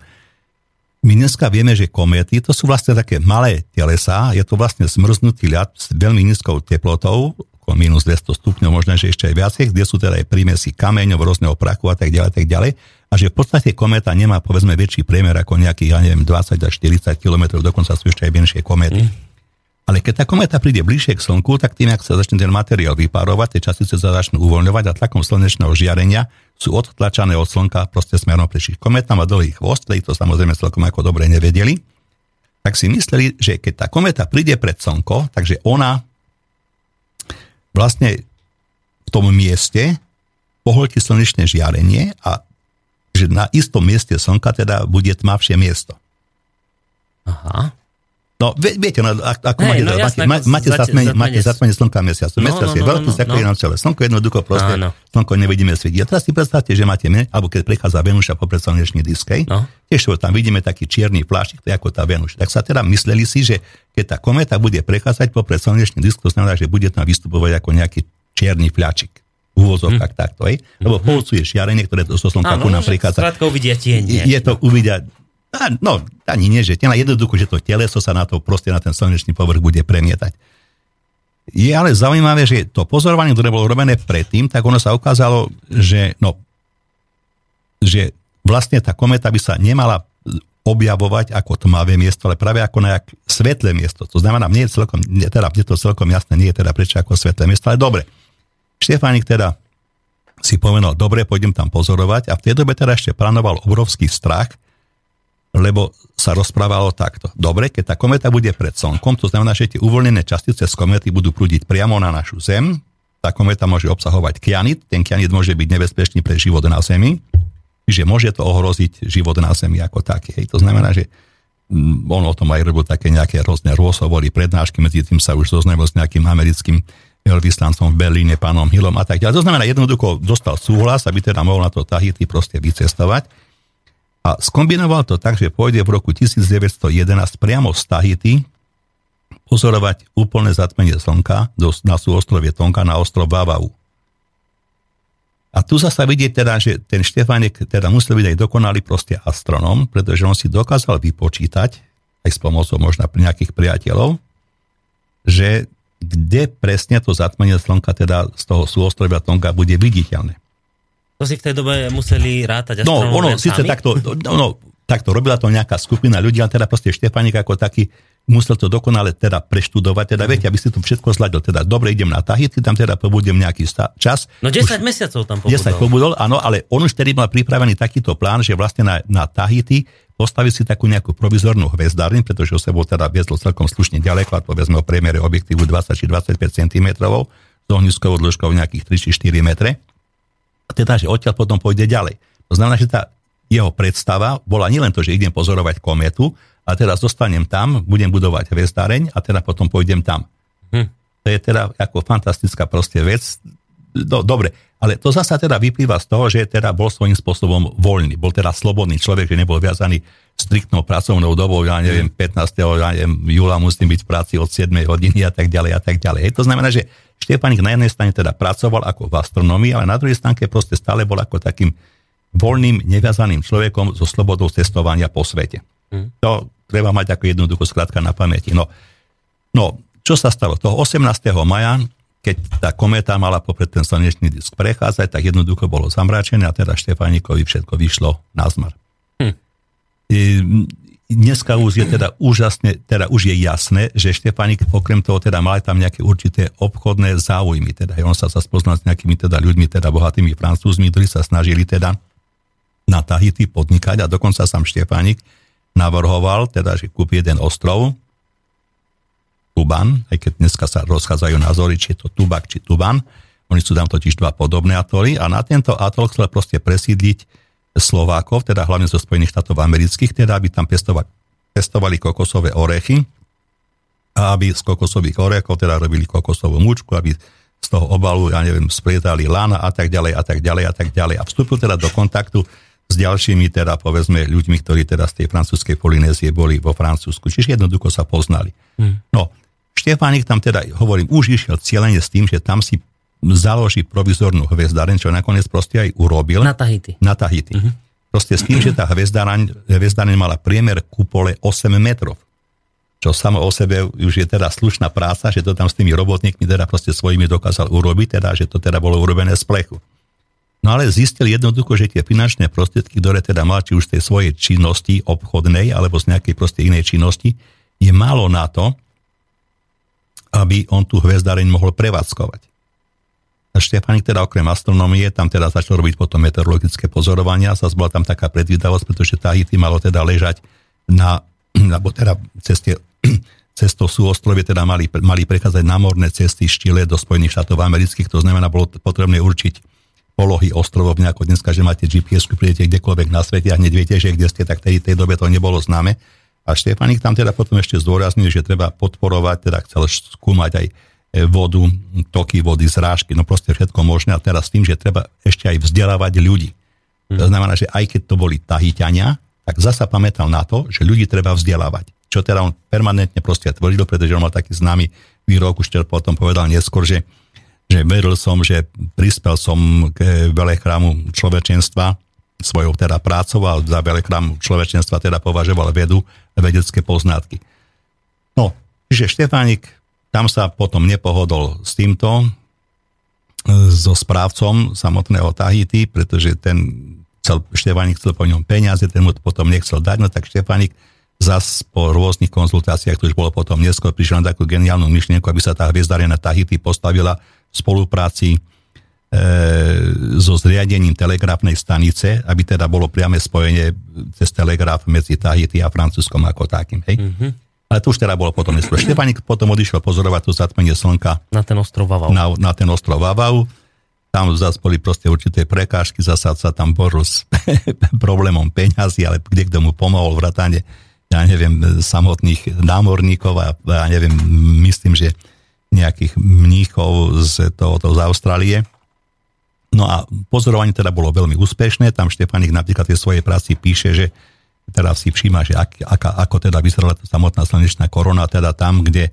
My dneska vieme, že kométy to sú vlastne také malé telesá, je to vlastne smrznutý ľad s veľmi nízkou teplotou, minus 200 stupňov, možno, že ešte aj viacej, kde sú teda aj prímesy kameňov, rôzneho prachu a tak ďalej, tak ďalej a že v podstate kometa nemá povedzme väčší priemer ako nejakých, ja neviem, 20 až 40 km, dokonca sú ešte aj menšie komety. Mm. Ale keď tá kometa príde bližšie k Slnku, tak tým, ak sa začne ten materiál vypárovať, tie častice sa začnú uvoľňovať a tlakom slnečného žiarenia sú odtlačané od Slnka proste smerom preč. Kometa má dlhý chvost, to samozrejme celkom ako dobre nevedeli, tak si mysleli, že keď tá kometa príde pred Slnko, takže ona vlastne v tom mieste pohltí slnečné žiarenie a že na istom mieste Slnka teda bude tmavšie miesto. Aha. No, viete, no, ako hey, máte, no, máte, máte, máte, zatmenie, máte zatmenie slnka mesiacu. No, Mesiac no, no, je veľký, no, no, no. celé. Slnko jednoducho proste, no, no. slnko nevidíme svietiť. A teraz si predstavte, že máte, alebo keď prechádza Venúša popred slnečný diskej, no. tiež tam vidíme taký čierny pláštik, to je ako tá Venúša. Tak sa teda mysleli si, že keď tá kometa bude prechádzať popred slnečný disk, to znamená, že bude tam vystupovať ako nejaký čierny v úvozovkách hmm. takto, hej? Lebo hmm. polcuje šiarenie, ktoré to so slnka ku nám prichádza. Skrátka uvidia tieň. Je to uvidia, no ani nie, že tieň, jednoducho, že to teleso sa na to proste na ten slnečný povrch bude premietať. Je ale zaujímavé, že to pozorovanie, ktoré bolo robené predtým, tak ono sa ukázalo, že, no, že vlastne tá kometa by sa nemala objavovať ako tmavé miesto, ale práve ako nejak svetlé miesto. To znamená, mne je celkom, teda, mne to celkom jasné, nie je teda prečo ako svetlé miesto, ale dobre. Štefánik teda si povedal, dobre, pôjdem tam pozorovať a v tej dobe teda ešte plánoval obrovský strach, lebo sa rozprávalo takto. Dobre, keď tá kometa bude pred Slnkom, to znamená, že tie uvoľnené častice z komety budú prúdiť priamo na našu Zem, tá kometa môže obsahovať kianit, ten kianit môže byť nebezpečný pre život na Zemi, že môže to ohroziť život na Zemi ako taký. Hej. To znamená, že mm, on o tom aj robil také nejaké rôzne rôsovory, prednášky, medzi tým sa už zoznamil s nejakým americkým veľvyslancom v Berlíne, pánom Hillom a tak ďalej. To znamená, jednoducho dostal súhlas, aby teda mohol na to Tahiti proste vycestovať. A skombinoval to tak, že pôjde v roku 1911 priamo z Tahiti pozorovať úplné zatmenie slnka na súostrovie Tonga na ostrov Vavau. A tu zasa vidieť teda, že ten Štefánek teda musel byť aj dokonalý proste astronom, pretože on si dokázal vypočítať, aj s pomocou možno nejakých priateľov, že kde presne to zatmenie slnka teda z toho súostrovia Tonga bude viditeľné. To si v tej dobe museli rátať No, ono síce takto, no, takto robila to nejaká skupina ľudí, ale teda proste Štefánik ako taký musel to dokonale teda preštudovať, teda viete, aby si to všetko zladil, teda dobre, idem na Tahiti, tam teda pobudem nejaký čas. No 10 už, mesiacov tam pobudol. 10 pobudol, áno, ale on už tedy mal pripravený takýto plán, že vlastne na, na Tahiti postaviť si takú nejakú provizornú hvezdárny, pretože o sebou teda viezlo celkom slušne ďaleko, a povedzme o priemere objektívu 20 či 25 cm, s ohniskovou dĺžkou nejakých 3 či 4 metre. A teda, že odtiaľ potom pôjde ďalej. To znamená, že tá jeho predstava bola nielen to, že idem pozorovať kometu, a teraz dostanem tam, budem budovať hviezdareň a teda potom pôjdem tam. Hm. To je teda ako fantastická proste vec. Do, dobre, ale to zasa teda vyplýva z toho, že teda bol svojím spôsobom voľný. Bol teda slobodný človek, že nebol viazaný striktnou pracovnou dobou, ja neviem, 15. Ja neviem, júla musím byť v práci od 7 hodiny a tak ďalej a tak ďalej. To znamená, že Štefanik na jednej strane teda pracoval ako v astronomii, ale na druhej strane proste stále bol ako takým voľným, neviazaným človekom so slobodou cestovania po svete. Hmm. To treba mať ako jednoducho skrátka na pamäti. No, no, čo sa stalo? Toho 18. maja, keď tá kométa mala popred ten slnečný disk prechádzať, tak jednoducho bolo zamračené a teda Štefánikovi všetko vyšlo na zmar. Hm. I, dneska už je teda úžasne, teda už je jasné, že Štefánik okrem toho teda mal tam nejaké určité obchodné záujmy, teda on sa sa spoznal s nejakými teda ľuďmi, teda bohatými francúzmi, ktorí sa snažili teda na Tahiti podnikať a dokonca sám Štefánik navrhoval, teda, že kúpi jeden ostrov, Tuban, aj keď dneska sa rozchádzajú názory, či je to Tubak, či Tuban. Oni sú tam totiž dva podobné atoly a na tento atol chcel proste presídliť Slovákov, teda hlavne zo Spojených štátov amerických, teda aby tam pestovali, pestovali kokosové orechy a aby z kokosových orechov teda robili kokosovú mučku, aby z toho obalu, ja neviem, splietali lana a tak ďalej a tak ďalej a tak ďalej. A vstúpil teda do kontaktu s ďalšími teda povedzme ľuďmi, ktorí teda z tej francúzskej Polynézie boli vo Francúzsku. Čiže jednoducho sa poznali. Hmm. No, Štefánik tam teda, hovorím, už išiel cieľene s tým, že tam si založí provizornú hviezdareň, čo nakoniec proste aj urobil. Na Tahiti. Na Tahiti. Uh-huh. Proste s tým, že tá hviezdareň, hviezdareň mala priemer kupole 8 metrov. Čo samo o sebe už je teda slušná práca, že to tam s tými robotníkmi teda proste svojimi dokázal urobiť, teda, že to teda bolo urobené z plechu. No ale zistili jednoducho, že tie finančné prostriedky, ktoré teda mal či už z tej svojej činnosti obchodnej alebo z nejakej proste inej činnosti, je málo na to, aby on tú hviezdareň mohol prevádzkovať. A Štefanik teda okrem astronomie tam teda začal robiť potom meteorologické pozorovania, sa bola tam taká predvídavosť, pretože Tahiti malo teda ležať na, alebo teda cez, tie, cez to súostrovie teda mali, mali prechádzať námorné cesty štile do Spojených štátov amerických, to znamená, bolo potrebné určiť polohy ostrovov, nejako dneska, že máte GPS, prídete kdekoľvek na svete a hneď viete, že kde ste, tak tej, tej dobe to nebolo známe. A Štefanik tam teda potom ešte zdôraznil, že treba podporovať, teda chcel skúmať aj e, vodu, toky vody, zrážky, no proste všetko možné a teraz s tým, že treba ešte aj vzdelávať ľudí. Hmm. To znamená, že aj keď to boli Tahiťania, tak zasa pamätal na to, že ľudí treba vzdelávať. Čo teda on permanentne proste tvrdil, pretože on mal taký známy výrok, už potom povedal neskôr, že že veril som, že prispel som k chrámu človečenstva svojou teda prácou a za chrám človečenstva teda považoval vedu vedecké poznatky. No, čiže Štefánik tam sa potom nepohodol s týmto, e, so správcom samotného Tahiti, pretože ten chcel, Štefánik chcel po ňom peniaze, ten mu to potom nechcel dať, no tak Štefánik zas po rôznych konzultáciách, to už bolo potom neskôr, prišiel na takú geniálnu myšlienku, aby sa tá hviezdarina Tahiti postavila spolupráci e, so zriadením telegrafnej stanice, aby teda bolo priame spojenie cez telegraf medzi Tahiti a Francúzskom ako takým. Hej? Mm-hmm. Ale to už teda bolo potom neskôr. Štefanik potom odišiel pozorovať to zatmenie slnka na ten ostrov Vavau. Na, na ten ostrov Vavau. Tam zase boli proste určité prekážky, zasa sa tam boril s problémom peňazí, ale kde kto mu pomohol vrátane, ja neviem, samotných námorníkov a ja neviem, myslím, že nejakých mníchov z, toho, toho z Austrálie. No a pozorovanie teda bolo veľmi úspešné. Tam Štefanik napríklad v svojej práci píše, že teda si všíma, že ak, aká, ako teda vyzerala samotná slnečná korona, teda tam, kde e,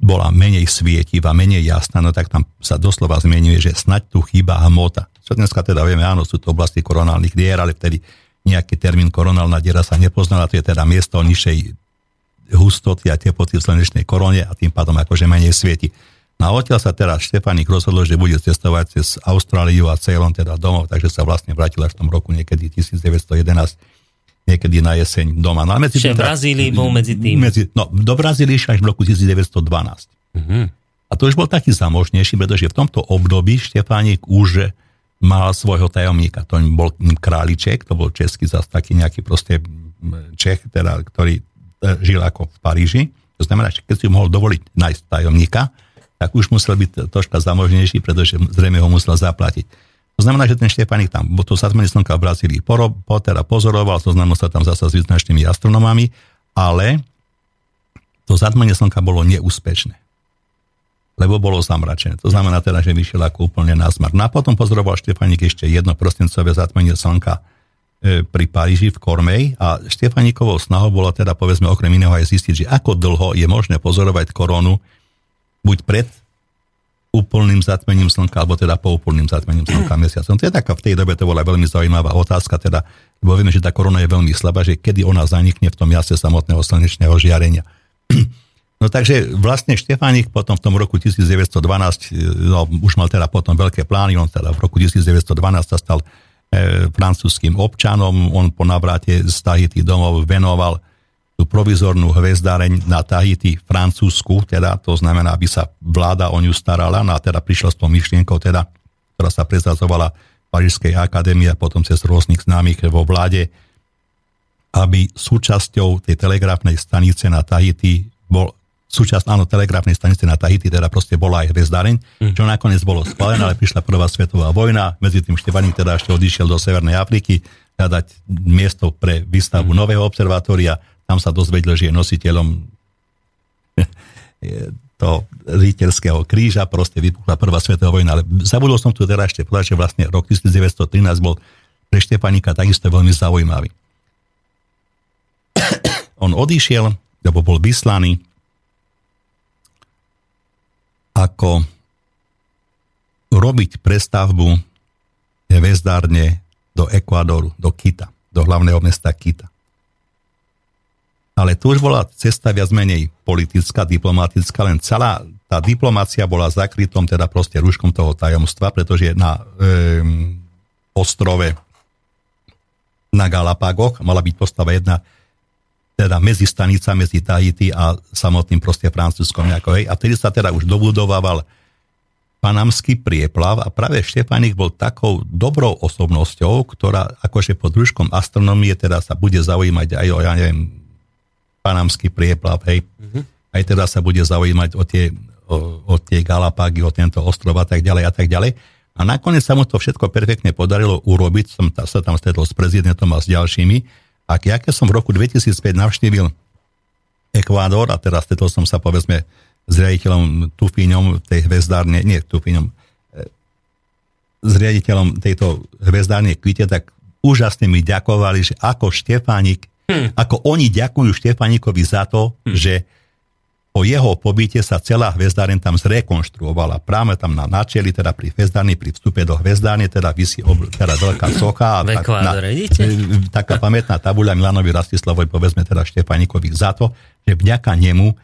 bola menej svietivá, menej jasná, no tak tam sa doslova zmenuje, že snaď tu chýba hmota. Čo dneska teda vieme, áno, sú to oblasti koronálnych dier, ale vtedy nejaký termín koronálna diera sa nepoznala, to je teda miesto nižšej hustoty a teploty v slnečnej korone a tým pádom akože menej svieti. No a odtiaľ sa teraz Štefanik rozhodol, že bude cestovať cez Austráliu a Ceylon teda domov, takže sa vlastne vrátil až v tom roku niekedy 1911 niekedy na jeseň doma. No a medzi tým, v Brazílii bol medzi tým. Medzi, no, do Brazílie až v roku 1912. Uh-huh. Mhm. A to už bol taký zamožnejší, pretože v tomto období Štefánik už mal svojho tajomníka. To bol králiček, to bol český zase taký nejaký proste Čech, teda, ktorý e, žil ako v Paríži. To znamená, že keď si mohol dovoliť nájsť tajomníka, tak už musel byť troška zamožnejší, pretože zrejme ho musel zaplatiť. To znamená, že ten Štefanik tam, bo to zatmenie slnka v Brazílii poro, po, teda pozoroval, to znamená sa tam zasa s význačnými astronomami, ale to zatmenie slnka bolo neúspešné. Lebo bolo zamračené. To znamená teda, že vyšiel ako úplne na smrť. No a potom pozoroval Štefanik ešte jedno prostencové zatmenie slnka e, pri Paríži v Kormej a Štefanikovou snahou bolo teda povedzme okrem iného aj zistiť, že ako dlho je možné pozorovať koronu buď pred úplným zatmením slnka, alebo teda po úplným zatmením slnka mesiacom. To je taká, v tej dobe to bola veľmi zaujímavá otázka, teda, lebo vieme, že tá korona je veľmi slabá, že kedy ona zanikne v tom jase samotného slnečného žiarenia. No takže vlastne Štefánik potom v tom roku 1912, no, už mal teda potom veľké plány, on teda v roku 1912 sa stal e, francúzským občanom, on po navráte z Tahiti domov venoval tú provizornú hvezdáreň na Tahiti Francúzsku, teda to znamená, aby sa vláda o ňu starala, no a teda prišla s tou myšlienkou, teda, ktorá sa prezazovala v Parížskej akadémie a potom cez rôznych známych vo vláde, aby súčasťou tej telegrafnej stanice na Tahiti bol súčasť, áno, telegrafnej stanice na Tahiti, teda proste bola aj hvezdáreň, mm. čo nakoniec bolo schválené, ale prišla prvá svetová vojna, medzi tým Štefaník teda ešte odišiel do Severnej Afriky, hľadať miesto pre výstavbu mm. nového observatória, tam sa dozvedel, že je nositeľom to riteľského kríža, proste vypukla prvá svetová vojna. Ale zabudol som tu teraz ešte povedať, že vlastne rok 1913 bol pre Štepanika takisto veľmi zaujímavý. On odišiel, lebo bol vyslaný ako robiť prestavbu hvezdárne do Ekvádoru, do Kita, do hlavného mesta Kita. Ale tu už bola cesta viac menej politická, diplomatická, len celá tá diplomácia bola zakrytom teda proste rúškom toho tajomstva, pretože na um, ostrove na Galapágoch mala byť postava jedna teda medzi stanica, medzi Tahiti a samotným proste francúzskom nejako, hej. A vtedy sa teda už dobudovával panamský prieplav a práve Štefanik bol takou dobrou osobnosťou, ktorá akože pod rúškom astronomie teda sa bude zaujímať aj o, ja neviem, panamský prieplav, hej. Mm-hmm. Aj teda sa bude zaujímať o tie, o, o tie Galapágy, o tento ostrov a tak ďalej a tak ďalej. A nakoniec sa mu to všetko perfektne podarilo urobiť, som ta, sa tam stretol s prezidentom a s ďalšími. A ja keď som v roku 2005 navštívil Ekvádor a teraz stretol som sa povedzme s riaditeľom Tufíňom tej hvezdárne, nie Tufíňom, e, s riaditeľom tejto hvezdárne Kvite, tak úžasne mi ďakovali, že ako Štefánik Hmm. Ako oni ďakujú Štefaníkovi za to, hmm. že po jeho pobyte sa celá hvezdáren tam zrekonštruovala. Práve tam na načeli, teda pri hvezdárni, pri vstupe do hvezdárne, teda vysí ob, teda veľká socha. A tak, na, taká pamätná tabuľa Milanovi Rastislavovi, povedzme teda Štefaníkovi za to, že vďaka nemu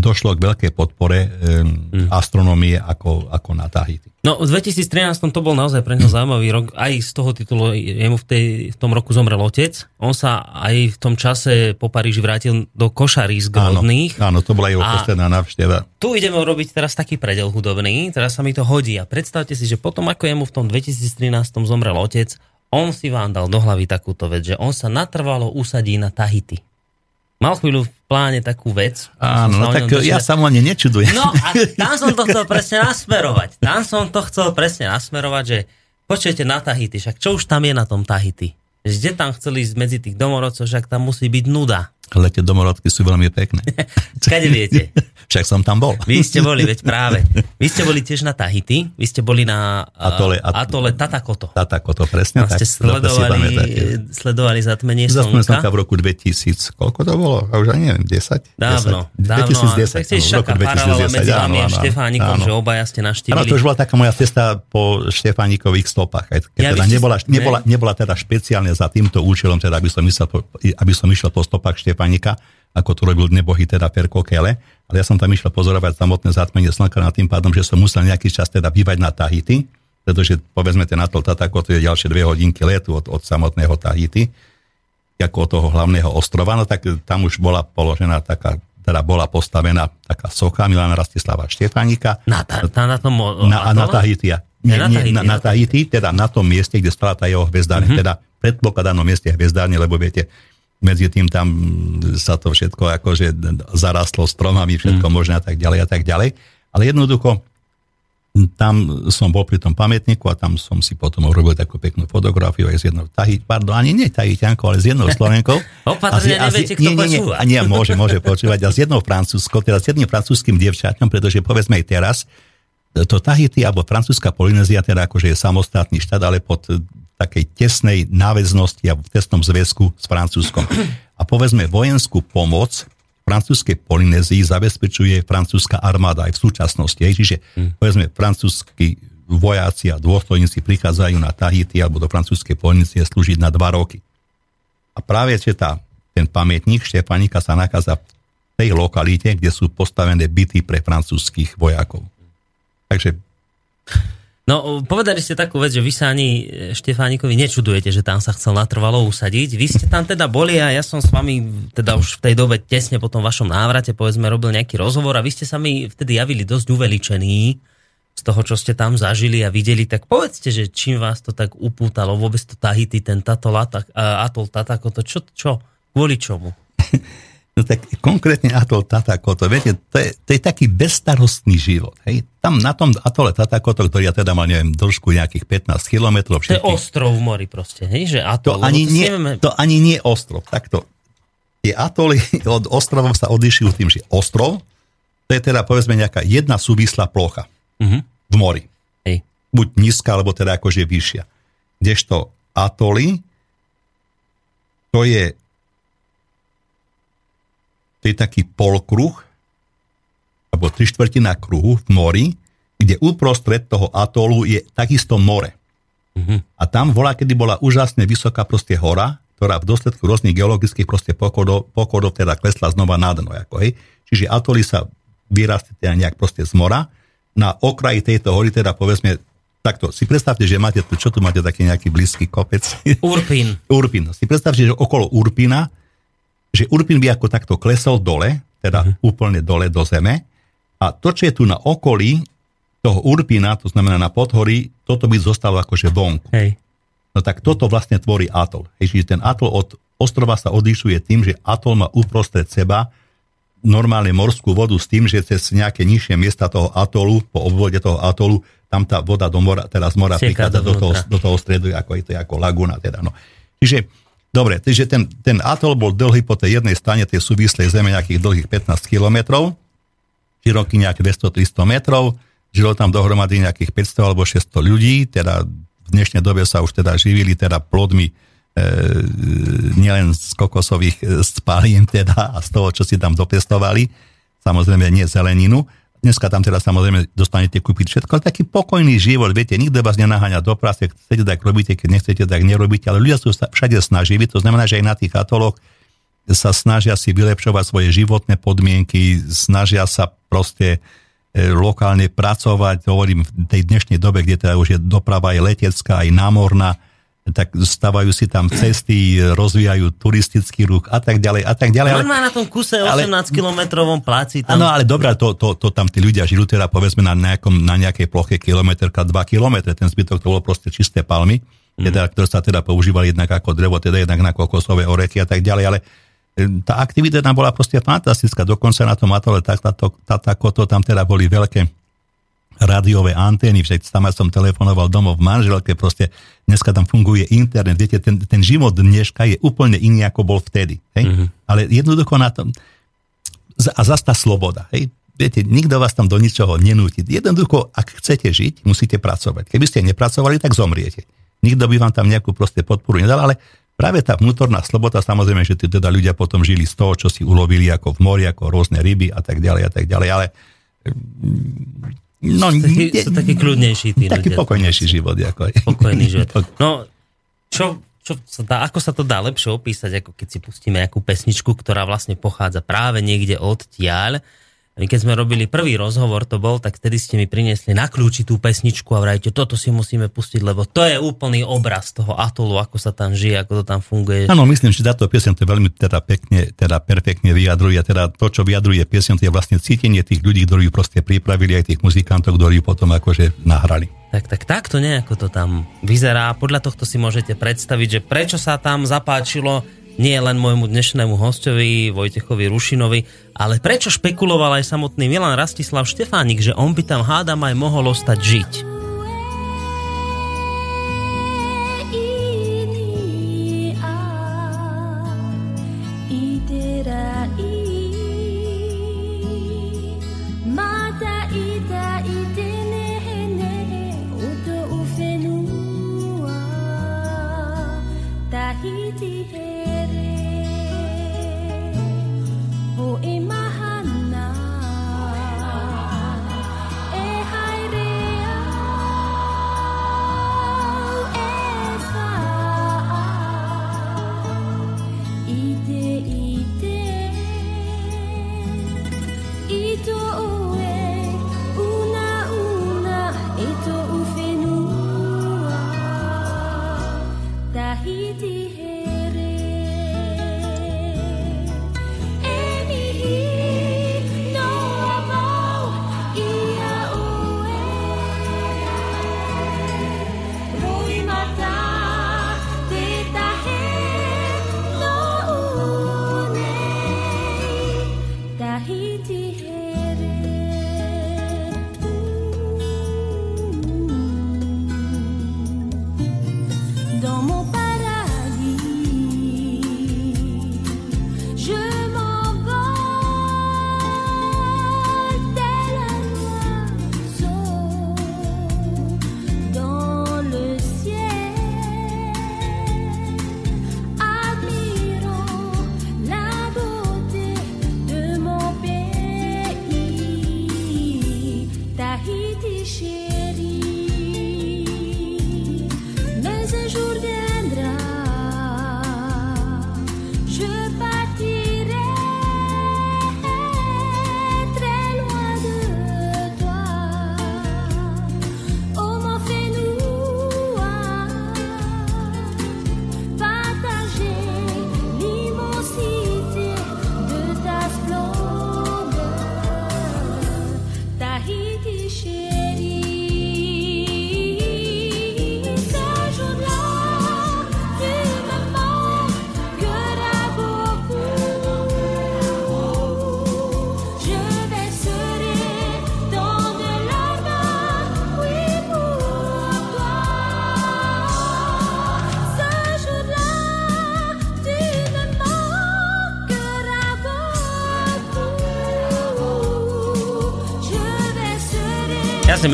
došlo k veľkej podpore um, hmm. astronomie ako, ako na Tahiti. No v 2013 to bol naozaj pre neho zaujímavý rok. Aj z toho titulu jemu v, tej, v tom roku zomrel otec. On sa aj v tom čase po Paríži vrátil do košarí z Grodných. Áno, áno, to bola jeho posledná návšteva. Tu ideme urobiť teraz taký predel hudobný. Teraz sa mi to hodí. A predstavte si, že potom ako jemu v tom 2013 zomrel otec, on si vám dal do hlavy takúto vec, že on sa natrvalo usadí na Tahiti mal chvíľu v pláne takú vec. Áno, no tak ja sa mu ani nečudujem. No a tam som to chcel presne nasmerovať. Tam som to chcel presne nasmerovať, že počujete na Tahiti, však čo už tam je na tom Tahiti? Kde tam chceli ísť medzi tých domorodcov, však tam musí byť nuda. Ale tie domorodky sú veľmi pekné. Kade viete? Však som tam bol. Vy ste boli, veď práve. Vy ste boli tiež na Tahiti, vy ste boli na Atole- at- atole Tatakoto. Tatakoto, presne tak. ste sledovali, sledovali zatmenie slnka slnka. v roku 2000, koľko to bolo? A už ani neviem, 10? Dávno, 10. dávno. 2010. Tak tiež áno, všaká roku paralela 2010, medzi vami áno, a áno, Štefánikom, áno. že obaja ste Áno, navštívili. to už bola taká moja cesta po Štefánikových stopách. Aj Keď Ja, teda nebola, ne. nebola, nebola teda špeciálne za týmto účelom, teda aby som, po- aby som išiel po stopách Štefánika, ako to robil nebohy teda Ferko Kele, ale ja som tam išiel pozorovať samotné zatmenie slnka na tým pádom, že som musel nejaký čas teda bývať na Tahiti, pretože povedzme ten atol Tatako, to je ďalšie dve hodinky letu od, od samotného Tahiti, ako od toho hlavného ostrova, no tak tam už bola položená taká, teda bola postavená taká socha Milana Rastislava Štefánika, Na, ta, ta, na tom na, na? Tahiti. Nie, na nie, na, na na Tahiti, teda na tom mieste, kde stala tá jeho Mhm. mm-hmm. teda predpokladanom mieste hvezdárne, lebo viete, medzi tým tam sa to všetko akože zarastlo stromami, všetko mm. možné a tak ďalej a tak ďalej. Ale jednoducho tam som bol pri tom pamätníku a tam som si potom urobil takú peknú fotografiu aj s jednou Tahit, pardon, ani nie Tahitiankou, ale s jednou Slovenkou. Opatrne, A a s- neviete, kto nie, nie, nie, a nie, môže, môže počúvať. A s jednou francúzskou, teda s jedným francúzským dievčaťom, pretože povedzme aj teraz, to Tahiti alebo francúzska Polynézia teda akože je samostatný štát, ale pod takej tesnej náväznosti a v tesnom zväzku s Francúzskom. A povedzme vojenskú pomoc francúzskej Polynézii zabezpečuje francúzska armáda aj v súčasnosti. Hej. Čiže povedzme francúzski vojaci a dôstojníci prichádzajú na Tahiti alebo do francúzskej Polynézie slúžiť na dva roky. A práve že tá, ten pamätník Štefanika sa nachádza v tej lokalite, kde sú postavené byty pre francúzskych vojakov. Takže No, povedali ste takú vec, že vy sa ani e, Štefánikovi nečudujete, že tam sa chcel natrvalo usadiť. Vy ste tam teda boli a ja som s vami teda už v tej dobe tesne po tom vašom návrate, povedzme, robil nejaký rozhovor a vy ste sa mi vtedy javili dosť uveličení z toho, čo ste tam zažili a videli, tak povedzte, že čím vás to tak upútalo, vôbec to Tahiti, ten Tatol, Atol Tatako, to čo, čo, kvôli čomu? No tak konkrétne atol Tatakoto, viete, to je, to je taký bezstarostný život. Hej. Tam na tom atole Tatakoto, ktorý ja teda mal, neviem, dĺžku nejakých 15 kilometrov. To je ostrov v mori proste, hej? Že to, atol, ani to si nie, nevieme- to ani nie ostrov. Takto. Tie atoly od ostrovov sa odlišujú tým, že ostrov, to je teda povedzme nejaká jedna súvislá plocha Mhm. v mori. Hej. Buď nízka, alebo teda akože vyššia. Kdežto atoly, to je to je taký polkruh, alebo tri štvrtina kruhu v mori, kde uprostred toho atolu je takisto more. A tam bola, kedy bola úžasne vysoká proste hora, ktorá v dôsledku rôznych geologických proste pochodov, pochodov teda klesla znova na dno. Ako, hej. Čiže atoly sa vyrastli teda nejak proste z mora. Na okraji tejto hory teda povedzme takto, si predstavte, že máte tu, čo tu máte taký nejaký blízky kopec? Urpín. Urpín. Si predstavte, že okolo Urpína, že Urpín by ako takto klesol dole, teda uh-huh. úplne dole do zeme a to, čo je tu na okolí toho Urpína, to znamená na podhorí, toto by zostalo akože vonku. Hej. No tak toto vlastne tvorí atol. Hej, čiže ten atol od ostrova sa odlišuje tým, že atol má uprostred seba normálne morskú vodu s tým, že cez nejaké nižšie miesta toho atolu, po obvode toho atolu, tam tá voda do mora, teda z mora prichádza do toho, dovnútra. do toho stredu, ako je to ako laguna. Teda, no. Čiže, dobre, takže ten, ten atol bol dlhý po tej jednej strane tej súvislej zeme nejakých dlhých 15 kilometrov, široký nejakých 200-300 metrov, žilo tam dohromady nejakých 500 alebo 600 ľudí, teda v dnešnej dobe sa už teda živili teda plodmi e, nielen z kokosových e, spálien teda a z toho, čo si tam dopestovali, samozrejme nie zeleninu. Dneska tam teda samozrejme dostanete kúpiť všetko, ale taký pokojný život, viete, nikto vás nenaháňa do práce, chcete tak robíte, keď nechcete, tak nerobíte, ale ľudia sú všade snažili, to znamená, že aj na tých atoloch sa snažia si vylepšovať svoje životné podmienky, snažia sa proste e, lokálne pracovať, hovorím v tej dnešnej dobe, kde teda už je doprava aj letecká, aj námorná, tak stavajú si tam cesty, rozvíjajú turistický ruch a tak ďalej a tak ďalej. On má na tom kuse ale- 18-kilometrovom pláci tam. Áno, ale dobrá, to, to, to tam tí ľudia žili teda povedzme na, nejakom, na nejakej ploche kilometrka, 2 kilometre, ten zbytok to bolo proste čisté palmy, mm. teda, ktoré sa teda používali jednak ako drevo, teda jednak na kokosové orechy a tak ďalej, ale e, tá aktivita tam bola proste fantastická, dokonca na tom atole Tatakoto tam teda boli veľké rádiové antény, však tam som telefonoval domov v manželke, proste dneska tam funguje internet, viete, ten, ten život dneška je úplne iný, ako bol vtedy. Hej? Mm-hmm. Ale jednoducho na tom, a zase tá sloboda, hej? Viete, nikto vás tam do ničoho nenúti. Jednoducho, ak chcete žiť, musíte pracovať. Keby ste nepracovali, tak zomriete. Nikto by vám tam nejakú proste podporu nedal, ale práve tá vnútorná sloboda, samozrejme, že teda ľudia potom žili z toho, čo si ulovili ako v mori, ako rôzne ryby a tak ďalej a tak ďalej, ale No, taký, sú taký kľudnejší tí Taký ľudia. pokojnejší život. Ako Pokojný život. No, čo, čo sa dá, ako sa to dá lepšie opísať, ako keď si pustíme nejakú pesničku, ktorá vlastne pochádza práve niekde od tiaľ, my keď sme robili prvý rozhovor, to bol, tak vtedy ste mi priniesli na kľúči tú pesničku a vrajte, toto si musíme pustiť, lebo to je úplný obraz toho atolu, ako sa tam žije, ako to tam funguje. Áno, myslím, že táto piesň to veľmi teda pekne, teda perfektne vyjadruje. Teda to, čo vyjadruje piesň, to je vlastne cítenie tých ľudí, ktorí ju proste pripravili, aj tých muzikantov, ktorí ju potom akože nahrali. Tak, tak takto nejako to tam vyzerá. Podľa tohto si môžete predstaviť, že prečo sa tam zapáčilo nie len môjmu dnešnému hostovi Vojtechovi Rušinovi, ale prečo špekuloval aj samotný Milan Rastislav Štefánik, že on by tam hádam aj mohol ostať žiť.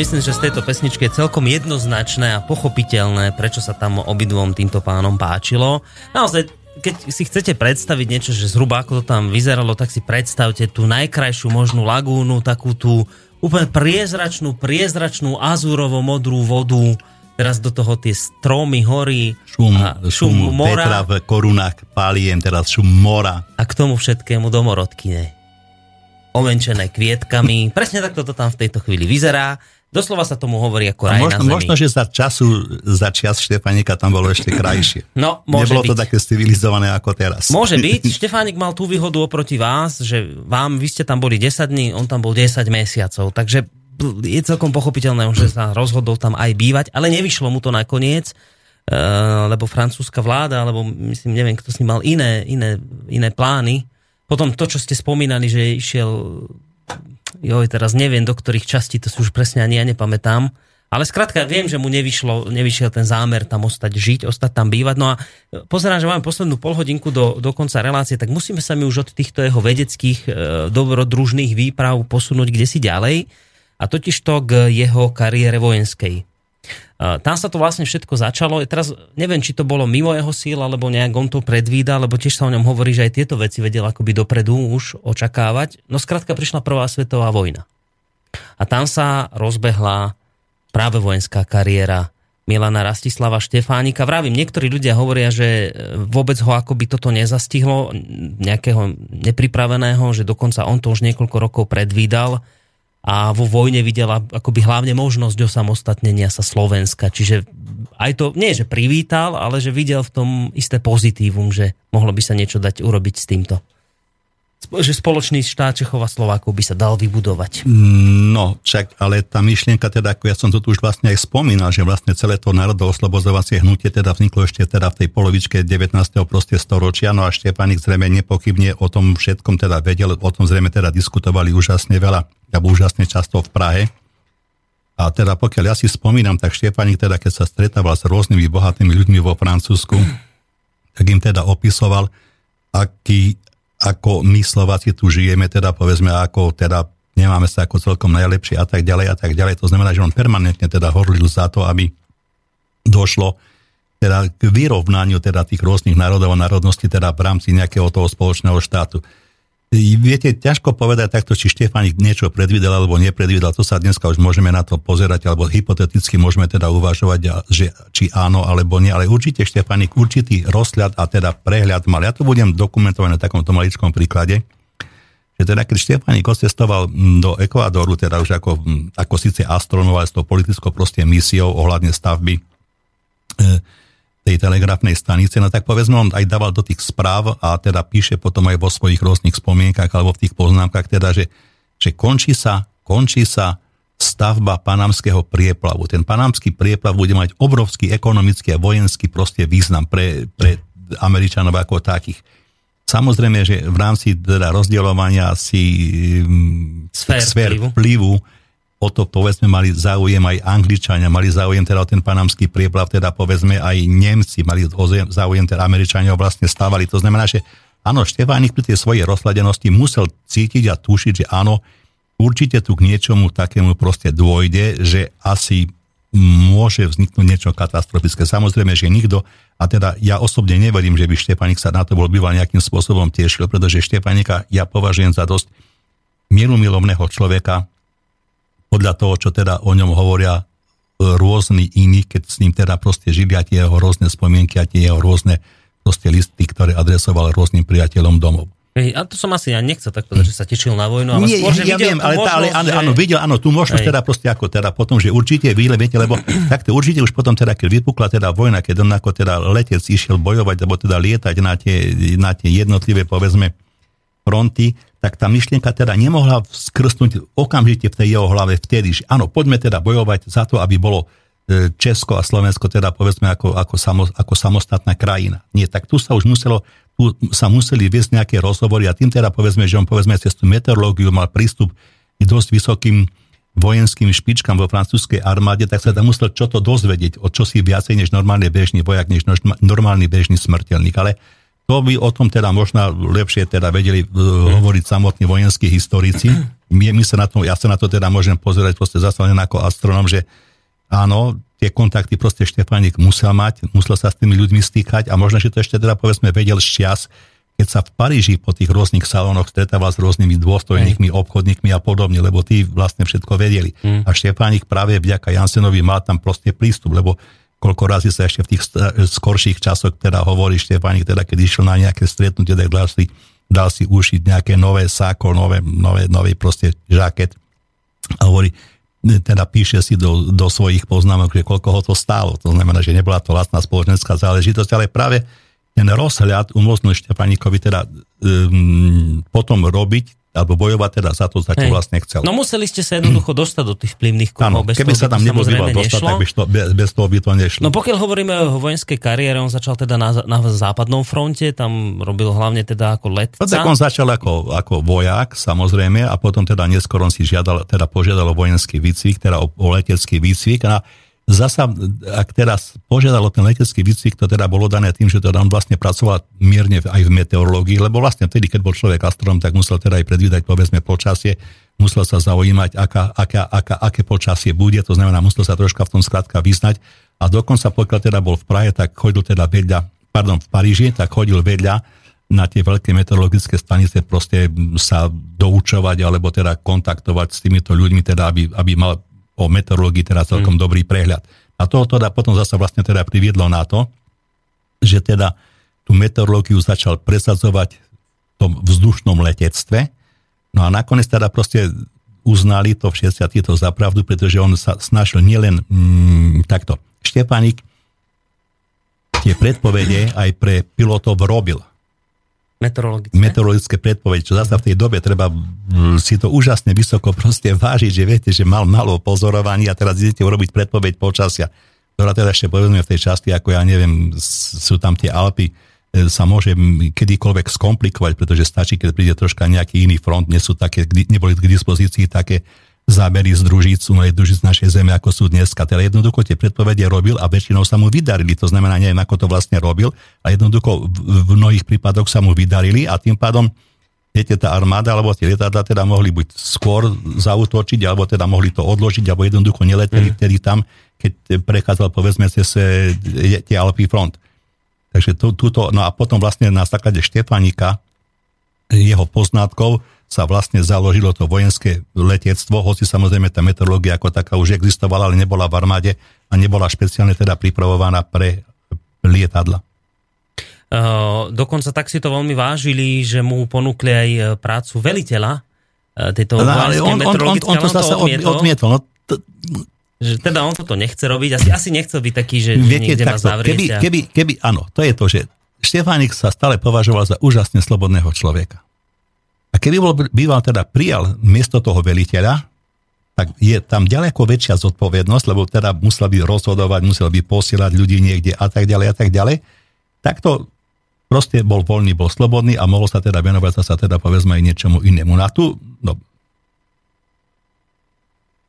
Myslím, že z tejto pesničky je celkom jednoznačné a pochopiteľné, prečo sa tam obidvom týmto pánom páčilo. Naozaj, keď si chcete predstaviť niečo, že zhruba ako to tam vyzeralo, tak si predstavte tú najkrajšiu možnú lagúnu, takú tú úplne priezračnú, priezračnú azúrovo-modrú vodu, teraz do toho tie stromy, hory, šum, a šum, šum mora. Petra v korunách paliem, teraz šum mora. A k tomu všetkému domorodkyne. Ovenčené kvietkami. Presne takto to tam v tejto chvíli vyzerá. Doslova sa tomu hovorí ako raj možno, na zemi. Možno, že za času, za čas Štefánika tam bolo ešte krajšie. No, môže Nebolo byť. to také civilizované ako teraz. Môže byť. Štefánik mal tú výhodu oproti vás, že vám, vy ste tam boli 10 dní, on tam bol 10 mesiacov. Takže je celkom pochopiteľné, že sa rozhodol tam aj bývať, ale nevyšlo mu to nakoniec, eh, lebo francúzska vláda, alebo myslím, neviem, kto s ním mal iné, iné, iné plány. Potom to, čo ste spomínali, že išiel joj, teraz neviem, do ktorých častí, to si už presne ani ja nepamätám, ale skrátka viem, že mu nevyšlo, nevyšiel ten zámer tam ostať žiť, ostať tam bývať. No a pozerám, že máme poslednú polhodinku do, do konca relácie, tak musíme sa mi už od týchto jeho vedeckých e, dobrodružných výprav posunúť kde si ďalej. A totiž to k jeho kariére vojenskej. E, tam sa to vlastne všetko začalo. Teraz neviem, či to bolo mimo jeho síl, alebo nejak on to predvída, lebo tiež sa o ňom hovorí, že aj tieto veci vedel akoby dopredu už očakávať. No skrátka prišla prvá svetová vojna. A tam sa rozbehla práve vojenská kariéra Milana Rastislava Štefánika. Vravím, niektorí ľudia hovoria, že vôbec ho akoby toto nezastihlo, nejakého nepripraveného, že dokonca on to už niekoľko rokov predvídal a vo vojne videla akoby hlavne možnosť osamostatnenia sa Slovenska. Čiže aj to, nie že privítal, ale že videl v tom isté pozitívum, že mohlo by sa niečo dať urobiť s týmto že spoločný štát Čechov a Slovákov by sa dal vybudovať. No, čak, ale tá myšlienka, teda, ako ja som to tu už vlastne aj spomínal, že vlastne celé to národoslobozovacie hnutie teda vzniklo ešte teda v tej polovičke 19. proste storočia, no a Štefanik zrejme nepochybne o tom všetkom teda vedel, o tom zrejme teda diskutovali úžasne veľa, alebo úžasne často v Prahe. A teda pokiaľ ja si spomínam, tak Štefanik teda, keď sa stretával s rôznymi bohatými ľuďmi vo Francúzsku, tak im teda opisoval, aký, ako my Slováci tu žijeme, teda povedzme, ako teda nemáme sa ako celkom najlepšie a tak ďalej a tak ďalej. To znamená, že on permanentne teda horlil za to, aby došlo teda k vyrovnaniu teda tých rôznych národov a národností teda v rámci nejakého toho spoločného štátu. Viete, ťažko povedať takto, či Štefánik niečo predvidel alebo nepredvidel, to sa dneska už môžeme na to pozerať, alebo hypoteticky môžeme teda uvažovať, že, či áno alebo nie, ale určite Štefánik určitý rozhľad a teda prehľad mal. Ja to budem dokumentovať na takomto maličkom príklade, že teda keď Štefánik odcestoval do Ekvádoru, teda už ako, ako síce astronov, ale s tou politickou proste misiou ohľadne stavby e, tej telegrafnej stanice, no tak povedzme, on aj dával do tých správ a teda píše potom aj vo svojich rôznych spomienkach alebo v tých poznámkach teda, že, že končí sa, končí sa stavba panamského prieplavu. Ten panamský prieplav bude mať obrovský ekonomický a vojenský proste význam pre, pre Američanov ako takých. Samozrejme, že v rámci teda rozdielovania si mm, sfér, sfér vplyvu, vplyvu o to povedzme mali záujem aj Angličania, mali záujem teda o ten panamský prieplav, teda povedzme aj Nemci mali záujem, teda Američania vlastne stávali. To znamená, že áno, Štefánik pri tej svojej rozhladenosti musel cítiť a tušiť, že áno, určite tu k niečomu takému proste dôjde, že asi môže vzniknúť niečo katastrofické. Samozrejme, že nikto, a teda ja osobne neverím, že by Štefanik sa na to bol býval nejakým spôsobom tešil, pretože Štefanika ja považujem za dosť mierumilovného človeka, podľa toho, čo teda o ňom hovoria e, rôzni iní, keď s ním teda proste žili a tie jeho rôzne spomienky a tie jeho rôzne proste listy, ktoré adresoval rôznym priateľom domov. Hej, a to som asi ja nechcel takto, že sa tešil na vojnu, ale Nie, skôr, že ja viem, ale, tá, ale áno, že... áno, videl, áno, tú možnosť Hej. teda proste ako teda potom, že určite vyle, viete, lebo takto určite už potom teda, keď vypukla teda vojna, keď on ako teda letec išiel bojovať, alebo teda lietať na tie, na tie jednotlivé, povedzme, fronty, tak tá myšlienka teda nemohla skrsnúť okamžite v tej jeho hlave vtedy, že áno, poďme teda bojovať za to, aby bolo e, Česko a Slovensko teda povedzme ako, ako, samo, ako samostatná krajina. Nie, tak tu sa už muselo, tu sa museli viesť nejaké rozhovory a tým teda povedzme, že on povedzme cez tú meteorológiu mal prístup k dosť vysokým vojenským špičkám vo francúzskej armáde, tak sa tam musel čo to dozvedieť, o čo si viacej než normálny bežný vojak, než normálny bežný smrteľník. Ale to by o tom teda možno lepšie teda vedeli uh, hovoriť samotní vojenskí historici. My, my sa na to, ja sa na to teda môžem pozerať proste zase len ako astronom, že áno, tie kontakty proste Štefánik musel mať, musel sa s tými ľuďmi stýkať a možno, že to ešte teda povedzme vedel z čas, keď sa v Paríži po tých rôznych salónoch stretával s rôznymi dôstojníkmi, mm. obchodníkmi a podobne, lebo tí vlastne všetko vedeli. Mm. A Štefánik práve vďaka Jansenovi mal tam proste prístup, lebo koľko razy sa ešte v tých skorších časoch teda hovorí Štefánik, teda keď išiel na nejaké stretnutie, tak dal si, dal si ušiť nejaké nové sáko, nové, nové, nový proste žaket a hovorí, teda píše si do, do svojich poznámok, že koľko ho to stálo. To znamená, že nebola to vlastná spoločenská záležitosť, ale práve ten rozhľad umožnil Štefánikovi teda um, potom robiť alebo bojovať teda za to, za čo Hej. vlastne chcel. No museli ste sa jednoducho dostať do tých vplyvných kruhov. Áno, bez keby toho sa tam býval dostať, nešlo. tak by to, bez, bez toho by to nešlo. No pokiaľ hovoríme o vojenskej kariére, on začal teda na, na západnom fronte, tam robil hlavne teda ako letca. No, tak on začal ako, ako vojak, samozrejme, a potom teda neskôr on si žiadal, teda požiadal o vojenský výcvik, teda o, o letecký výcvik. A zasa, ak teraz požiadal o ten letecký výcvik, to teda bolo dané tým, že teda on vlastne pracoval mierne aj v meteorológii, lebo vlastne vtedy, keď bol človek astrom, tak musel teda aj predvídať, povedzme, počasie, musel sa zaujímať, aká, aká, aká, aké počasie bude, to znamená, musel sa troška v tom skrátka vyznať. A dokonca, pokiaľ teda bol v Prahe, tak chodil teda vedľa, pardon, v Paríži, tak chodil vedľa na tie veľké meteorologické stanice proste sa doučovať alebo teda kontaktovať s týmito ľuďmi, teda aby, aby mal o meteorológii teda celkom mm. dobrý prehľad. A to teda potom zase vlastne teda priviedlo na to, že teda tú meteorológiu začal presadzovať v tom vzdušnom letectve. No a nakoniec teda proste uznali to v 60 to za pravdu, pretože on sa snažil nielen mm, takto. Štepánik tie predpovede aj pre pilotov robil Meteorologické. meteorologické predpovede, čo zase v tej dobe treba si to úžasne vysoko proste vážiť, že viete, že mal malo pozorovaní a teraz idete urobiť predpoveď počasia, ktorá teda ešte povedzme v tej časti, ako ja neviem, sú tam tie Alpy, e, sa môže kedykoľvek skomplikovať, pretože stačí, keď príde troška nejaký iný front, nie sú také, neboli k dispozícii také zábery z družíc, umelej družíc našej zeme, ako sú dneska. Teda jednoducho tie predpovede robil a väčšinou sa mu vydarili. To znamená, neviem, ako to vlastne robil, a jednoducho v, v mnohých prípadoch sa mu vydarili a tým pádom viete, tá armáda alebo tie lietadla teda mohli buď skôr zautočiť, alebo teda mohli to odložiť, alebo jednoducho neleteli mm. vtedy tam, keď prechádzal povedzme cez tie Alpy front. Takže tu, túto, no a potom vlastne na základe Štefanika jeho poznatkov sa vlastne založilo to vojenské letectvo, hoci samozrejme tá meteorológia ako taká už existovala, ale nebola v armáde a nebola špeciálne teda pripravovaná pre lietadla. Uh, dokonca tak si to veľmi vážili, že mu ponúkli aj e, prácu veliteľa uh, tejto No, ale on, on, on, on to zase odmietol. odmietol. No, to, Že teda on toto nechce robiť, asi, asi nechcel byť taký, že viete, niekde ma takto, zavriete. keby, a- keby, keby, áno, to je to, že Štefánik sa stále považoval za úžasne slobodného človeka. A keby bol, býval teda prijal miesto toho veliteľa, tak je tam ďaleko väčšia zodpovednosť, lebo teda musel by rozhodovať, musel by posielať ľudí niekde a tak ďalej a tak ďalej. Tak to proste bol voľný, bol slobodný a mohol sa teda venovať sa teda povedzme aj niečomu inému. Na tu, no,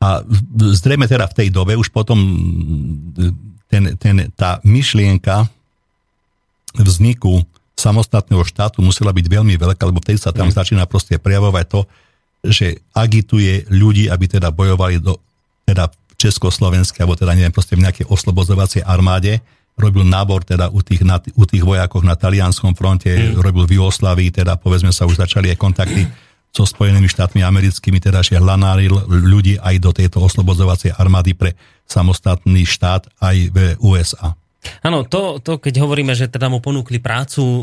a zrejme teda v tej dobe už potom ten, ten, tá myšlienka vzniku samostatného štátu musela byť veľmi veľká, lebo vtedy sa tam mm. začína proste prejavovať to, že agituje ľudí, aby teda bojovali do, teda Československej, alebo teda neviem, proste v nejakej oslobozovacej armáde, robil nábor teda u tých, na, u tých vojakov na talianskom fronte, mm. robil v Jugoslavii, teda povedzme sa už začali aj kontakty so Spojenými štátmi americkými, teda že hlanáril ľudí aj do tejto oslobodzovacej armády pre samostatný štát aj v USA. Áno, to, to keď hovoríme, že teda mu ponúkli prácu e,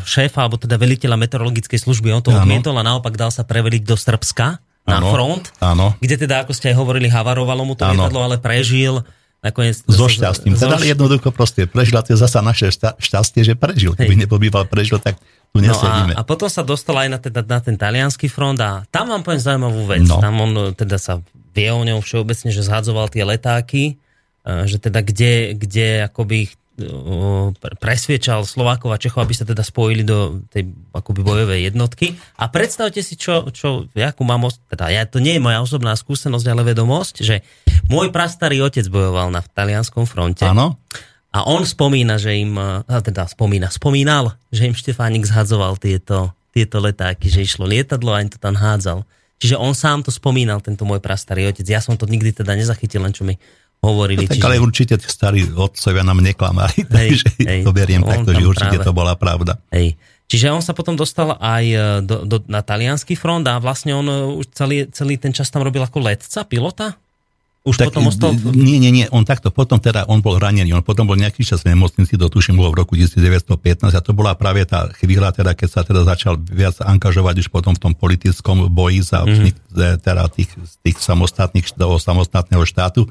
šéfa, alebo teda veliteľa meteorologickej služby, on to odmietol a naopak dal sa preveliť do Srbska na Áno, front, áno. kde teda, ako ste aj hovorili, havarovalo mu to Áno. lietadlo, ale prežil. Nakoniec, So šťastím. Teda jednoducho proste prežil a to je zasa naše šťastie, že prežil. Keby Hej. nepobýval prežil, tak tu No a, nesedíme. a potom sa dostal aj na, teda, na ten talianský front a tam vám poviem zaujímavú vec. No. Tam on e, teda sa vie o ňom všeobecne, že zhadzoval tie letáky, že teda kde, kde akoby ich, pre- presviečal Slovákov a Čechov, aby sa teda spojili do tej akoby bojovej jednotky. A predstavte si, čo, čo jakú mám, teda ja, to nie je moja osobná skúsenosť, ale vedomosť, že môj prastarý otec bojoval na talianskom fronte. Áno? A on spomína, že im, teda spomína, spomínal, že im Štefánik zhadzoval tieto, tieto letáky, že išlo lietadlo a im to tam hádzal. Čiže on sám to spomínal, tento môj prastarý otec. Ja som to nikdy teda nezachytil, len čo mi hovorili. No, tak čiže, ale určite tí starí otcovia nám neklamali, Hej, takže hej, to beriem takto, že určite práve- to bola pravda. hej. Čiže on sa potom dostal aj e, do, do, na talianský front a vlastne on e, už celý, celý ten čas tam robil ako letca, pilota? Už Tak, potom ostal... Nie, nie, nie, on takto, potom teda, on bol ranený, on potom bol nejaký čas v nemocnici, to tuším bolo v roku 1915 a to bola práve tá chvíľa, teda, keď sa teda začal viac angažovať už potom v tom politickom boji za Mhm. vznik mm-hmm. teda tých, tých samostatných, toho samostatného štátu.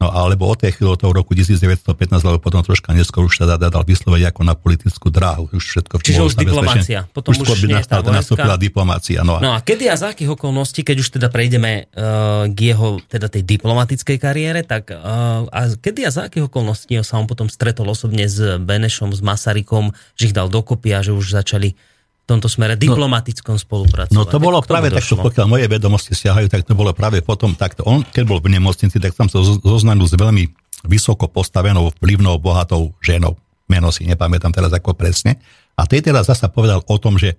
No alebo od tej chvíle, toho roku 1915, alebo potom troška neskôr už sa dal vysloviť ako na politickú dráhu. Už všetko Čiže už diplomácia. Potom už, už by nastúpila diplomácia. No a... no a kedy a za akých okolností, keď už teda prejdeme uh, k jeho teda tej diplomatickej kariére, tak uh, a kedy a za akých okolností sa on potom stretol osobne s Benešom, s Masarykom, že ich dal dokopy a že už začali tomto smere no. diplomatickom no, spolupracovať. No to bolo tak práve takto, pokiaľ moje vedomosti siahajú, tak to bolo práve potom takto. On, keď bol v nemocnici, tak tam sa zoznámil s veľmi vysoko postavenou, vplyvnou, bohatou ženou. Meno si nepamätám teraz ako presne. A tej teraz zasa povedal o tom, že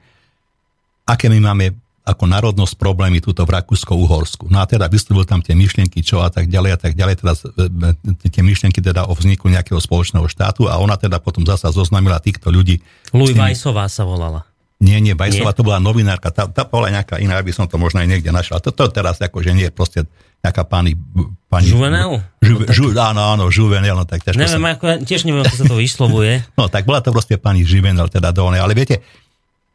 aké my máme ako národnosť problémy túto v Rakúsko-Uhorsku. No a teda vyslovil tam tie myšlienky, čo a tak ďalej a tak ďalej, teda tie myšlienky teda o vzniku nejakého spoločného štátu a ona teda potom zasa zoznamila týchto ľudí. Louis Weissová sa volala. Nie, nie, Bajsová to bola novinárka, tá, tá bola nejaká iná, aby som to možno aj niekde našla. Toto teraz akože nie je proste nejaká pani... pani Juvenel? Žu, no, žu, áno, áno, Juvenel, no tak ťažko Neviem, sa... ako, tiež neviem, ako sa to vyslovuje. no tak bola to proste pani Juvenel, teda do ale viete,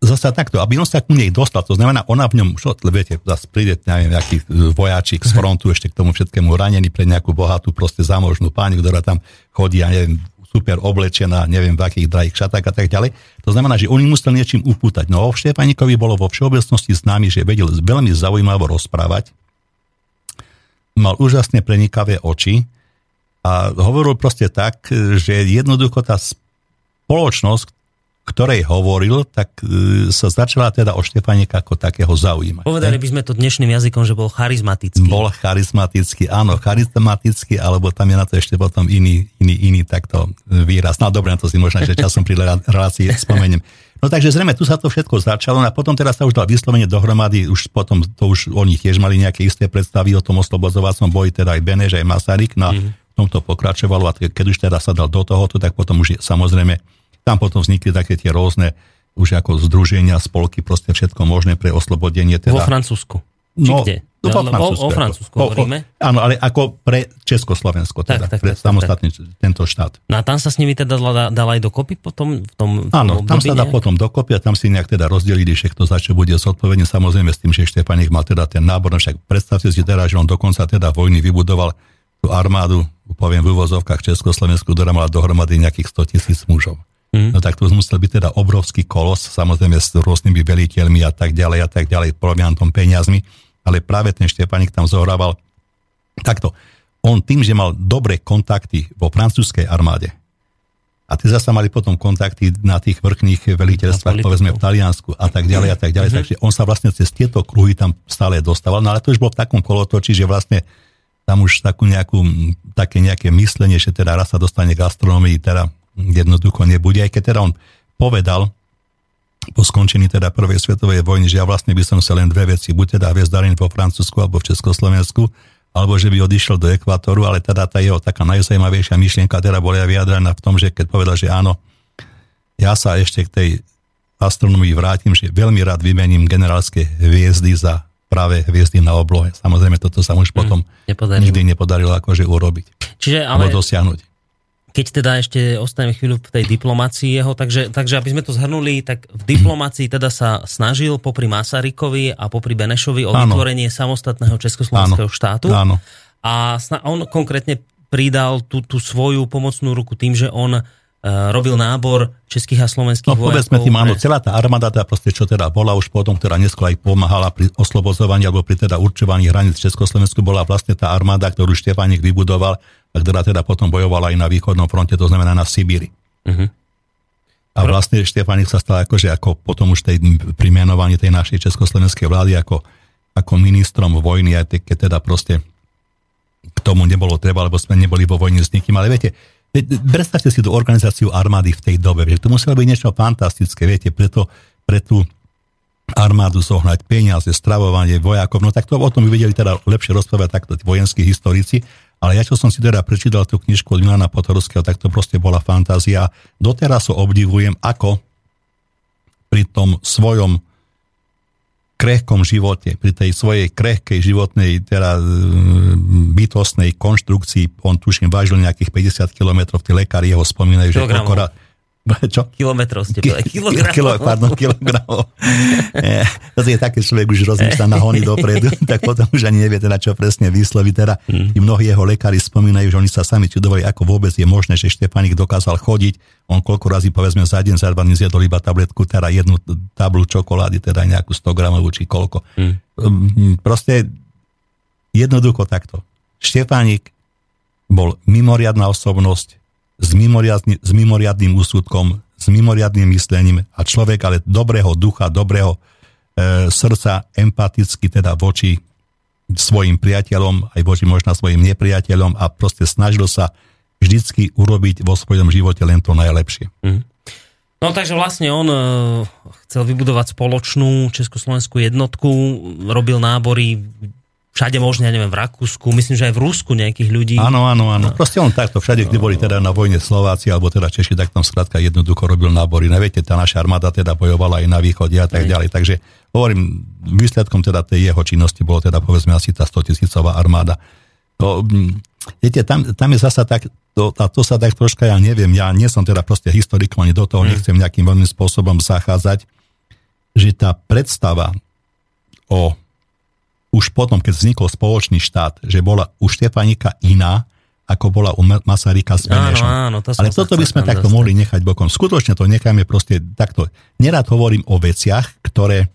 zase takto, aby on sa ku nej dostal, to znamená, ona v ňom, čo, viete, zase príde, neviem, nejaký e, vojačík z frontu ešte k tomu všetkému ranený pre nejakú bohatú, proste zámožnú pani, ktorá tam chodí, ja neviem, super oblečená, neviem v akých drahých šatách a tak ďalej. To znamená, že oni museli niečím upútať. No o Štefanikovi bolo vo všeobecnosti známy, že vedel veľmi zaujímavo rozprávať, mal úžasne prenikavé oči a hovoril proste tak, že jednoducho tá spoločnosť, ktorej hovoril, tak e, sa začala teda o Štefanika ako takého zaujímať. Povedali by sme to dnešným jazykom, že bol charizmatický. Bol charizmatický, áno, charizmatický, alebo tam je na to ešte potom iný, iný, iný takto výraz. No dobre, na to si možno, že časom pri relácii spomeniem. No takže zrejme tu sa to všetko začalo no a potom teraz sa už dal vyslovene dohromady, už potom to už oni tiež mali nejaké isté predstavy o tom oslobodzovacom boji, teda aj Beneš, aj Masaryk, no mm-hmm. v tomto pokračovalo a keď už teda sa dal do tohoto, tak potom už je, samozrejme tam potom vznikli také tie rôzne už ako združenia, spolky, proste všetko možné pre oslobodenie. Teda... Vo Francúzsku. Či no, kde? No, po Francúzsku. O, o Francúzsku hovoríme? O, áno, ale ako pre Československo, teda, tak, tak, pre tak, samostatný tak. tento štát. No a tam sa s nimi teda dala, dala aj dokopy potom? V tom, v tom áno, tam sa dá nejak? potom dokopy a tam si nejak teda rozdelili, že kto za čo bude zodpovedný. Samozrejme s tým, že Štefanik mal teda ten nábor, no však predstavte si teda, že on dokonca teda vojny vybudoval tú armádu, poviem v úvozovkách Československu, ktorá mala dohromady nejakých 100 tisíc mužov. Mm. No tak to musel byť teda obrovský kolos, samozrejme s rôznymi veliteľmi a tak ďalej a tak ďalej, proviantom, peniazmi, ale práve ten Štefanik tam zohrával takto. On tým, že mal dobré kontakty vo francúzskej armáde, a tie zase mali potom kontakty na tých vrchných veliteľstvách, povedzme v Taliansku a tak ďalej a tak ďalej. Mm-hmm. Takže on sa vlastne cez tieto kruhy tam stále dostával. No ale to už bol v takom kolotoči, že vlastne tam už takú nejakú, také nejaké myslenie, že teda raz sa dostane k astronomii, teda jednoducho nebude, aj keď teda on povedal po skončení teda prvej svetovej vojny, že ja vlastne by som sa len dve veci, buď teda hviezdareň vo Francúzsku alebo v Československu, alebo že by odišiel do ekvátoru, ale teda tá jeho taká najzajímavejšia myšlienka teda bola vyjadrená v tom, že keď povedal, že áno, ja sa ešte k tej astronomii vrátim, že veľmi rád vymením generálske hviezdy za práve hviezdy na oblohe. Samozrejme, toto sa už hm, potom nepodarilo. nikdy nepodarilo akože urobiť. Čiže ale, dosiahnuť keď teda ešte ostaneme chvíľu v tej diplomácii jeho, takže, takže aby sme to zhrnuli, tak v diplomácii teda sa snažil popri Masarykovi a popri Benešovi o vytvorenie samostatného československého štátu. Áno. A on konkrétne pridal tú, tú svoju pomocnú ruku tým, že on robil nábor českých a slovenských no, vojakov. povedzme tým, áno, celá tá armáda, tá proste, čo teda bola už potom, ktorá neskôr aj pomáhala pri oslobodzovaní alebo pri teda určovaní hraníc Československu, bola vlastne tá armáda, ktorú Štefánik vybudoval a ktorá teda potom bojovala aj na východnom fronte, to znamená na Sibíri. Uh-huh. A vlastne Štefánik sa stal akože ako potom už tej, pri menovaní tej našej československej vlády ako, ako ministrom vojny, aj keď teda proste k tomu nebolo treba, lebo sme neboli vo vojne s nikým, ale viete, Predstavte si tú organizáciu armády v tej dobe, že to muselo byť niečo fantastické, viete, preto, pre tú armádu zohnať peniaze, stravovanie vojakov, no tak to o tom by vedeli teda lepšie rozprávať takto vojenskí historici, ale ja čo som si teda prečítal tú knižku od Milana Potorovského, tak to proste bola fantázia. Doteraz ho obdivujem, ako pri tom svojom krehkom živote, pri tej svojej krehkej životnej, teda e, bytostnej konštrukcii, on tuším vážil nejakých 50 km, tí lekári jeho spomínajú, že koľko, Čo? Kilometrov ste Ki-. Kilogramov. Kilo, pardon, kilogramov. To je také, človek už rozmýšľa na hony dopredu, tak potom už ani nevie teda, čo presne vysloviť. Teda i mnohí jeho lekári spomínajú, že oni sa sami čudovali, ako vôbec je možné, že Štefánik dokázal chodiť. On koľko razy, povedzme, za deň, za dva dní zjedol iba tabletku, teda jednu tablu čokolády, teda nejakú 100 gramovú či koľko. Mm, Proste jednoducho takto. Štefánik bol mimoriadná osobnosť s, mimoriadný, s mimoriadným úsudkom, s mimoriadným myslením a človek ale dobrého ducha, dobrého e, srdca, empaticky teda voči svojim priateľom, aj voči možno svojim nepriateľom a proste snažil sa vždycky urobiť vo svojom živote len to najlepšie. No takže vlastne on e, chcel vybudovať spoločnú československú jednotku, robil nábory všade možne, ja neviem, v Rakúsku, myslím, že aj v Rusku nejakých ľudí. Áno, áno, áno. Proste on takto, všade, kde boli teda na vojne Slováci alebo teda Češi, tak tam skrátka jednoducho robil nábory. No viete, tá naša armáda teda bojovala aj na východe a tak ďalej. Takže hovorím, výsledkom teda tej jeho činnosti bolo teda povedzme asi tá 100 tisícová armáda. To, mm, viete, tam, tam je zasa tak, to, a to sa tak troška, ja neviem, ja nie som teda proste historikom, ani do toho nechcem nejakým veľmi spôsobom zachádzať, že tá predstava o už potom, keď vznikol spoločný štát, že bola u Štefanika iná, ako bola u Ma- Masaryka s Áno, Benešom. áno, to som Ale toto by sme takto dostať. mohli nechať bokom. Skutočne to necháme proste takto. Nerad hovorím o veciach, ktoré,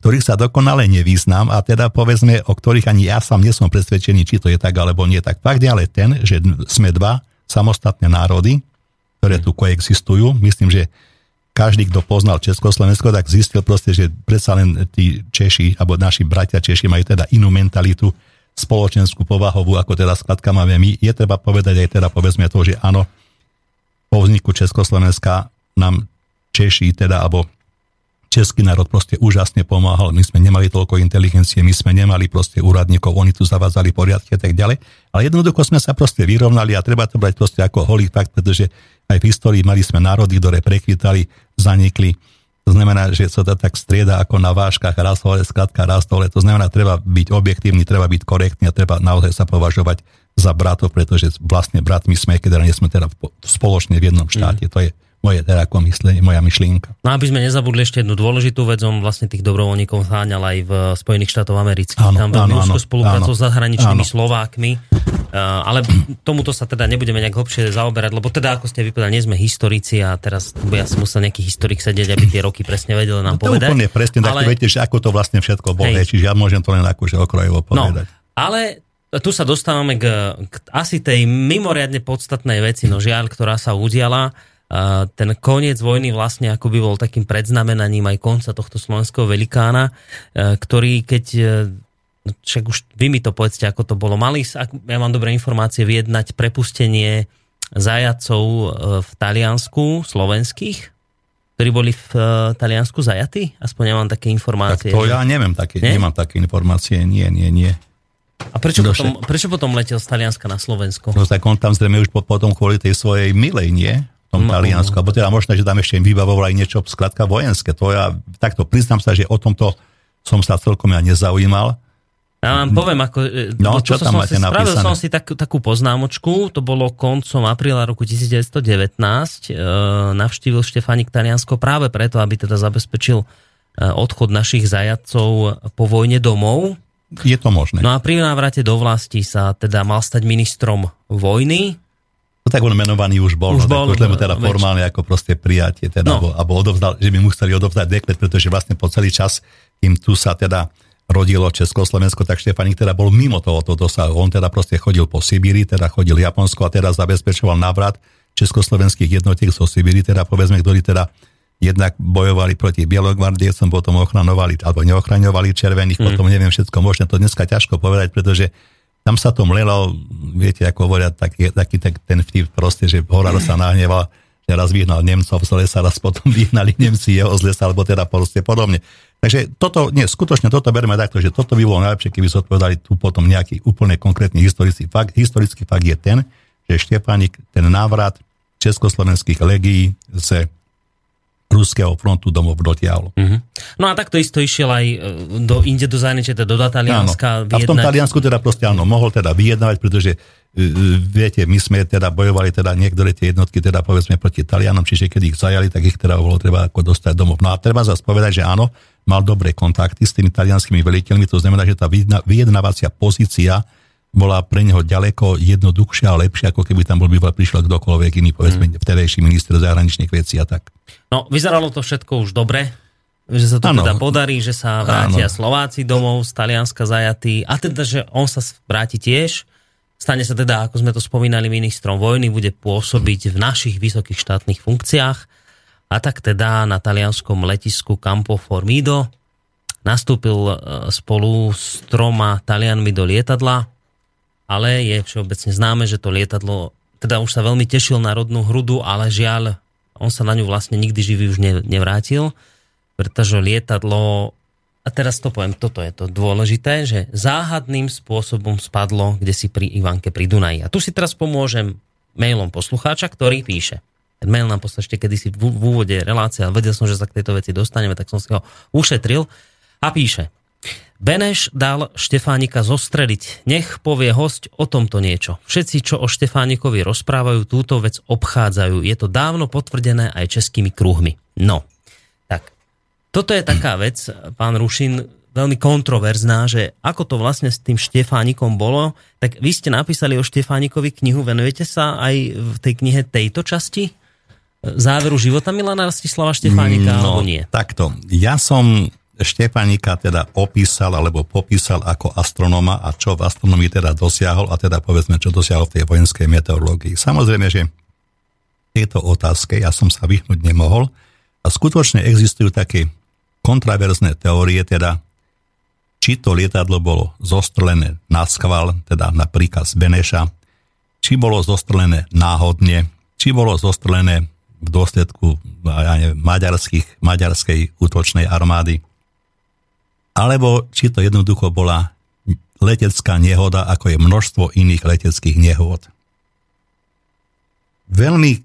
ktorých sa dokonale nevyznám a teda povedzme, o ktorých ani ja sám nie som presvedčený, či to je tak alebo nie tak. Fakt je ale ten, že sme dva samostatné národy, ktoré tu koexistujú. Myslím, že každý, kto poznal Československo, tak zistil proste, že predsa len tí Češi, alebo naši bratia Češi majú teda inú mentalitu, spoločenskú povahovú, ako teda skladka máme my. Je treba povedať aj teda povedzme to, že áno, po vzniku Československa nám Češi teda, alebo český národ proste úžasne pomáhal. My sme nemali toľko inteligencie, my sme nemali proste úradníkov, oni tu zavádzali poriadky a tak ďalej. Ale jednoducho sme sa proste vyrovnali a treba to brať proste ako holý fakt, pretože aj v histórii mali sme národy, ktoré prekvitali, zanikli. To znamená, že sa to tak strieda ako na váškach, raz hore, skratka, raz dole. To znamená, treba byť objektívny, treba byť korektný a treba naozaj sa považovať za bratov, pretože vlastne bratmi sme, keď nie sme teda spoločne v jednom štáte. Mm. To je moje teda ako myslenie, moja myšlienka. No aby sme nezabudli ešte jednu dôležitú vec, on vlastne tých dobrovoľníkov zháňal aj v Spojených štátoch amerických. Áno, Tam veľmi úzko áno. s zahraničnými Áno. Slovákmi. Uh, ale tomuto sa teda nebudeme nejak hlbšie zaoberať, lebo teda, ako ste vypovedali, nie sme historici a teraz ja som musel nejaký historik sedieť, aby tie roky presne vedel nám No to povedať. úplne presne, tak ale, viete, že ako to vlastne všetko bolo, Hej. čiže ja môžem to len akože okrojovo No, povedať. ale tu sa dostávame k, k asi tej mimoriadne podstatnej veci, no žiaľ, ktorá sa udiala. Ten koniec vojny vlastne ako by bol takým predznamenaním aj konca tohto slovenského velikána, uh, ktorý keď uh, však už vy mi to povedzte, ako to bolo. Mali, ak ja mám dobré informácie, vyjednať prepustenie zajacov uh, v Taliansku, slovenských, ktorí boli v Taliansku zajatí? Aspoň ja mám také Tak informácie. to že- ja neviem, také, Nie? nemám také informácie, nie, nie, nie. A prečo potom, prečo potom letel z Talianska na Slovensko? No tak on tam zrejme už po- potom kvôli tej svojej milej, nie? Tom No. Taliansku. Alebo teda možno, že tam ešte im vybavoval aj niečo, skladka vojenské. To ja takto priznám sa, že o tomto som sa celkom ja nezaujímal. Ja vám poviem, ako... e, No, čo tam som máte si, Spravil napísané? som si tak, takú poznámočku, to bolo koncom apríla roku 1919, e, navštívil Štefánik Taliansko práve preto, aby teda zabezpečil e, odchod našich zajadcov po vojne domov. Je to možné. No a pri návrate do vlasti sa teda mal stať ministrom vojny, No tak on menovaný už bol, Už no, bol, tak len mu teda formálne ako proste prijatie, teda, No. no. alebo, alebo odovzdal, že by mu chceli odovzdať dekret, pretože vlastne po celý čas, kým tu sa teda rodilo Československo, tak Štefanik teda bol mimo tohoto dosahu. On teda proste chodil po Sibíri, teda chodil Japonsko a teda zabezpečoval návrat československých jednotiek zo Sibíri, teda povedzme, ktorí teda jednak bojovali proti Bielogvardiecom, potom ochranovali, alebo neochraňovali červených, mm. potom neviem všetko možné, to dneska ťažko povedať, pretože tam sa to mlelo, viete, ako hovoria, taký, taký tak, ten vtip proste, že Horár sa nahneval, že raz vyhnal Nemcov z lesa, raz potom vyhnali Nemci jeho z lesa, alebo teda proste podobne. Takže toto, nie, skutočne toto berme takto, že toto by bolo najlepšie, keby zodpovedali tu potom nejaký úplne konkrétny historický fakt. Historický fakt je ten, že Štefánik ten návrat československých legií z ruského frontu domov dotiahol. Mhm. No a takto isto išiel aj e, do inde do zahraničia, teda do Talianska Áno. A v tom. Taliansku teda proste áno, mohol teda vyjednávať, pretože viete, my sme teda bojovali teda niektoré tie jednotky teda povedzme proti Talianom, čiže keď ich zajali, tak ich teda bolo treba ako dostať domov. No a treba zase povedať, že áno, mal dobré kontakty s tými talianskými veliteľmi, to znamená, že tá vyjednávacia pozícia bola pre neho ďaleko jednoduchšia a lepšia, ako keby tam bol býval prišiel kdokoľvek iný, povedzme, mm. vtedajší minister zahraničných vecí a tak. No, vyzeralo to všetko už dobre, že sa to ano. teda podarí, že sa vrátia ano. Slováci domov z Talianska zajatí a teda, že on sa vráti tiež. Stane sa teda, ako sme to spomínali, ministrom vojny, bude pôsobiť v našich vysokých štátnych funkciách a tak teda na talianskom letisku Campo Formido nastúpil e, spolu s troma Talianmi do lietadla, ale je všeobecne známe, že to lietadlo teda už sa veľmi tešil na rodnú hrudu, ale žiaľ, on sa na ňu vlastne nikdy živý už nevrátil pretože lietadlo, a teraz to poviem, toto je to dôležité, že záhadným spôsobom spadlo, kde si pri Ivanke pri Dunaji. A tu si teraz pomôžem mailom poslucháča, ktorý píše. Ten mail nám poslal ešte kedysi v, úvode relácie, ale vedel som, že sa k tejto veci dostaneme, tak som si ho ušetril. A píše, Beneš dal Štefánika zostreliť. Nech povie host o tomto niečo. Všetci, čo o Štefánikovi rozprávajú, túto vec obchádzajú. Je to dávno potvrdené aj českými kruhmi. No, tak toto je taká vec, pán Rušin, veľmi kontroverzná, že ako to vlastne s tým Štefánikom bolo, tak vy ste napísali o Štefánikovi knihu, venujete sa aj v tej knihe tejto časti? Záveru života Milana Rastislava Štefánika, no, alebo nie? takto. Ja som Štefánika teda opísal alebo popísal ako astronoma a čo v astronomii teda dosiahol a teda povedzme, čo dosiahol v tej vojenskej meteorológii. Samozrejme, že tieto otázke ja som sa vyhnúť nemohol a skutočne existujú také kontraverzné teórie, teda či to lietadlo bolo zostrelené na schvál, teda na príkaz Beneša, či bolo zostrelené náhodne, či bolo zostrelené v dôsledku ja neviem, maďarských, maďarskej útočnej armády, alebo či to jednoducho bola letecká nehoda, ako je množstvo iných leteckých nehôd. Veľmi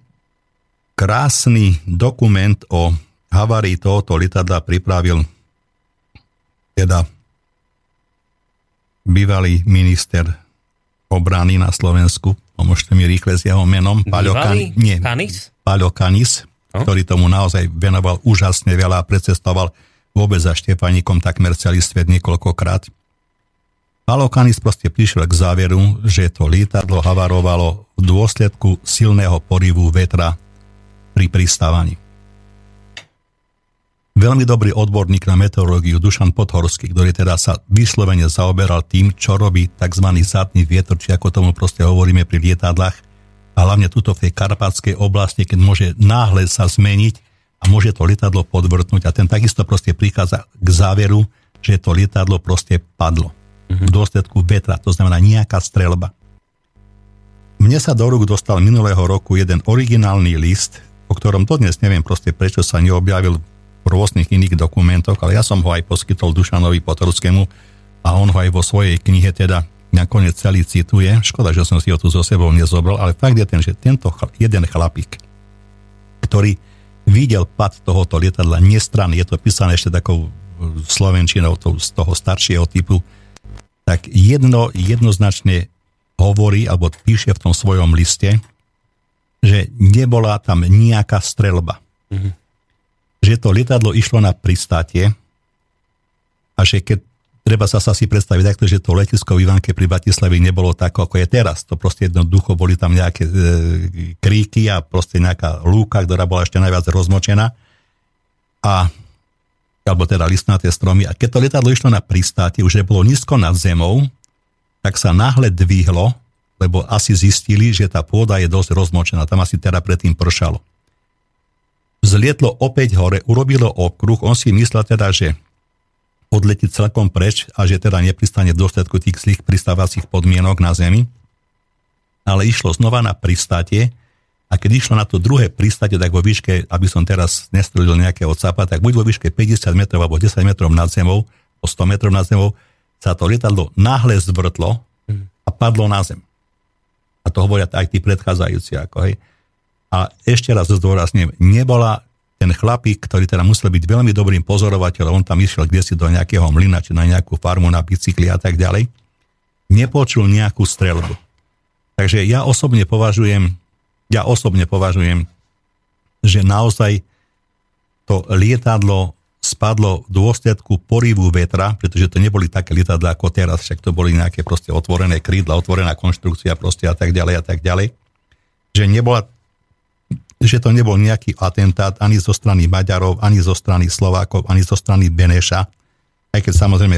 krásny dokument o havárii tohoto lietadla pripravil teda bývalý minister obrany na Slovensku, pomôžte mi rýchle s jeho menom, Paľo, Kan- nie, Kanis? Paľo Kanis, no? ktorý tomu naozaj venoval úžasne veľa a precestoval vôbec za Štefanikom takmer celý svet niekoľkokrát. Paľo Kanis proste prišiel k záveru, že to lietadlo havarovalo v dôsledku silného porivu vetra pri pristávaní veľmi dobrý odborník na meteorológiu Dušan Podhorský, ktorý teda sa vyslovene zaoberal tým, čo robí tzv. zadný vietor, či ako tomu proste hovoríme pri lietadlách, a hlavne tuto v tej karpátskej oblasti, keď môže náhle sa zmeniť a môže to lietadlo podvrtnúť a ten takisto proste prichádza k záveru, že to lietadlo proste padlo v dôsledku vetra, to znamená nejaká strelba. Mne sa do rúk dostal minulého roku jeden originálny list, o ktorom dodnes neviem proste prečo sa neobjavil v rôznych iných dokumentoch, ale ja som ho aj poskytol Dušanovi Potorskému a on ho aj vo svojej knihe teda nakoniec celý cituje. Škoda, že som si ho tu so sebou nezobral, ale fakt je ten, že tento jeden chlapík, ktorý videl pad tohoto lietadla nestranný, je to písané ešte takou slovenčinou to, z toho staršieho typu, tak jedno, jednoznačne hovorí, alebo píše v tom svojom liste, že nebola tam nejaká strelba. Mm-hmm že to lietadlo išlo na pristátie a že keď treba sa si predstaviť takto, že to letisko v Ivanke pri Bratislavi nebolo tak, ako je teraz. To proste jednoducho boli tam nejaké e, kríky a proste nejaká lúka, ktorá bola ešte najviac rozmočená. A alebo teda listnaté stromy. A keď to lietadlo išlo na pristátie, už bolo nízko nad zemou, tak sa náhle dvihlo, lebo asi zistili, že tá pôda je dosť rozmočená. Tam asi teda predtým pršalo vzlietlo opäť hore, urobilo okruh, on si myslel teda, že odletí celkom preč a že teda nepristane v dôsledku tých zlých pristávacích podmienok na Zemi. Ale išlo znova na pristátie a keď išlo na to druhé pristátie, tak vo výške, aby som teraz nestrelil nejakého capa, tak buď vo výške 50 metrov alebo 10 metrov nad zemou, o 100 metrov nad zemou, sa to lietadlo náhle zvrtlo a padlo na zem. A to hovoria aj tí predchádzajúci. Ako, hej. A ešte raz zdôrazním, nebola ten chlapík, ktorý teda musel byť veľmi dobrým pozorovateľom, on tam išiel kde si do nejakého mlyna, či na nejakú farmu na bicykli a tak ďalej, nepočul nejakú strelbu. Takže ja osobne považujem, ja osobne považujem, že naozaj to lietadlo spadlo v dôsledku porívu vetra, pretože to neboli také lietadla ako teraz, však to boli nejaké proste otvorené krídla, otvorená konštrukcia proste a tak ďalej a tak ďalej, že nebola že to nebol nejaký atentát ani zo strany Maďarov, ani zo strany Slovákov, ani zo strany Beneša, aj keď samozrejme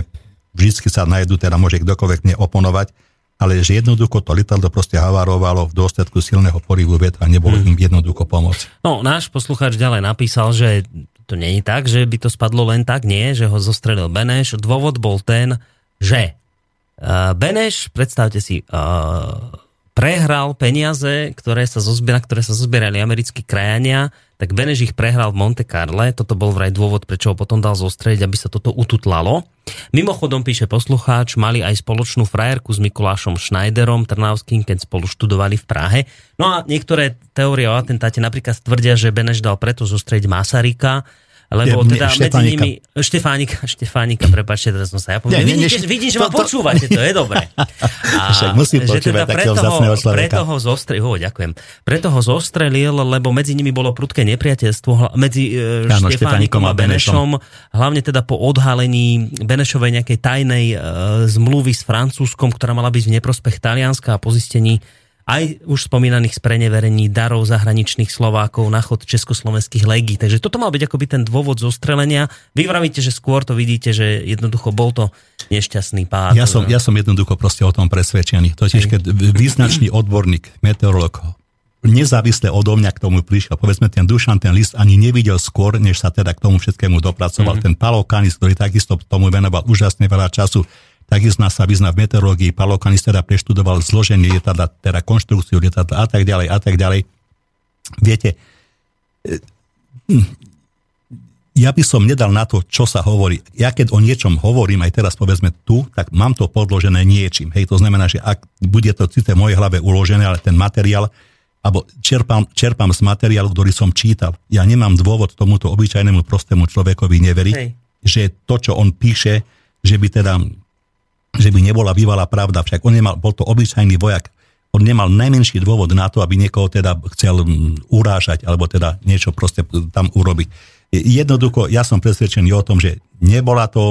vždy sa najdu, teda môže kdokoľvek mne oponovať, ale že jednoducho to lietadlo proste havarovalo v dôsledku silného porívu vetra a nebolo hmm. im jednoducho pomôcť. No, náš poslucháč ďalej napísal, že to nie je tak, že by to spadlo len tak, nie, že ho zostrelil Beneš. Dôvod bol ten, že uh, Beneš, predstavte si, uh, prehral peniaze, ktoré sa zozbiera, ktoré sa zozbierali americkí krajania, tak Beneš ich prehral v Monte Carle. Toto bol vraj dôvod, prečo ho potom dal zostrediť, aby sa toto ututlalo. Mimochodom, píše poslucháč, mali aj spoločnú frajerku s Mikulášom Schneiderom Trnavským, keď spolu študovali v Prahe. No a niektoré teórie o atentáte napríklad tvrdia, že Beneš dal preto zostrediť Masarika, lebo je, teda medzi nimi... Štefánika, Štefánika, prepáčte, teraz som sa ja povedal. Vidíte, ne, vidím, že ma to, počúvate, to je dobre. A, Však musím počúvať teda takého vzácného človeka. Preto ho zostrelil, oh, ďakujem. Preto ho zostrelil, lebo medzi nimi bolo prudké nepriateľstvo medzi e, Áno, Štefánikom a Benešom. Hlavne teda po odhalení Benešovej nejakej tajnej e, zmluvy s Francúzskom, ktorá mala byť v neprospech Talianska a po zistení aj už spomínaných spreneverení darov zahraničných Slovákov na chod československých legí. Takže toto mal byť akoby ten dôvod zostrelenia. Vy vravíte, že skôr to vidíte, že jednoducho bol to nešťastný pád. Ja som, ja som jednoducho proste o tom presvedčený. Totiž, keď význačný odborník, meteorolog, nezávisle odo mňa k tomu prišiel. Povedzme, ten Dušan ten list ani nevidel skôr, než sa teda k tomu všetkému dopracoval. Mm-hmm. Ten Palo Kanis, ktorý takisto tomu venoval úžasne veľa času, takisto sa vyzná v meteorológii, Palokanis teda preštudoval zloženie lietadla, teda konštrukciu lietadla a tak ďalej a tak ďalej. Viete, e, ja by som nedal na to, čo sa hovorí. Ja keď o niečom hovorím, aj teraz povedzme tu, tak mám to podložené niečím. Hej, to znamená, že ak bude to síce v mojej hlave uložené, ale ten materiál, alebo čerpám, čerpám z materiálu, ktorý som čítal. Ja nemám dôvod tomuto obyčajnému prostému človekovi neveriť, Hej. že to, čo on píše, že by teda že by nebola bývalá pravda. Však on nemal, bol to obyčajný vojak. On nemal najmenší dôvod na to, aby niekoho teda chcel mm, urážať, alebo teda niečo proste tam urobiť. Jednoducho, ja som presvedčený o tom, že nebola to,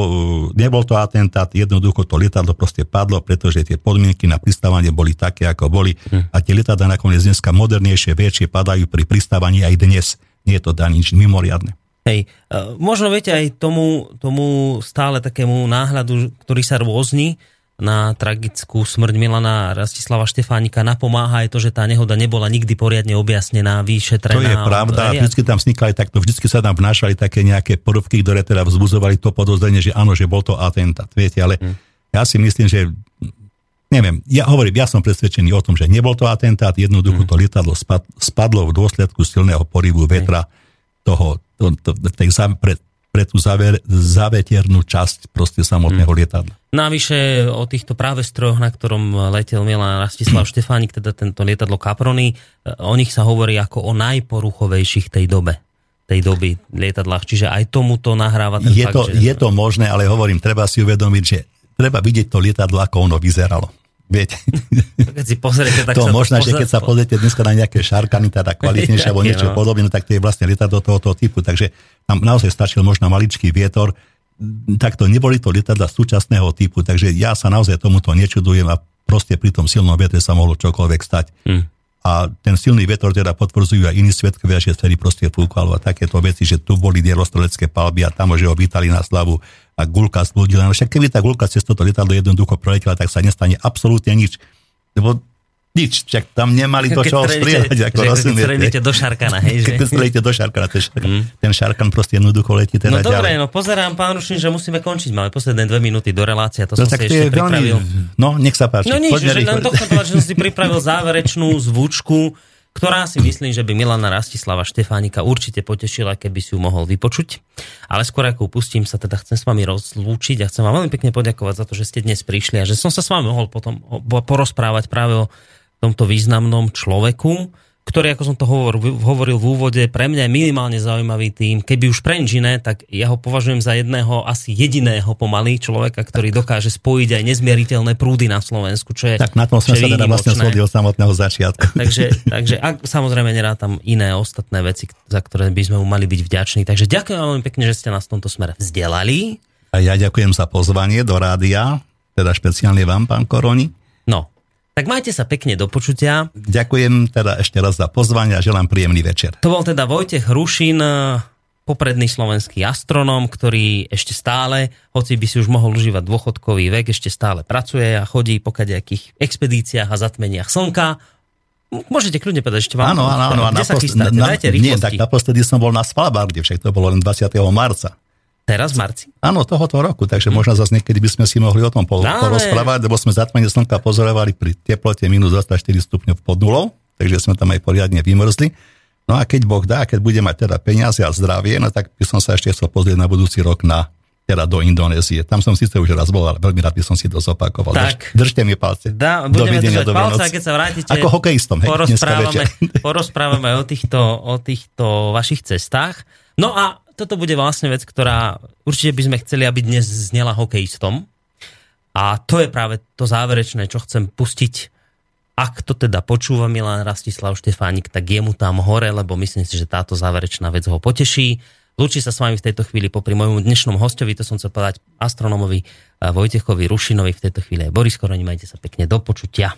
nebol to atentát, jednoducho to lietadlo proste padlo, pretože tie podmienky na pristávanie boli také, ako boli. Hm. A tie lietadla nakoniec dneska modernejšie, väčšie padajú pri pristávaní aj dnes. Nie je to nič mimoriadne. Hej, e, možno viete aj tomu, tomu stále takému náhľadu, ktorý sa rôzni na tragickú smrť Milana Rastislava Štefánika napomáha aj to, že tá nehoda nebola nikdy poriadne objasnená, vyšetrená. To je pravda, aj, vždycky tam vznikali takto, vždycky sa tam vnášali také nejaké prvky, ktoré teda vzbuzovali to podozrenie, že áno, že bol to atentát, viete, ale hmm. ja si myslím, že neviem, ja hovorím, ja som presvedčený o tom, že nebol to atentát, jednoducho hmm. to lietadlo spadlo v dôsledku silného porivu vetra toho to, to, tej, pre, pre tú záver, záveternú časť proste samotného hmm. lietadla. Navyše o týchto práve strojoch, na ktorom letel Milan Rastislav Štefánik, teda tento lietadlo Caproni, o nich sa hovorí ako o najporuchovejších tej dobe tej doby lietadlách. Čiže aj tomuto nahráva ten je fakt, to, že... Je to možné, ale hovorím, treba si uvedomiť, že treba vidieť to lietadlo, ako ono vyzeralo. Viete. Keď si pozriete, tak to možno, že keď sa pozriete dneska na nejaké šarkany, teda kvalitnejšie alebo niečo no. podobné, no, tak to je vlastne lietadlo tohoto typu. Takže tam naozaj stačil možno maličký vietor. Takto neboli to lietadla súčasného typu, takže ja sa naozaj tomuto nečudujem a proste pri tom silnom vietre sa mohlo čokoľvek stať. Hmm. A ten silný vetor teda potvrdzujú aj iní svetkovia, že vtedy proste fúkalo a takéto veci, že tu boli dielostrelecké palby a tam, že ho vítali na slavu a gulka splodila. No však keby tá gulka cez toto lietadlo jednoducho proletela, tak sa nestane absolútne nič. Lebo nič, však tam nemali to, čo strieľať. Ako keď strelíte do šarkana, hej, že? Keď strelíte do šarkana, ten šarkan, mm. ten šarkan proste jednoducho letí teda No dobre, no pozerám, pán Rušin, že musíme končiť. Máme posledné dve minúty do relácie, to no, som si ešte pripravil. No, nech sa páči. No nič, že len to že som si pripravil záverečnú zvučku, ktorá si myslím, že by Milana Rastislava Štefánika určite potešila, keby si ju mohol vypočuť. Ale skôr ako pustím sa, teda chcem s vami rozlúčiť a chcem vám veľmi pekne poďakovať za to, že ste dnes prišli a že som sa s vami mohol potom porozprávať práve o tomto významnom človeku, ktorý, ako som to hovoril, hovoril v úvode, pre mňa je minimálne zaujímavý tým. Keby už pre nič iné, tak ja ho považujem za jedného, asi jediného pomaly človeka, ktorý dokáže spojiť aj nezmieriteľné prúdy na Slovensku, čo je Tak na tom sme sa teda vlastne zhodli od samotného začiatku. Takže, takže ak, samozrejme nerá tam iné ostatné veci, za ktoré by sme mu mali byť vďační. Takže ďakujem veľmi pekne, že ste nás v tomto smere vzdelali. A ja ďakujem za pozvanie do rádia, teda špeciálne vám, pán Koroni. No, tak majte sa pekne do počutia. Ďakujem teda ešte raz za pozvanie a želám príjemný večer. To bol teda Vojtech Rušin, popredný slovenský astronom, ktorý ešte stále, hoci by si už mohol užívať dôchodkový vek, ešte stále pracuje a chodí po kadejakých expedíciách a zatmeniach slnka. Môžete kľudne povedať ešte vám. Áno, áno, áno. Kde sa chystáte? Na, Dajte nie, tak naposledy som bol na Svalbarde, však to bolo len 20. marca. Teraz v marci? Áno, tohoto roku, takže možno zase niekedy by sme si mohli o tom po, porozprávať, lebo sme zatmenie slnka pozorovali pri teplote minus 24 stupňov pod nulou, takže sme tam aj poriadne vymrzli. No a keď Boh dá, keď bude mať teda peniaze a zdravie, no tak by som sa ešte chcel pozrieť na budúci rok na teda do Indonézie. Tam som síce už raz bol, ale veľmi rád by som si to zopakoval. Tak. Drž, držte mi palce. Dá, budeme držať palce, keď sa vrátite. Ako hokejistom, hej, porozprávame, porozprávame o týchto, o týchto vašich cestách. No a toto bude vlastne vec, ktorá určite by sme chceli, aby dnes znela hokejistom. A to je práve to záverečné, čo chcem pustiť. Ak to teda počúva Milan Rastislav Štefánik, tak je mu tam hore, lebo myslím si, že táto záverečná vec ho poteší. Lúči sa s vami v tejto chvíli popri môjmu dnešnom hostovi, to som chcel povedať astronomovi Vojtechovi Rušinovi v tejto chvíli. Boris Koroni, majte sa pekne do počutia.